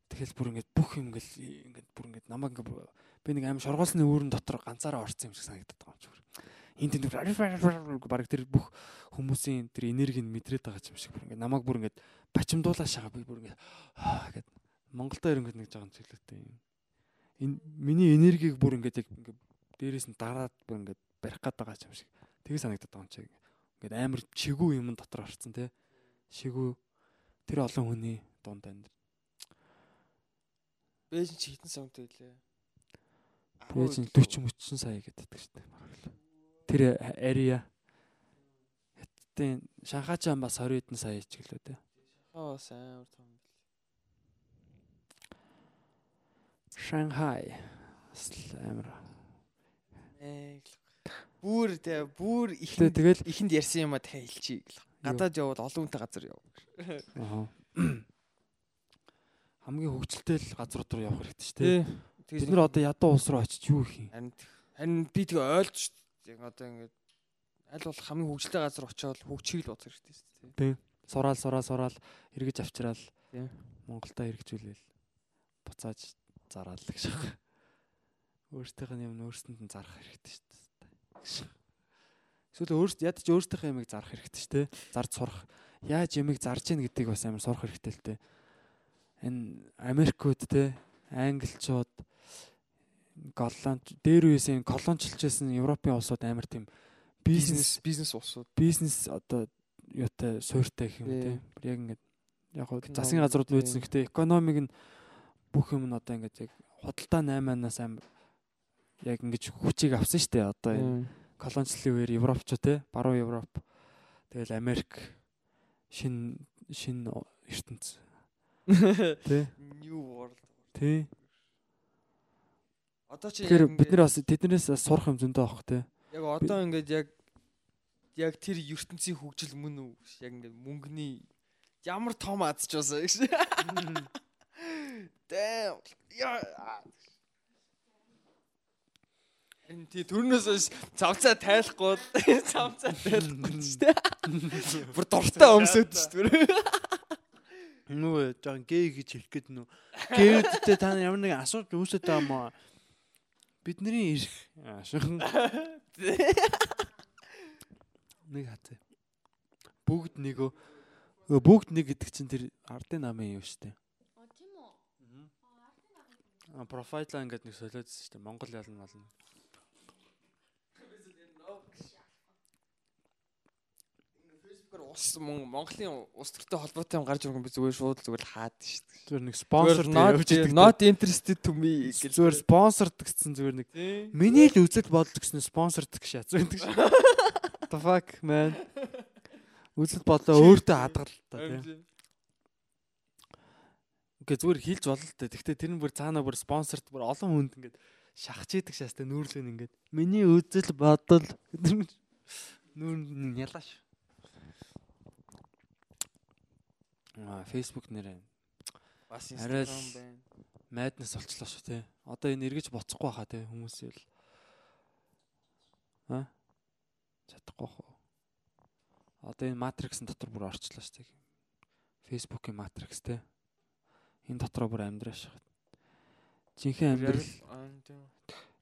Тэгэл бүр ингээд бүх юм ингээд ингээд бүр ингээд намайг ингээд би нэг аим шоргоолсны үүрэн дотор ганцаараа орсон юм шиг санагдаад байгаа юм шиг. Энд тэнд баг [laughs] тэр бүх хүмүүсийн тэр энергийг мэдрээд байгаа юм шиг бүр ингээд намайг бүр ингээд бачимдуулаа шагаа би бүр ингээд гэд Монголдо ирэнгөт нэг жоохон чиглэлтэй юм. Энэ миний энергийг бүр ингээд яг ингээд дээрээс нь дараад бүр ингээд барих гээд байгаа юм шиг. Тэгээ санагдаад байгаа юм чиг. Ингээд амар чигүү юм дотор орцсон те. Шигүү тэр олон хүний дунд амьд. Бэж чи хитэн самтай лээ. Бэж 40 30 сая гэдэг шүү дээ. Тэр area Хятадын Шанхайчаан бас 20 хэдэн сая ч гэлөө те. Аа сайн том бил. Шанхай амар Бүр тэ бүр их тэгэл ихэнд ярьсан юм а дахиад хэлчихье гэл. Гадаад явбал олон хүнтэй газар яв. Аа. [clears throat] Хамгийн хөвгчлөлтэй л газрууд руу явах хэрэгтэй шүү дээ. Бид нар одоо ядуу улс руу очиж юу хийх юм? Харин би тэгээ ойлж. Одоо ингээд аль бол хамгийн хөвгчлөлтэй газар очиод хөгжийг л бодох хэрэгтэй шүү дээ. Тийм. Сураал сураал сураал эргэж авчраал. Монголда эргэжүүлээл. Буцааж зараал гэж байна. Өөртөөх нь юм өөрсөнд нь зарах хэрэгтэй шүү дээ. Эсвэл өөрт ядч өөртөөх ямиг зарах хэрэгтэй шүү дээ. Зарж сурах. Яаж ямиг зарж ийн гэдгийг бас амар сурах хэрэгтэй л дээ. Энэ Америкууд те Англичууд Голланд дээр үеийн колоничлжсэн Европын улсууд амар тийм бизнес бизнес усууд бизнес одоо юутай суйртай гэх юм те. Яг ингээд яг хоо засгийн газрууд нь үйдсэн гэхдээ экономик нь бүх юм нь одоо ингээд яг худалдаа 8-аас амар яг ингэж хүчийг авсан шүү дээ. Одоо энэ колоничлалын үеэр Европч те баруун Европ. Тэгэл Америк шин шин ертөнц. [laughs] Тий. New World. Тий. Одоо чи бид нар бас тэднээс сурах юм зөндөө авах тий. яг одоо ингээд яг яг тэр ертөнцийн хөгжил мөн үү яг ингээд мөнгөний ямар том азч байсан гэж Дэм яа Энэ тий төрнөөс цавцаа тайлахгүй [laughs] цавцаа тайлахгүй шүү дээ. Бүр дуртай өмсөд шүү дээ. Нүү жоохон гей гэж хэлэх гээд нүү. Гейдтэй та нар ямар нэгэн асуулт үүсэж байгаа юм аа. Бидний ашигхан [laughs] нэг хатаа. Бүгд нэгөө бүгд нэг гэдэг чинь тэр ардын намын юм шүү дээ. Оо тийм үү? А профайлаа ингээд нэг солиодсон шүү дээ. Монгол ялна болно. Ус мөн Монголын ус төртэй холбоотой юм гарч ирэх би зүгээр шууд зүгээр л хаад шүү дээ. Зүгээр нэг спонсор not not interested to me гэж зүгээр спонсорд гэсэн зүгээр нэг миний л үзэл бодол гэсэн спонсорд гэж байдаг шүү. [laughs] The fuck man. Үзэл бодлоо өөртөө хадгал та тийм. Ингээ зүгээр хийлж болно л дээ. Гэхдээ тэр нь бүр цаанаа бүр спонсорт бүр олон хүнд ингээд шахаж идэг шаастай нүүрлэн ингээд миний үзэл бодол нүүр ялааш. Аа Facebook нэрээ бас Instagram байна. майднес болчлоо шүү те. Одоо энэ эргэж боцохгүй хаа те хүмүүс л. Аа? Чадахгүй хоо. Одоо энэ матриксын дотор бүр орчлоо шүү те. Facebook-ийн матрикс те. Энэ дотроо бүр амьдрааш. Жинхэнэ амьдрал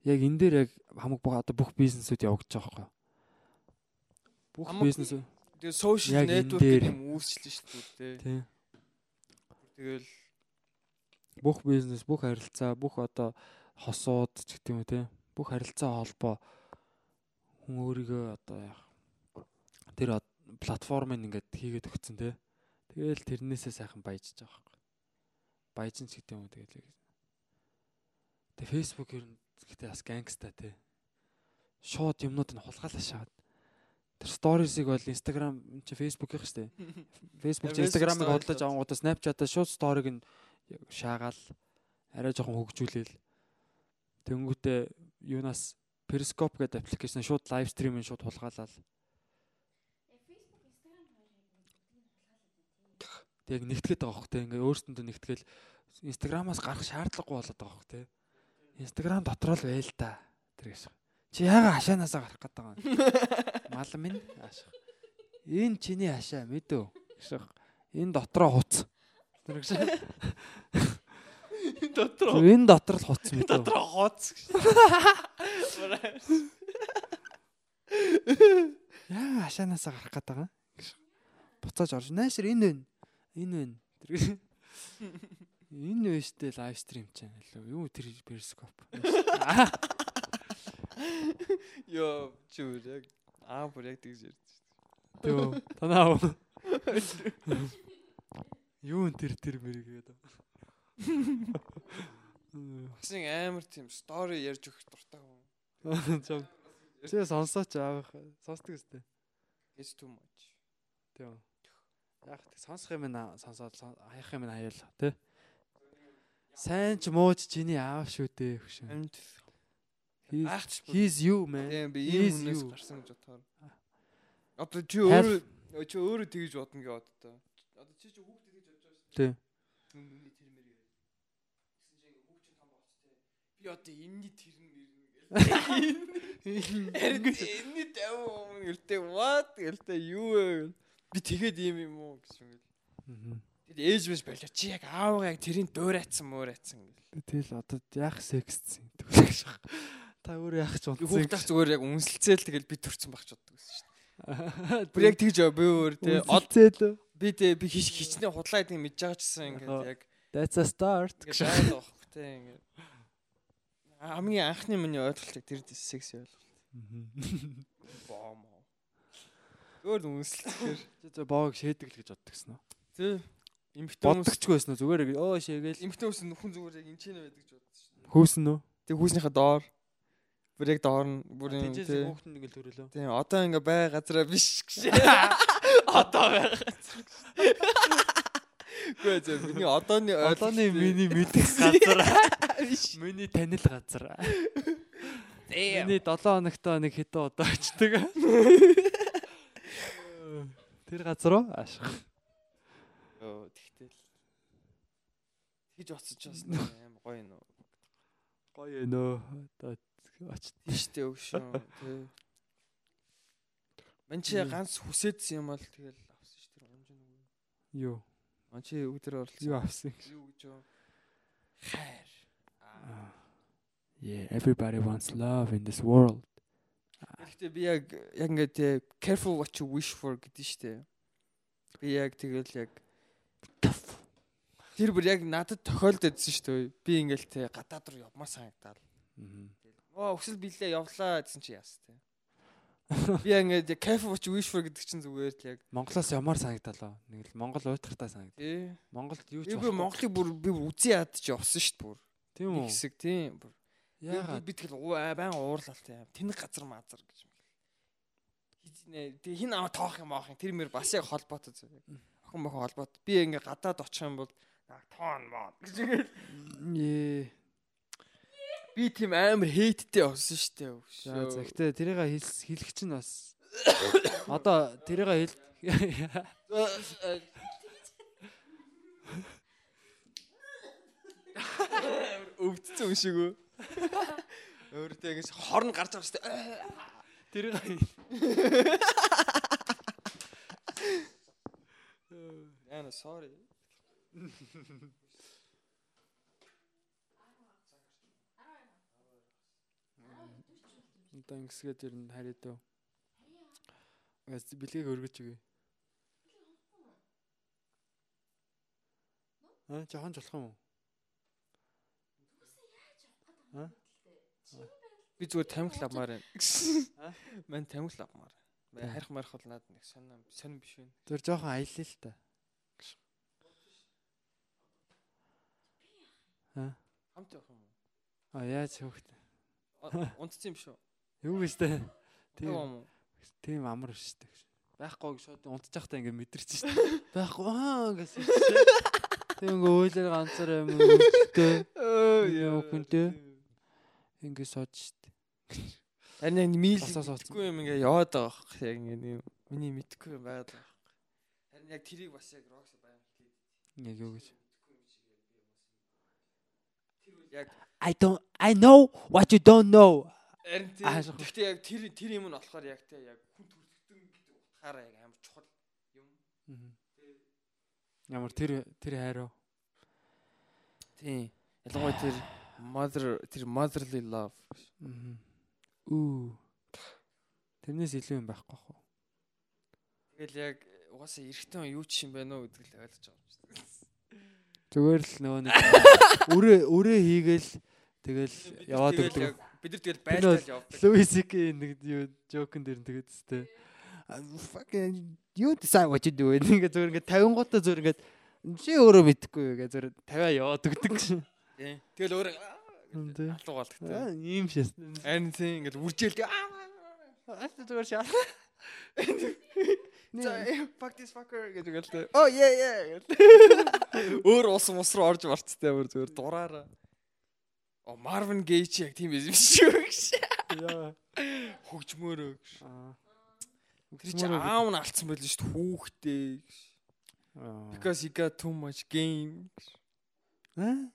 яг энэ дээр яг хамаг бүх одоо бүх бизнесүүд явагдаж байгаа байхгүй. Бүх бизнесүүд Тэгээ network дээр. гэх юм үүсчихлээ шүү дээ. тийм Тэгэл бүх бизнес, бүх харилцаа, бүх одоо хосууд ч гэдэг юм те. Бүх харилцаа холбоо хүн өөрийгөө одоо яг тэр платформыг ингээд хийгээд өгцөн те. Тэгэл тэрнээсээ сайхан баяжж байгаа байхгүй. Баяжин ч гэдэг юм уу тэгэл. Тэгээ Facebook ер нь гэхдээ бас гангста те. Шууд юмнууд нь хулгайлаа шаад. Тэр сторисыг бол Instagram чи Facebook-ийнх шүү дээ. [laughs] Facebook чи Facebook Instagram-ыг хотлож авангуудаа Snapchat-аа шууд сториг нь шаагаал арай жоохон хөгжүүлээл тэнгүүтээ юунаас Periscope гэдэг аппликейшн шууд лайв стриминг шууд хулгаалал. Тэг нэгтгэхэд байгаа хөх те ингээ өөрсөндөө нэгтгэл Instagram-аас гарах шаардлагагүй болоод байгаа хөх те. Instagram дотроо л байл та. Тэр гэж. Чи яага хашаанаасаа гарах байгаа юм. [laughs] Мал минь ааших. Энэ чиний хашаа мэдв. Гэх. Энэ дотроо хуц. Тэр гэж. [laughs] [laughs] Дотроо. Энэ дотор л хуц мэт. Дотроо хооц. Яа хашаанаасаа гарах гээд байгаа. Буцааж орж наашир энэ вэ? Энэ вэ? Тэр [laughs] Энэ вэ штэ лайв стрим чанал юу тэр перископ. [laughs] Йоо, чүр яг аа бүр яг тэгж ярьж. Төө танаа. Юу н тэр тэр мэргээд. Хасин амар тийм стори ярьж өгөх дуртай хүн. [laughs] Чам. Чи сонсооч аах. Сонсдог өстэй. It's too much. Төө. Яг тэг сонсох юм аа сонсоод хаях юм хаяал тий. Сайн ч муу ч чиний аав шүү дээ хөшөө. He's, he's you man. Тийм би ийм хүнээс гарсан гэж бодохоор. Одоо чи өөрөө чи өөрөө тэгж бодно гэж боддоо. Одоо чи чи хүүхдээ тэгж бодож байгаа шүү. Тий. Миний тэр мэр яа. Гэсэн чи ингээ хүүхд чинь том болц тээ. Би одоо энэний тэр мэр Харин энэний тавь гэртээ what гэртээ юу вэ? Би тэгээд ийм юм уу гэж гээл. Мгм. Тэгээд ээж биш байлаа. Чи яг аавгаа яг тэрийн дуурайцсан муурайцсан гэл. Тэгэл одоо яах сексцэн тэгвэж шах. Та өөрөө яах ч унтсан. хүүхдах зүгээр яг үнсэлцээл тэгэл би төрсэн багч боддог гэсэн шүү дээ. Бүр яг тэгж би өөр тий. Од Олцэл. би тий би хич хичнээн худлаа гэдэг мэдж байгаа ч гэсэн ингээд яг That's a start. байгаад байгаа хөөх тий ингээд. Хамгийн анхны миний ойлголтыг тэр секс ойлголт. Моо. Өөр үнсэлцээр Тэ боог шээдэг л гэж боддог гэсэн үү? тий. Имхтэн хүмүүс Боддогчгүй байсан уу? Зүгээр өө шээгээл. имхтэн хүмүүс нөхөн зүгээр яг энэ ч нэ байдаг гэж шүү дээ. Хөөсөн үү? Тэг хүүснийхээ доор бүр яг доор нь бүр юм тий. хүүхдэнд ингээл төрөлөө. Тийм одоо ингээ бай газараа биш гэж. [laughs] Одоо бай газар. Гүй зэ миний одооны Одооны миний мэдэх газар. [laughs] Миний танил газар. Миний 7 хоногтоо нэг хитэн удаа очдөг. Тэр газар уу? Ашиг. Йоо тэгтэл тэгж оцож бас аим гоё нөө. Гоё нөө. Одоо очт. Тийштэй өгшөө тий. Ман чи ганц хүсэдсэн юм бол тэгэл авсан ш тэр унж нэг. Юу? Ман чи өдөр оролцсон. Юу авсан? Юу гэж юу? Хайр. Аа. Yeah, everybody wants love in this world. Гэхдээ би яг яг ингээд careful what you wish for гэдэг штэ. Би яг тэгэл яг Тэр бүр яг надад тохиолдодсон шүү дээ. Би ингээл те гадаад руу явмаар санагдаад. Мгм. Оо өсөл билээ явлаа гэсэн чи яас те. Би ингээд кафе watch wish for гэдэг чинь зүгээр л яг Монголоос ямар санагдалаа? Нэг л Монгол уйтгартай санагдав. тий. Монголд юу ч Би Монголыг бүр би үзий яад чи явсан шүү дээ бүр. тийм үү? хэсэг тийм бүр. Яагаад? би тэгэл баян уурлал те. Тэнэг газар маазар гэж юм. Хийнэ. Тэг хин аваа тоох юм аах юм. Тэр мөр бас яг холбоотой зү. Охин мохон холбоот. Би ингээд гадаад очих юм бол "Аа, тоон моо гэж ингээд Ээ. би тийм амар хейттэй болсон шүү дээ. За за гэтээ тэрийг хэл- хэлэх чинь бас [coughs] одоо тэрийг хэл өвдсөн юм шиг үү? Өөртөө ингэж хорн гарч байгаа шүү дээ. тэрийг Яна sorry. одоо ингэсгээд ер нь харъя дөө. Газ бэлгийг өргөж өгье. Аа жоохон жолох юм уу? Би зүгээр тамхи авмаар байна. Аа? Ман тамхи авмаар. Харих марих бол надад нэг сонь сонь биш байна. Тэр жоохон аялал л та. Хамт явах юм уу? А яаж хөөхт. О- Унтцсан юм шүү. Юу гэж тэ. Тийм Тийм уу? амар шүү дээ. Байхгүй гэж шууд унтчихтай ингээ мэдэрч шүү дээ. Байхгүй аа гэсэн. Тийм ингээ өөлөр ганцаар юм үүтэй. Яа, хүнтэй. Ингээ шүү дээ. Харин Босоо суудсан. мэдгүй юм ингээ яваад байгаа бох. Яг ингээ нэг миний мэдгүй юм байгаад байгаа. Харин яг тэрийг бас яг рокс баян хэлээд. Яг юу гэж. Яг I don't I know what you don't know. гэхдээ яг тэр тэр юм нь болохоор яг те яг хүн төрөлхтөн гэдэг утгаараа яг амар чухал юм. Ямар тэр тэр хайруу. Тийм. Ялангуяа тэр mother тэр motherly love. Мгм. Үу. Тэрнээс илүү юм байхгүй хаа. Тэгэл яг угаасаа эрэгтэй хүн юу ч юм байна уу гэдгийг л ойлгож байгаа юм шиг. Зүгээр л нөгөө нэг [laughs] өрөө өрөө хийгээл тэгэл яваад өгдөг. Бид нар тэгэл байлтал явдаг. Луис К нэг юу жокн дээр тэгээд тест. Fucking you decide what you do. Ингээ зүгээр ингээ 50 гутаа зүгээр ингээ чи өөрөө мэдэхгүй юу гэж зүгээр 50 яваад өгдөг. Тий. Тэгэл өөр алуу болдог тий. Аа ийм шээс. Ань тий ингээл үржээл Аа зүгээр шаа. За fuck this fucker гэж гэлтэй. Oh yeah yeah. [laughs] Өөр ус мус руу орж марцтай өөр зүгээр дураараа. О Marvin Gaye яг тийм юм шүү гэж. Яа. Хөгжмөөрөө гэж. Аа. Тэр чи аав нь алдсан байл шүү дээ хүүхдээ гэж. Because he got too much game. Аа.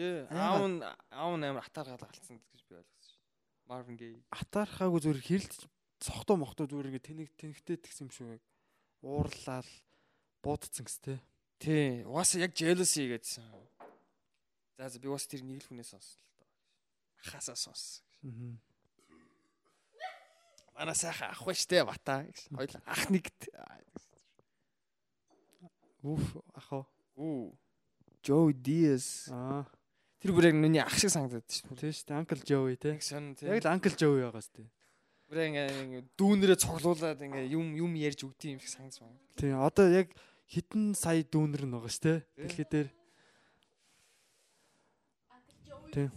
Яагаад? Аав нь аав нь амар атааргаад алдсан гэж би ойлгосон шүү. Marvin Gaye. Атаархаагүй зүгээр хэрэлж цохтоо мохтоо зүгээр ингээ тэнэг тэнэгтэй тэгсэн юм шүү. Уурлал буудцсан гэс тээ. Тий. Угаасаа яг jealousy гэдсэн. За за би бас тэр нэг л хүнээс сонсон л доо. Ахаасаа сонсон. Аа. Манай сайхан ах байж тээ бата. Хоёул ах нэгт. Уф ахаа. Үу. Joe Diaz. Аа. Тэр бүр яг нүний ах шиг санагдаад шүү. Тийм шүү. Uncle Joey те. Яг л Uncle Joey байгаас тээ. бүр ингээ дүүнэрээ цоглуулад ингээ юм юм ярьж өгдөг юм шиг санагдсан. Тийм. Одоо яг хитэн сая дүүнер нь байгаа шүү те. Дэлхий дээр. Тийм.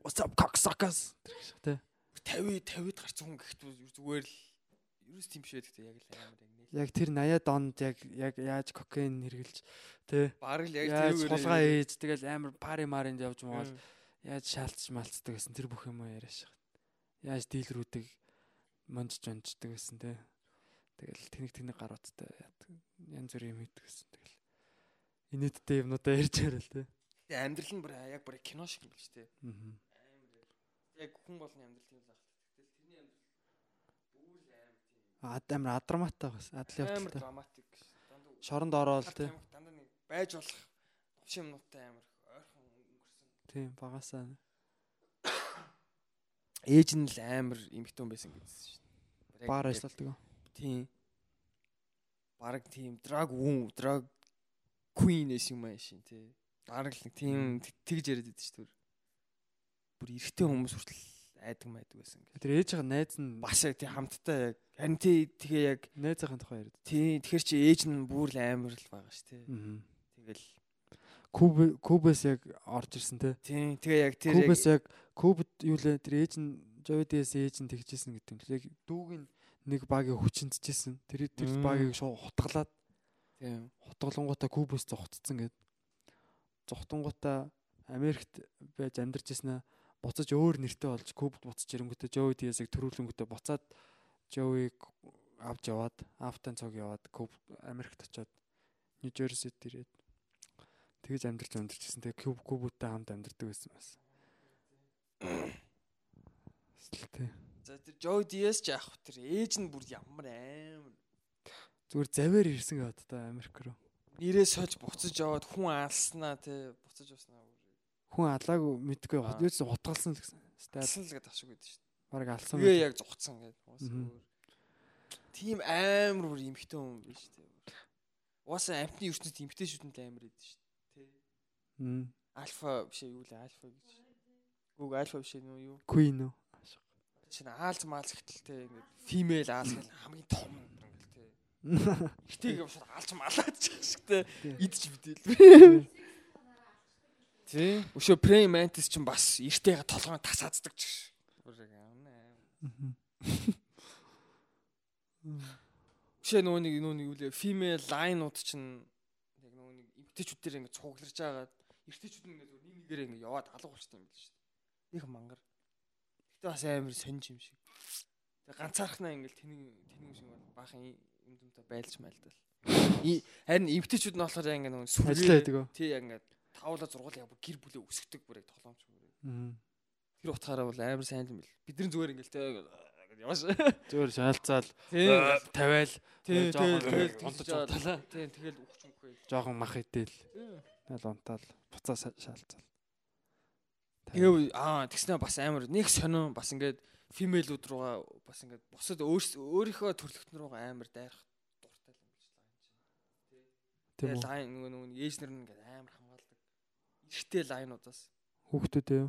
What's up cocksuckers? Тэ. 50 50-д гарсан хүн гэхдээ зүгээр л ерөөс тийм биш байдаг те яг л амар яг. Яг тэр 80-аад онд яг яг яаж кокаин хэрглэж тэ. Бараг л яг Яаж тэрүүгээр сулгаа ээж тэгэл амар пари маринд явж Мм. яаж шаалтж малцдаг гэсэн тэр бүх юм яриаш шахав. Яаж дийлрүүдийг монжж онждаг гэсэн тэ. Тэгэл тэнэг тэнэг гаруудтай. Янз бүрийн юм хийдэг гэсэн. Тэгэл инээдтэй юмнуудаа ярьж ярил тэ. Тэгээ амьдрал нь бүр яг бүр кино шиг юм биш те. Аа. Яг хүн болгоны амьдрал тийм л ахдаг. Тэгэл тэрний амьдрал бүр л амар тийм. Ад амар адраматай бас. Адал Амар явдалтай. драматик. Дандаа Шоронд ороод тамхи дандаа нэг байж болох новш юмнуудтай амар ойрхон өнгөрсөн. Тийм багасаа. [coughs] Ээж нь л амар эмхтэн байсан гэсэн дээ. Баар ажилладаг. Тийм. Бараг тийм drug woo, drug queen-эс юм аа шин тий. Бараг л тийм тэгж яриад байдаг шүү дээ. Бүр эрэгтэй хүмүүс хүртэл айдаг майдаг байсан гэх. Тэр ээжийн найз нь Бас яг тийм хамттай яг харин тий тэгээ яг найзынхаа тухай яриад. тий тэгэхэр чи ээж нь бүр л амар л байгаа дээ. Аа. Тэгэл Куб Кубээс яг орж ирсэн те. тий тэгээ яг тэр яг Кубээс яг Кубд юу лээ тэр ээж нь Жойдээс ээж нь тэгжсэн гэдэг юм. Яг дүүг нь нэг багийг хүчинцэжсэн. Тэр тэр багийг шууд хутгалаад тийм хутгалангуудаа Кубээс зогтцсон гэд. Зогтонгуудаа Америкт байж амьдарч ирсэн буцаж өөр нэртэй болж Кубд буцаж ирэнгүүтээ Joey Diaz-ыг төрүүлэнгүүтээ буцаад Joey-г авч яваад Афтан цог яваад Куб Америкт очиод Нью Жерсид ирээд тэгэж амьдарч амьдарч ирсэн. Тэгээ Куб Кубуудтай хамт амьдардаг байсан бас. Эсвэл тий. за тэр Joe Diaz ч яах вэ тэр ээж нь бүр ямар амар Зүгээр завэр ирсэн гэдэг та Америк руу. нэрээ сольж буцаж яваад хүн алснаа тий буцаж явснаа Хүн алаагүй мэдгүй Аа. юу ч хутгалсан л гэсэн. Алсан л гэдэг ашиг байдаг шүү дээ. баг алсан. Байдаг. яг зугцсан гэдэг. Тийм амар бүр эмхтэй хүн биш үү? Уусаа амтны ертөнцид эмхтэйчүүд нь л амар идэв шүү дээ. Тэ. Альфа биш юу л альфа гэж. Гүг альфа биш нүү юу? Queen үү? Чинь аалз маалз ихтэлтэй ингээд фимейл аалз гэл хамгийн том [laughs] ингээл тэ. Ихтэйг юм шууд аалз маалаад чих шигтэй идэж мэдэл. [laughs] Тий. Өшөө прем мантис чинь бас эртэйгээ толгойн тасаацдаг ч. Өшөө нөгөө нэг нөгөө нэг юу лээ female line-ууд чинь яг нөгөө нэг эмгтээчүүд дээр ингэ цугларч байгаад эртээчүүд нь ингэ нэг нэгээр ингэ яваад алга болчтой юм биш үү? Нэг мангар. Гэтэ бас амар сонж юм шиг. Тэг ганцаархнаа ингэ тэнэг тэнэг шиг баахан юм дүнтэй байлж майлдал. И- Харин эмгтээчүүд нь болохоор ингэ нөгөө сүрээ Ажиллаа уу? Тий яг ингэ тавла зургуул яг гэр бүлээ өсгдөг бүр яг тоглоомч бүр. Мм. Тэр утгаараа бол амар сайн юм бил. Бид нар зүгээр ингэ л тэ яваш. Зүгээр шаалцаал тавиал жоохон тэгэл тэгэл унталаа. Тий, тэгэл ухч мөхөө. жоохон мах идээл. Айл унтаал буцаа шаалцал. Тэгээ аа тэгснэ бас амар нэг сонин бас ингээд фимейлүүд руугаа бас ингээд бусад өөрийнхөө төрлөختн руугаа амар дайрах дуртай юм биш лаа энэ чинь. тийм Тэгээ лайн нөгөө нөгөө ээжнэр нь ингээд амар. Ихтэй лайнуудаас Хүүхдүүд ээ.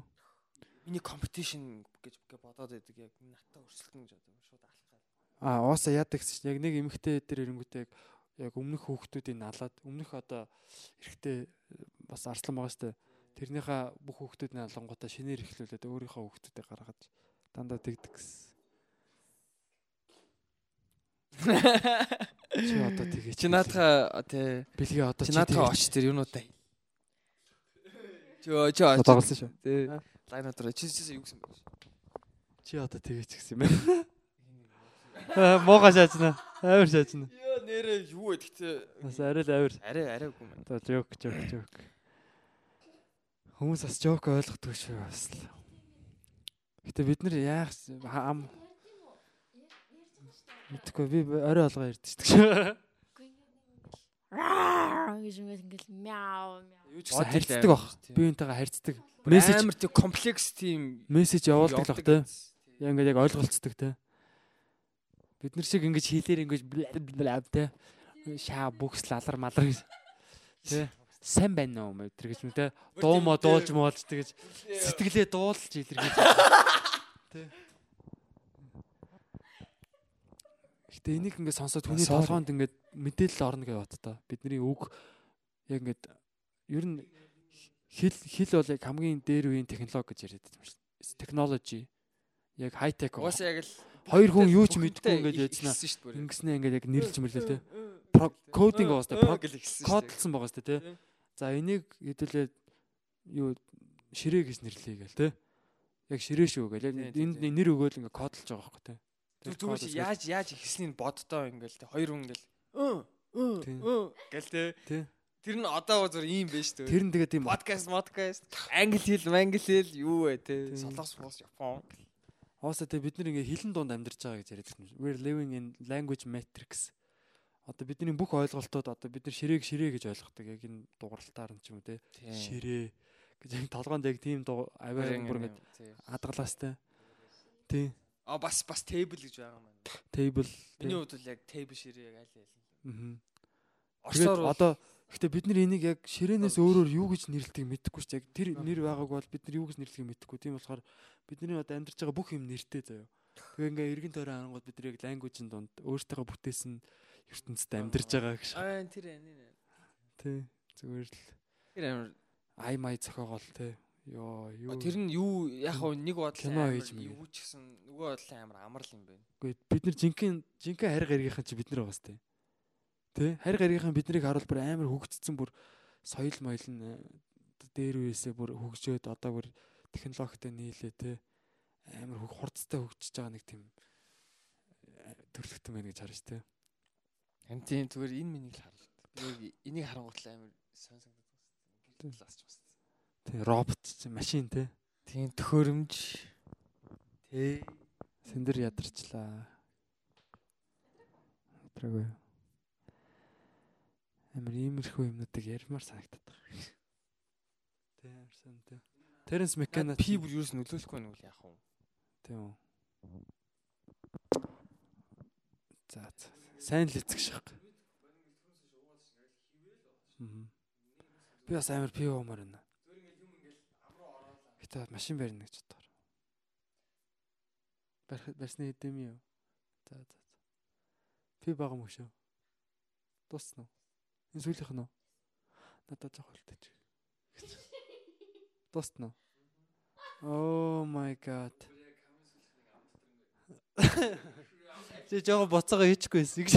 миний компетишн гэж бодоод байдаг яг натаа өрсөлдөн гэж боддог шууд алхаад. А ууса яадаг чинь яг нэг эмэгтэй дээр ирэнгүүтээ яг өмнөх хүүхдүүдийг налаад өмнөх одоо эрэгтэй бас арслан байгаа штэ. Тэрнийхээ бүх хүүхдүүд налангуудаа шинээр эхлүүлээд өөрийнхөө хүүхдүүдийг гаргаж дандаа тэгдэг гэсэн. [laughs] Чи одоо тэгээ Чи наадхаа тий бэлгээ одоо чи наадхаа оч тэр юунуудаа. Чи оч. тоглосон шүү. Тий. Лайнууд руу чи чи юу гэсэн бэ? Чи одоо тэгээч гэсэн юм байна. Аа [laughs] мууга шаачна. Авир шаачна. Йоо нэрээ юу вэ гэхдээ Бас арай л авир. арай арайгүй юм. Одоо жок жок жок. Хүмүүс бас жок ойлгохгүй шүү бас л. Гэтэ бид нар яах ам Мэдхгүй би орой олгоо. Раа [laughs] гэж ингээд ингээд мяу мяу. Юу ч гэсэн харьцдаг баг. Би энтэйгээ харьцдаг. мессеж амар тийм комплекс тийм мессеж явуулдаг л баг те. Яа ингээд яг ойлголцдог те. Бид нар шиг ингэж хийлээр ингэж блаб те. Шаа бүкс лалар малар гэж. Тэ. Сайн байна уу мэ тэр гэж мэ те. Дуумаа дуулж моолж тэгэж сэтгэлээ дуулж илэрхийлж. [laughs] Тэ. Гэтэ энийг ингээд сонсоод хүний толгоонд ингээд мэдээлэл орно гэж бодтоо. Бидний үг яг ингээд ер нь хэл хэл бол яг хамгийн дээр үеийн технологи гэж яриад байгаа юм шүү. Технологи. Яг хай тек. Угаасаа яг л Хоёр хүн юу ч мэдэхгүй ингээд яжнаа. ихсэн шүү дээ. Ингэснээ ингээд яг нэрлж мэрлээ те. Про кодинг байгаа сте. Про гэл ихсэн шүү дээ. кодлсон байгаа сте те. Тий. За энийг хэдүүлээд юу ширээ гэж нэрлэе гээл те. Яг ширээ шүү гээл. Энд нэр өгөөл ингээд кодлж байгаа байхгүй те. Зүг зүгээр чи яаж яаж ихснийг боддоо ингээл те хоёр хүн ингээл гэл те Тий. тэр нь одоо зүгээр ийм байж тээ Тэр нь тэгээ тийм подкаст подкаст англи хэл мангли хэл юу вэ те Тий. солонгос фос япон Ооса тэгээ бид нар ингээ хилэн дунд амьдарч байгаа гэж яриад байсан. We're living in language matrix. Одоо бидний бүх ойлголтууд одоо бид нар ширээг ширээ гэж ойлгодог. Яг энэ дууралтаар нь ч юм уу те. Ширээ гэж яг толгоонд яг тийм аваар бүр ингээ хадгалаастай. Тий. а бас бас тейбл гэж байгаа юм байна Table. миний хувьд бол яг тейбл ширээ яг аль аль Аа. бол одоо гэхдээ бид нар энийг яг ширээнээс өөрөөр юу гэж нэрлэдэг мэдэхгүй ч яг тэр нэр байгааг бол бид нар юу гэж нэрлэдэг мэдэхгүй. Тийм болохоор бидний одоо амьдарч байгаа бүх юм нэртэй заяа. Тэгээ ингээ эргэн тойрон харангууд бид нар яг language-ын дунд өөртөө бүтээсэн ертөнцид амьдарч байгаа гэж. аа тэр энэ Тий. Зүгээр л тэр амар ай май зохиогоол тий. Йоо юу. тэр нь юу яг хав нэг бодлоо амар юу ч гэсэн нөгөө бодлоо амар амарл юм байна Үгүй, бид нар жинхэнэ жинхэнэ харь гаргийнхан чи бид нар байгаас тий. Тэ? Харь гаргийнхан биднийг харуул бүр амар хөгжцсөн бүр соёл моёл нь э, дээр үесээ бүр хөгжөөд одоо бүр технологитой нийлээ тэ. Амар хөг хурцтай хөгжиж байгаа нэг тийм э, төрлөختөн байна гэж харж тэ. харин тийм зүгээр энэ миний л харалт би яг энийг харангуйтлаа амар сон санагдаад байна гэрэл асч бас Тэ робот чи машин тэ. тийм төхөөрөмж тий Сэндэр ядарчлаа. Ядраагүй. Амар иймэрхүү юмнуудыг ярмаар санагдаад байгаа. Тэ амар сан тэ. Теренс Маккена пи бүр юус нөлөөлөхгүй байна үл яах вэ Тийм үү. За за. Сайн л эцэг. Мгм. Би бас амар пив уумаар байна. Гэтэ машин барина гэж боддог. Барих барьсны хэдэм юм. За за байгаа юм шүү. Дуусна уу? Энэ сүүлийнх нь үү? Надад жоох үлдээч. Дуусна уу? Oh my god. Чи жоо боцоогоо хийчихгүй байсан гэж.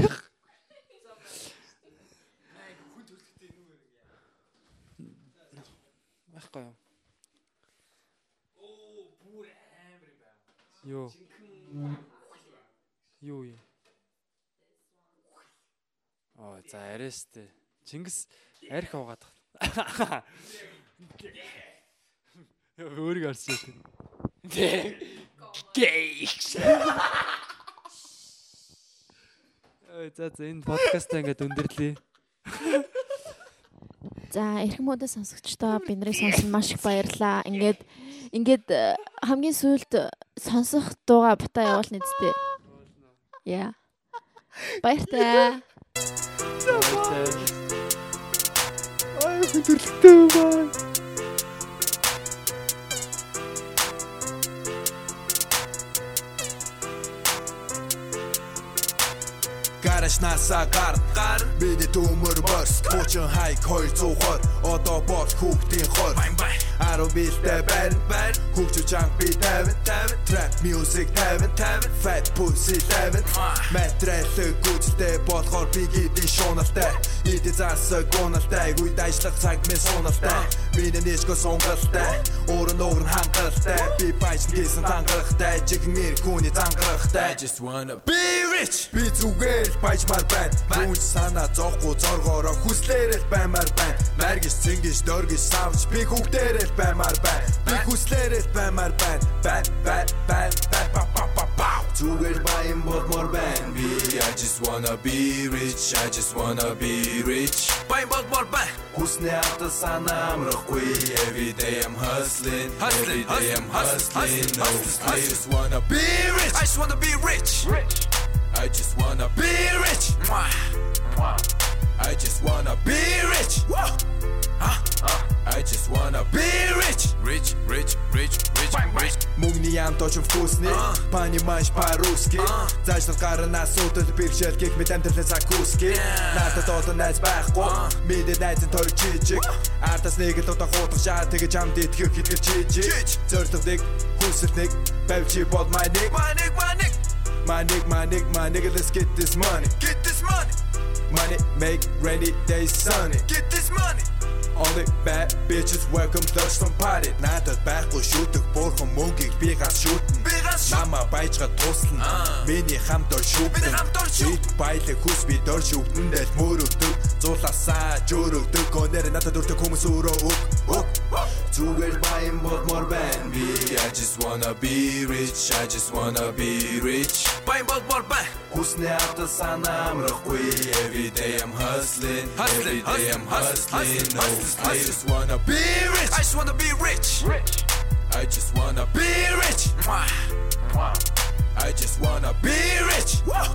Байхгүй юу? оо бүр амар юм байна Юу? Юу юм? Оо за арайстэй. Чингис арх. Яа өөрийг арч яа. гей Ой за за энэ подкастаа ингээд өндөрлөө. За эрхэм мөдө сонсогчдоо бид нарыг сонсон маш их баярлаа. Ингээд ингээд э, хамгийн сүүлд сонсох дууга бутаа явуулна үсттэй. Яа. Баяртай. Ай хөдөрлөгтэй бай. Гараж насаа гар гар. Бидний төмөр морс Хучин хайк 220 одоо бот хүүхдийн хор. 10 билтэй байна байна Хүүхдүүд чанг би 50 50 Trap music 50 50 Fat pussy 11 Мэтрэлэг гүцтэй болохоор би гэдэг шуналтай. Иди засаг гуналтай. Гүйд ажиллах цаг минь суналтай. Миний нэшгөө сонгалтай Өөрөн өөр хангалтай Би байж гисэн тангарахтай. Жигнэр хүүний тангарахтай. Just wanna be rich Би зүгээр л баяжмаар байна. Түүнч санаа зоохгүй зоргоороо хүслээрэл баймаар байна. Мэргis цингиш дөргиш савч би хүүхдээрэл баймаар байна. Би хүслээрэл баймаар байна. Бай бай бай бай ба ба ба ба Зүгээр баян болмоор байна. Би I just wanna be rich. I just wanna be rich. Баян болмоор байна. Хүснээ авда санаа амрахгүй. Every day I'm hustling. Every day I'm hustling No I just wanna be rich. I just wanna be rich I just wanna be rich. I just wanna be rich. I just wanna be rich. Rich, rich, rich, rich, rich. Мөнгөний ям точ вкусный, понимаешь по-русски. Заашлал гарна асуудал бэрхшээл гих мэд амьдралын закуски. Надад одоо найз байхгүй. Мэдээ найзын төр жижиг. Артас нэг л удаа хутгах шаа тэгэж хамт итгэх хитгэж жижиг. Зорилго нэг, хүсэл нэг, бавчи бол my нэг. My нэг, my нэг. My nigga, my nigga, my nigga, let's get this money. Get this money. Money make rainy days sunny. Get this money. Only bad bitches welcome to some party. Надад байхгүй шүтэх буурхан мөнгийг би гас шүтэн. Би гас Нама баяжгаа туслана. Миний хамт ор шүтэн. Миний хамт ор шүтэн. Баялаг хүс би дор шүтэн дээр мөрөгдөг. Зууласаа жөрөгдөг. Гонэр надад өртөг хүмүүс өрөө өг. Өг. Sugar buying both more than me. I just wanna be rich I just wanna be rich. Buying both more band. Husni after sanam raqui Every day I'm hustling Every day I'm hustling No I just wanna be rich. I just wanna be rich. Rich. I just wanna be rich. I just wanna be rich. Whoa.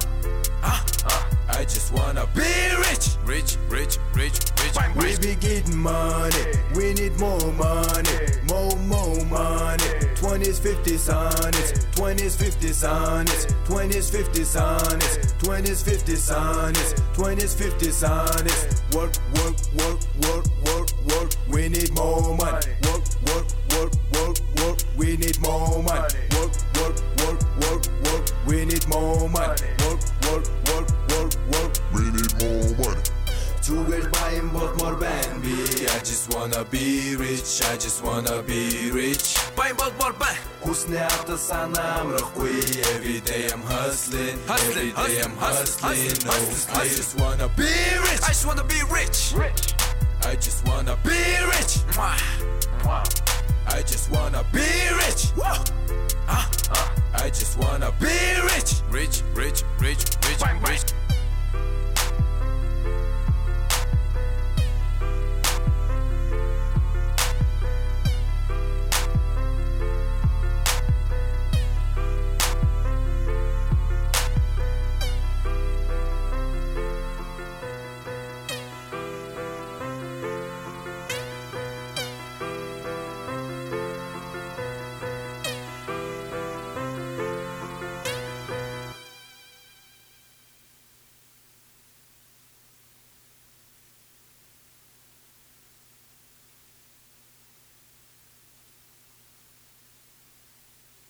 Uh, uh. I just wanna be rich. Rich, rich, rich, rich. We be getting money. We need more money. More, more money. 20s, 50s, hundreds. 20s, 50s, hundreds. 20s, 50s, hundreds. 20s, 50s, hundreds. 20s, 50s, hundreds. Work, work, work, work, work, work. We need more money. Work, work, work, work, work. We need more money. Work, work, work, work, work. We need more money. Work, work, work We need more money. Зүгээр баян болмоор байна би I just wanna be rich I just wanna be rich Баян болмоор байна Хүснээ авда санаа амрахгүй Every day I'm hustling Every day I'm hustling No I just wanna be rich I just wanna be rich I just wanna be rich I just wanna be rich I just wanna be rich Rich, rich, rich, rich, rich